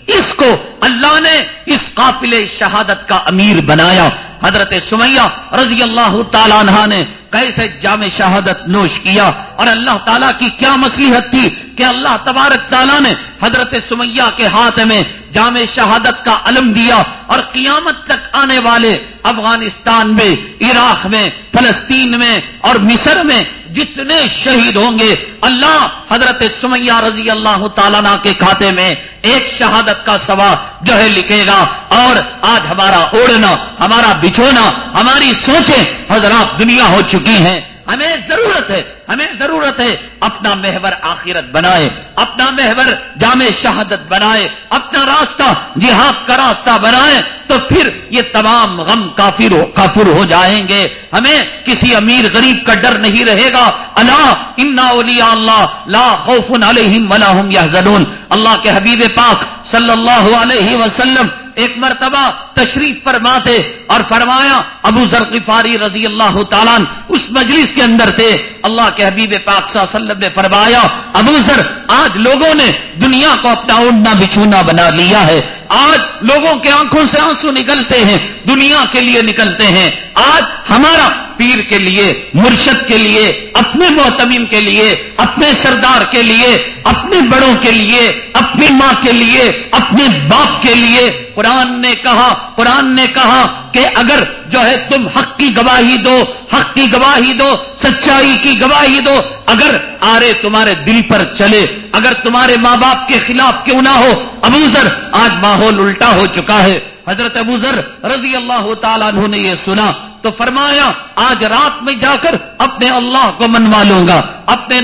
اس کو اللہ نے اس قافل شہادت کا امیر بنایا۔ حضرت سمیہ رضی اللہ تعالیٰ عنہ نے کیسے جامع شہادت نوش کیا اور اللہ تعالیٰ کی کیا مصلیحت تھی کہ اللہ تبارک تعالیٰ نے حضرت سمیہ کے ہاتھ میں جامع شہادت کا علم دیا اور قیامت تک آنے والے افغانستان میں، عراق میں، فلسطین میں اور مصر میں جتنے شہید ہوں گے، اللہ حضرت سمیہ رضی اللہ تعالیٰ کے کھاتے میں ایک شہادت کا سوا جو ہے لکھے گا اور آج ہمارا اوڑھنا، ہمارا بچھونا، ہماری سوچیں حضرات دنیا ہو چکی ہیں۔ ہمیں ضرورت ہے، ہمیں ضرورت ہے اپنا محور آخرت بنائے، اپنا محور جامع شہادت بنائے، اپنا راستہ جہاد کا راستہ بنائے، تو پھر یہ تمام غم کافر ہو کافر ہو جائیں گے۔ ہمیں کسی امیر غریب کا ڈر نہیں رہے گا۔ اللہ انا اولیاء اللہ لا خوف علیہم ولا هم يحزنون اللہ کے حبیب پاک صلی اللہ علیہ وسلم ایک مرتبہ تشریف فرماتے اور فرمایا، ابو ذرقفاری رضی اللہ تعالیٰ اس مجلس کے اندر تھے۔ اللہ کے حبیب پاک صلی اللہ علیہ وسلم نے فرمایا، ابو ذر، آج لوگوں نے دنیا کو اپنا اڑنا بچھونا بنا لیا ہے۔ آج لوگوں کے آنکھوں سے آنسو نکلتے ہیں، دنیا کے لیے نکلتے ہیں۔ آج ہمارا پیر کے لیے، مرشد کے لیے، اپنے محتمین کے لیے، اپنے سردار کے لیے، اپنے بڑوں کے لیے، اپنی ماں کے لیے، اپنے باپ کے لیے قرآن نے کہا، قرآن نے کہا کہ اگر جو ہے تم حق کی گواہی دو، حق کی گواہی دو، سچائی کی گواہی دو، اگر آرے تمہارے دل پر چلے، اگر تمہارے ماں باپ کے خلاف کیوں نہ ہو ابوذر آج ماحول الٹا ہو چکا ہے۔ حضرت ابوذر رضی اللہ تعالیٰ عنہ نے یہ سنا، تو فرمایا، آج رات میں جا کر اپنے اللہ کو منوا لوں گا، اپنے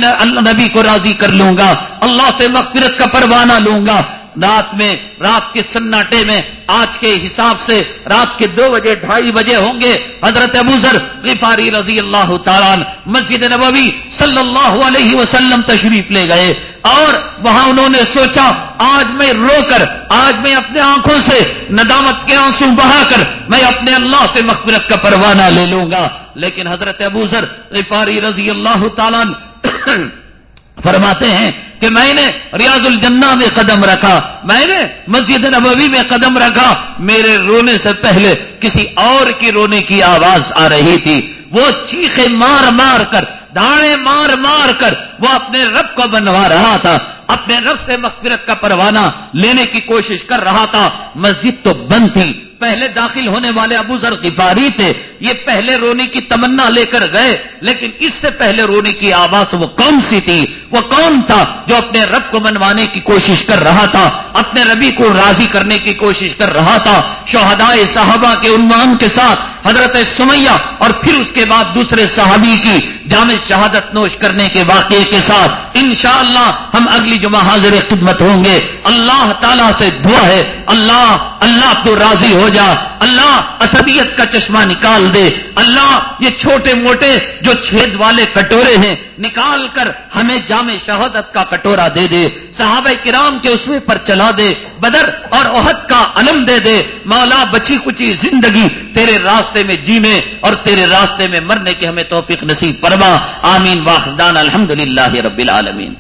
نبی کو راضی کر لوں گا، اللہ سے مغفرت کا پروانہ لوں گا۔ رات میں، رات کے سناٹے میں، آج کے حساب سے رات کے دو بجے، ڈھائی بجے ہوں گے۔ حضرت ابو ذر غفاری رضی اللہ تعالیٰ مسجد نبوی صلی اللہ علیہ وسلم تشریف لے گئے۔ اور وہاں انہوں نے سوچا، آج میں رو کر، آج میں اپنے آنکھوں سے ندامت کے آنسو بہا کر میں اپنے اللہ سے مغفرت کا پروانہ لے لوں گا۔ لیکن حضرت ابو ذر غفاری رضی اللہ تعالیٰ فرماتے ہیں کہ میں نے ریاض الجنہ میں قدم رکھا، میں نے مسجد نبوی میں قدم رکھا۔ میرے رونے سے پہلے کسی اور کی رونے کی آواز آ رہی تھی۔ وہ چیخے مار مار کر داڑے مار مار کر وہ اپنے رب کو بنوا رہا تھا۔ اپنے رب سے مغفرت کا پروانہ لینے کی کوشش کر رہا تھا۔ مسجد تو بند تھی۔ پہلے داخل ہونے والے ابو ذر غفاری تھے۔ یہ پہلے رونے کی تمنا لے کر گئے۔ لیکن اس سے پہلے رونے کی آواز وہ کون سی تھی؟ وہ کون تھا جو اپنے رب کو منوانے کی کوشش کر رہا تھا؟ اپنے ربی کو راضی کرنے کی کوشش کر رہا تھا۔ شہدائے صحابہ کے عنوان کے ساتھ حضرت سمیہ اور پھر اس کے بعد دوسرے صحابی کی جامع شہادت نوش کرنے کے واقعے کے ساتھ۔ انشاءاللہ ہم اگلی جمعہ حاضر خدمت ہوں گے۔ اللہ تعالیٰ سے دعا ہے۔ اللہ اللہ تو راضی ہو جا۔ اللہ اسدیت کا چشمہ نکال دے۔ اللہ یہ چھوٹے موٹے جو چھید والے کٹورے ہیں، نکال کر ہمیں جامع شہادت کا کٹورا دے دے۔ صحابہ کرام کے اسوے پر چلا دے۔ بدر اور عہد کا علم دے دے۔ مولا، بچی کچی زندگی تیرے راستے میں جینے اور تیرے راستے میں مرنے کے ہمیں توفیق نصیب فرما۔ آمین۔ واخدان الحمد للہ رب العالمین۔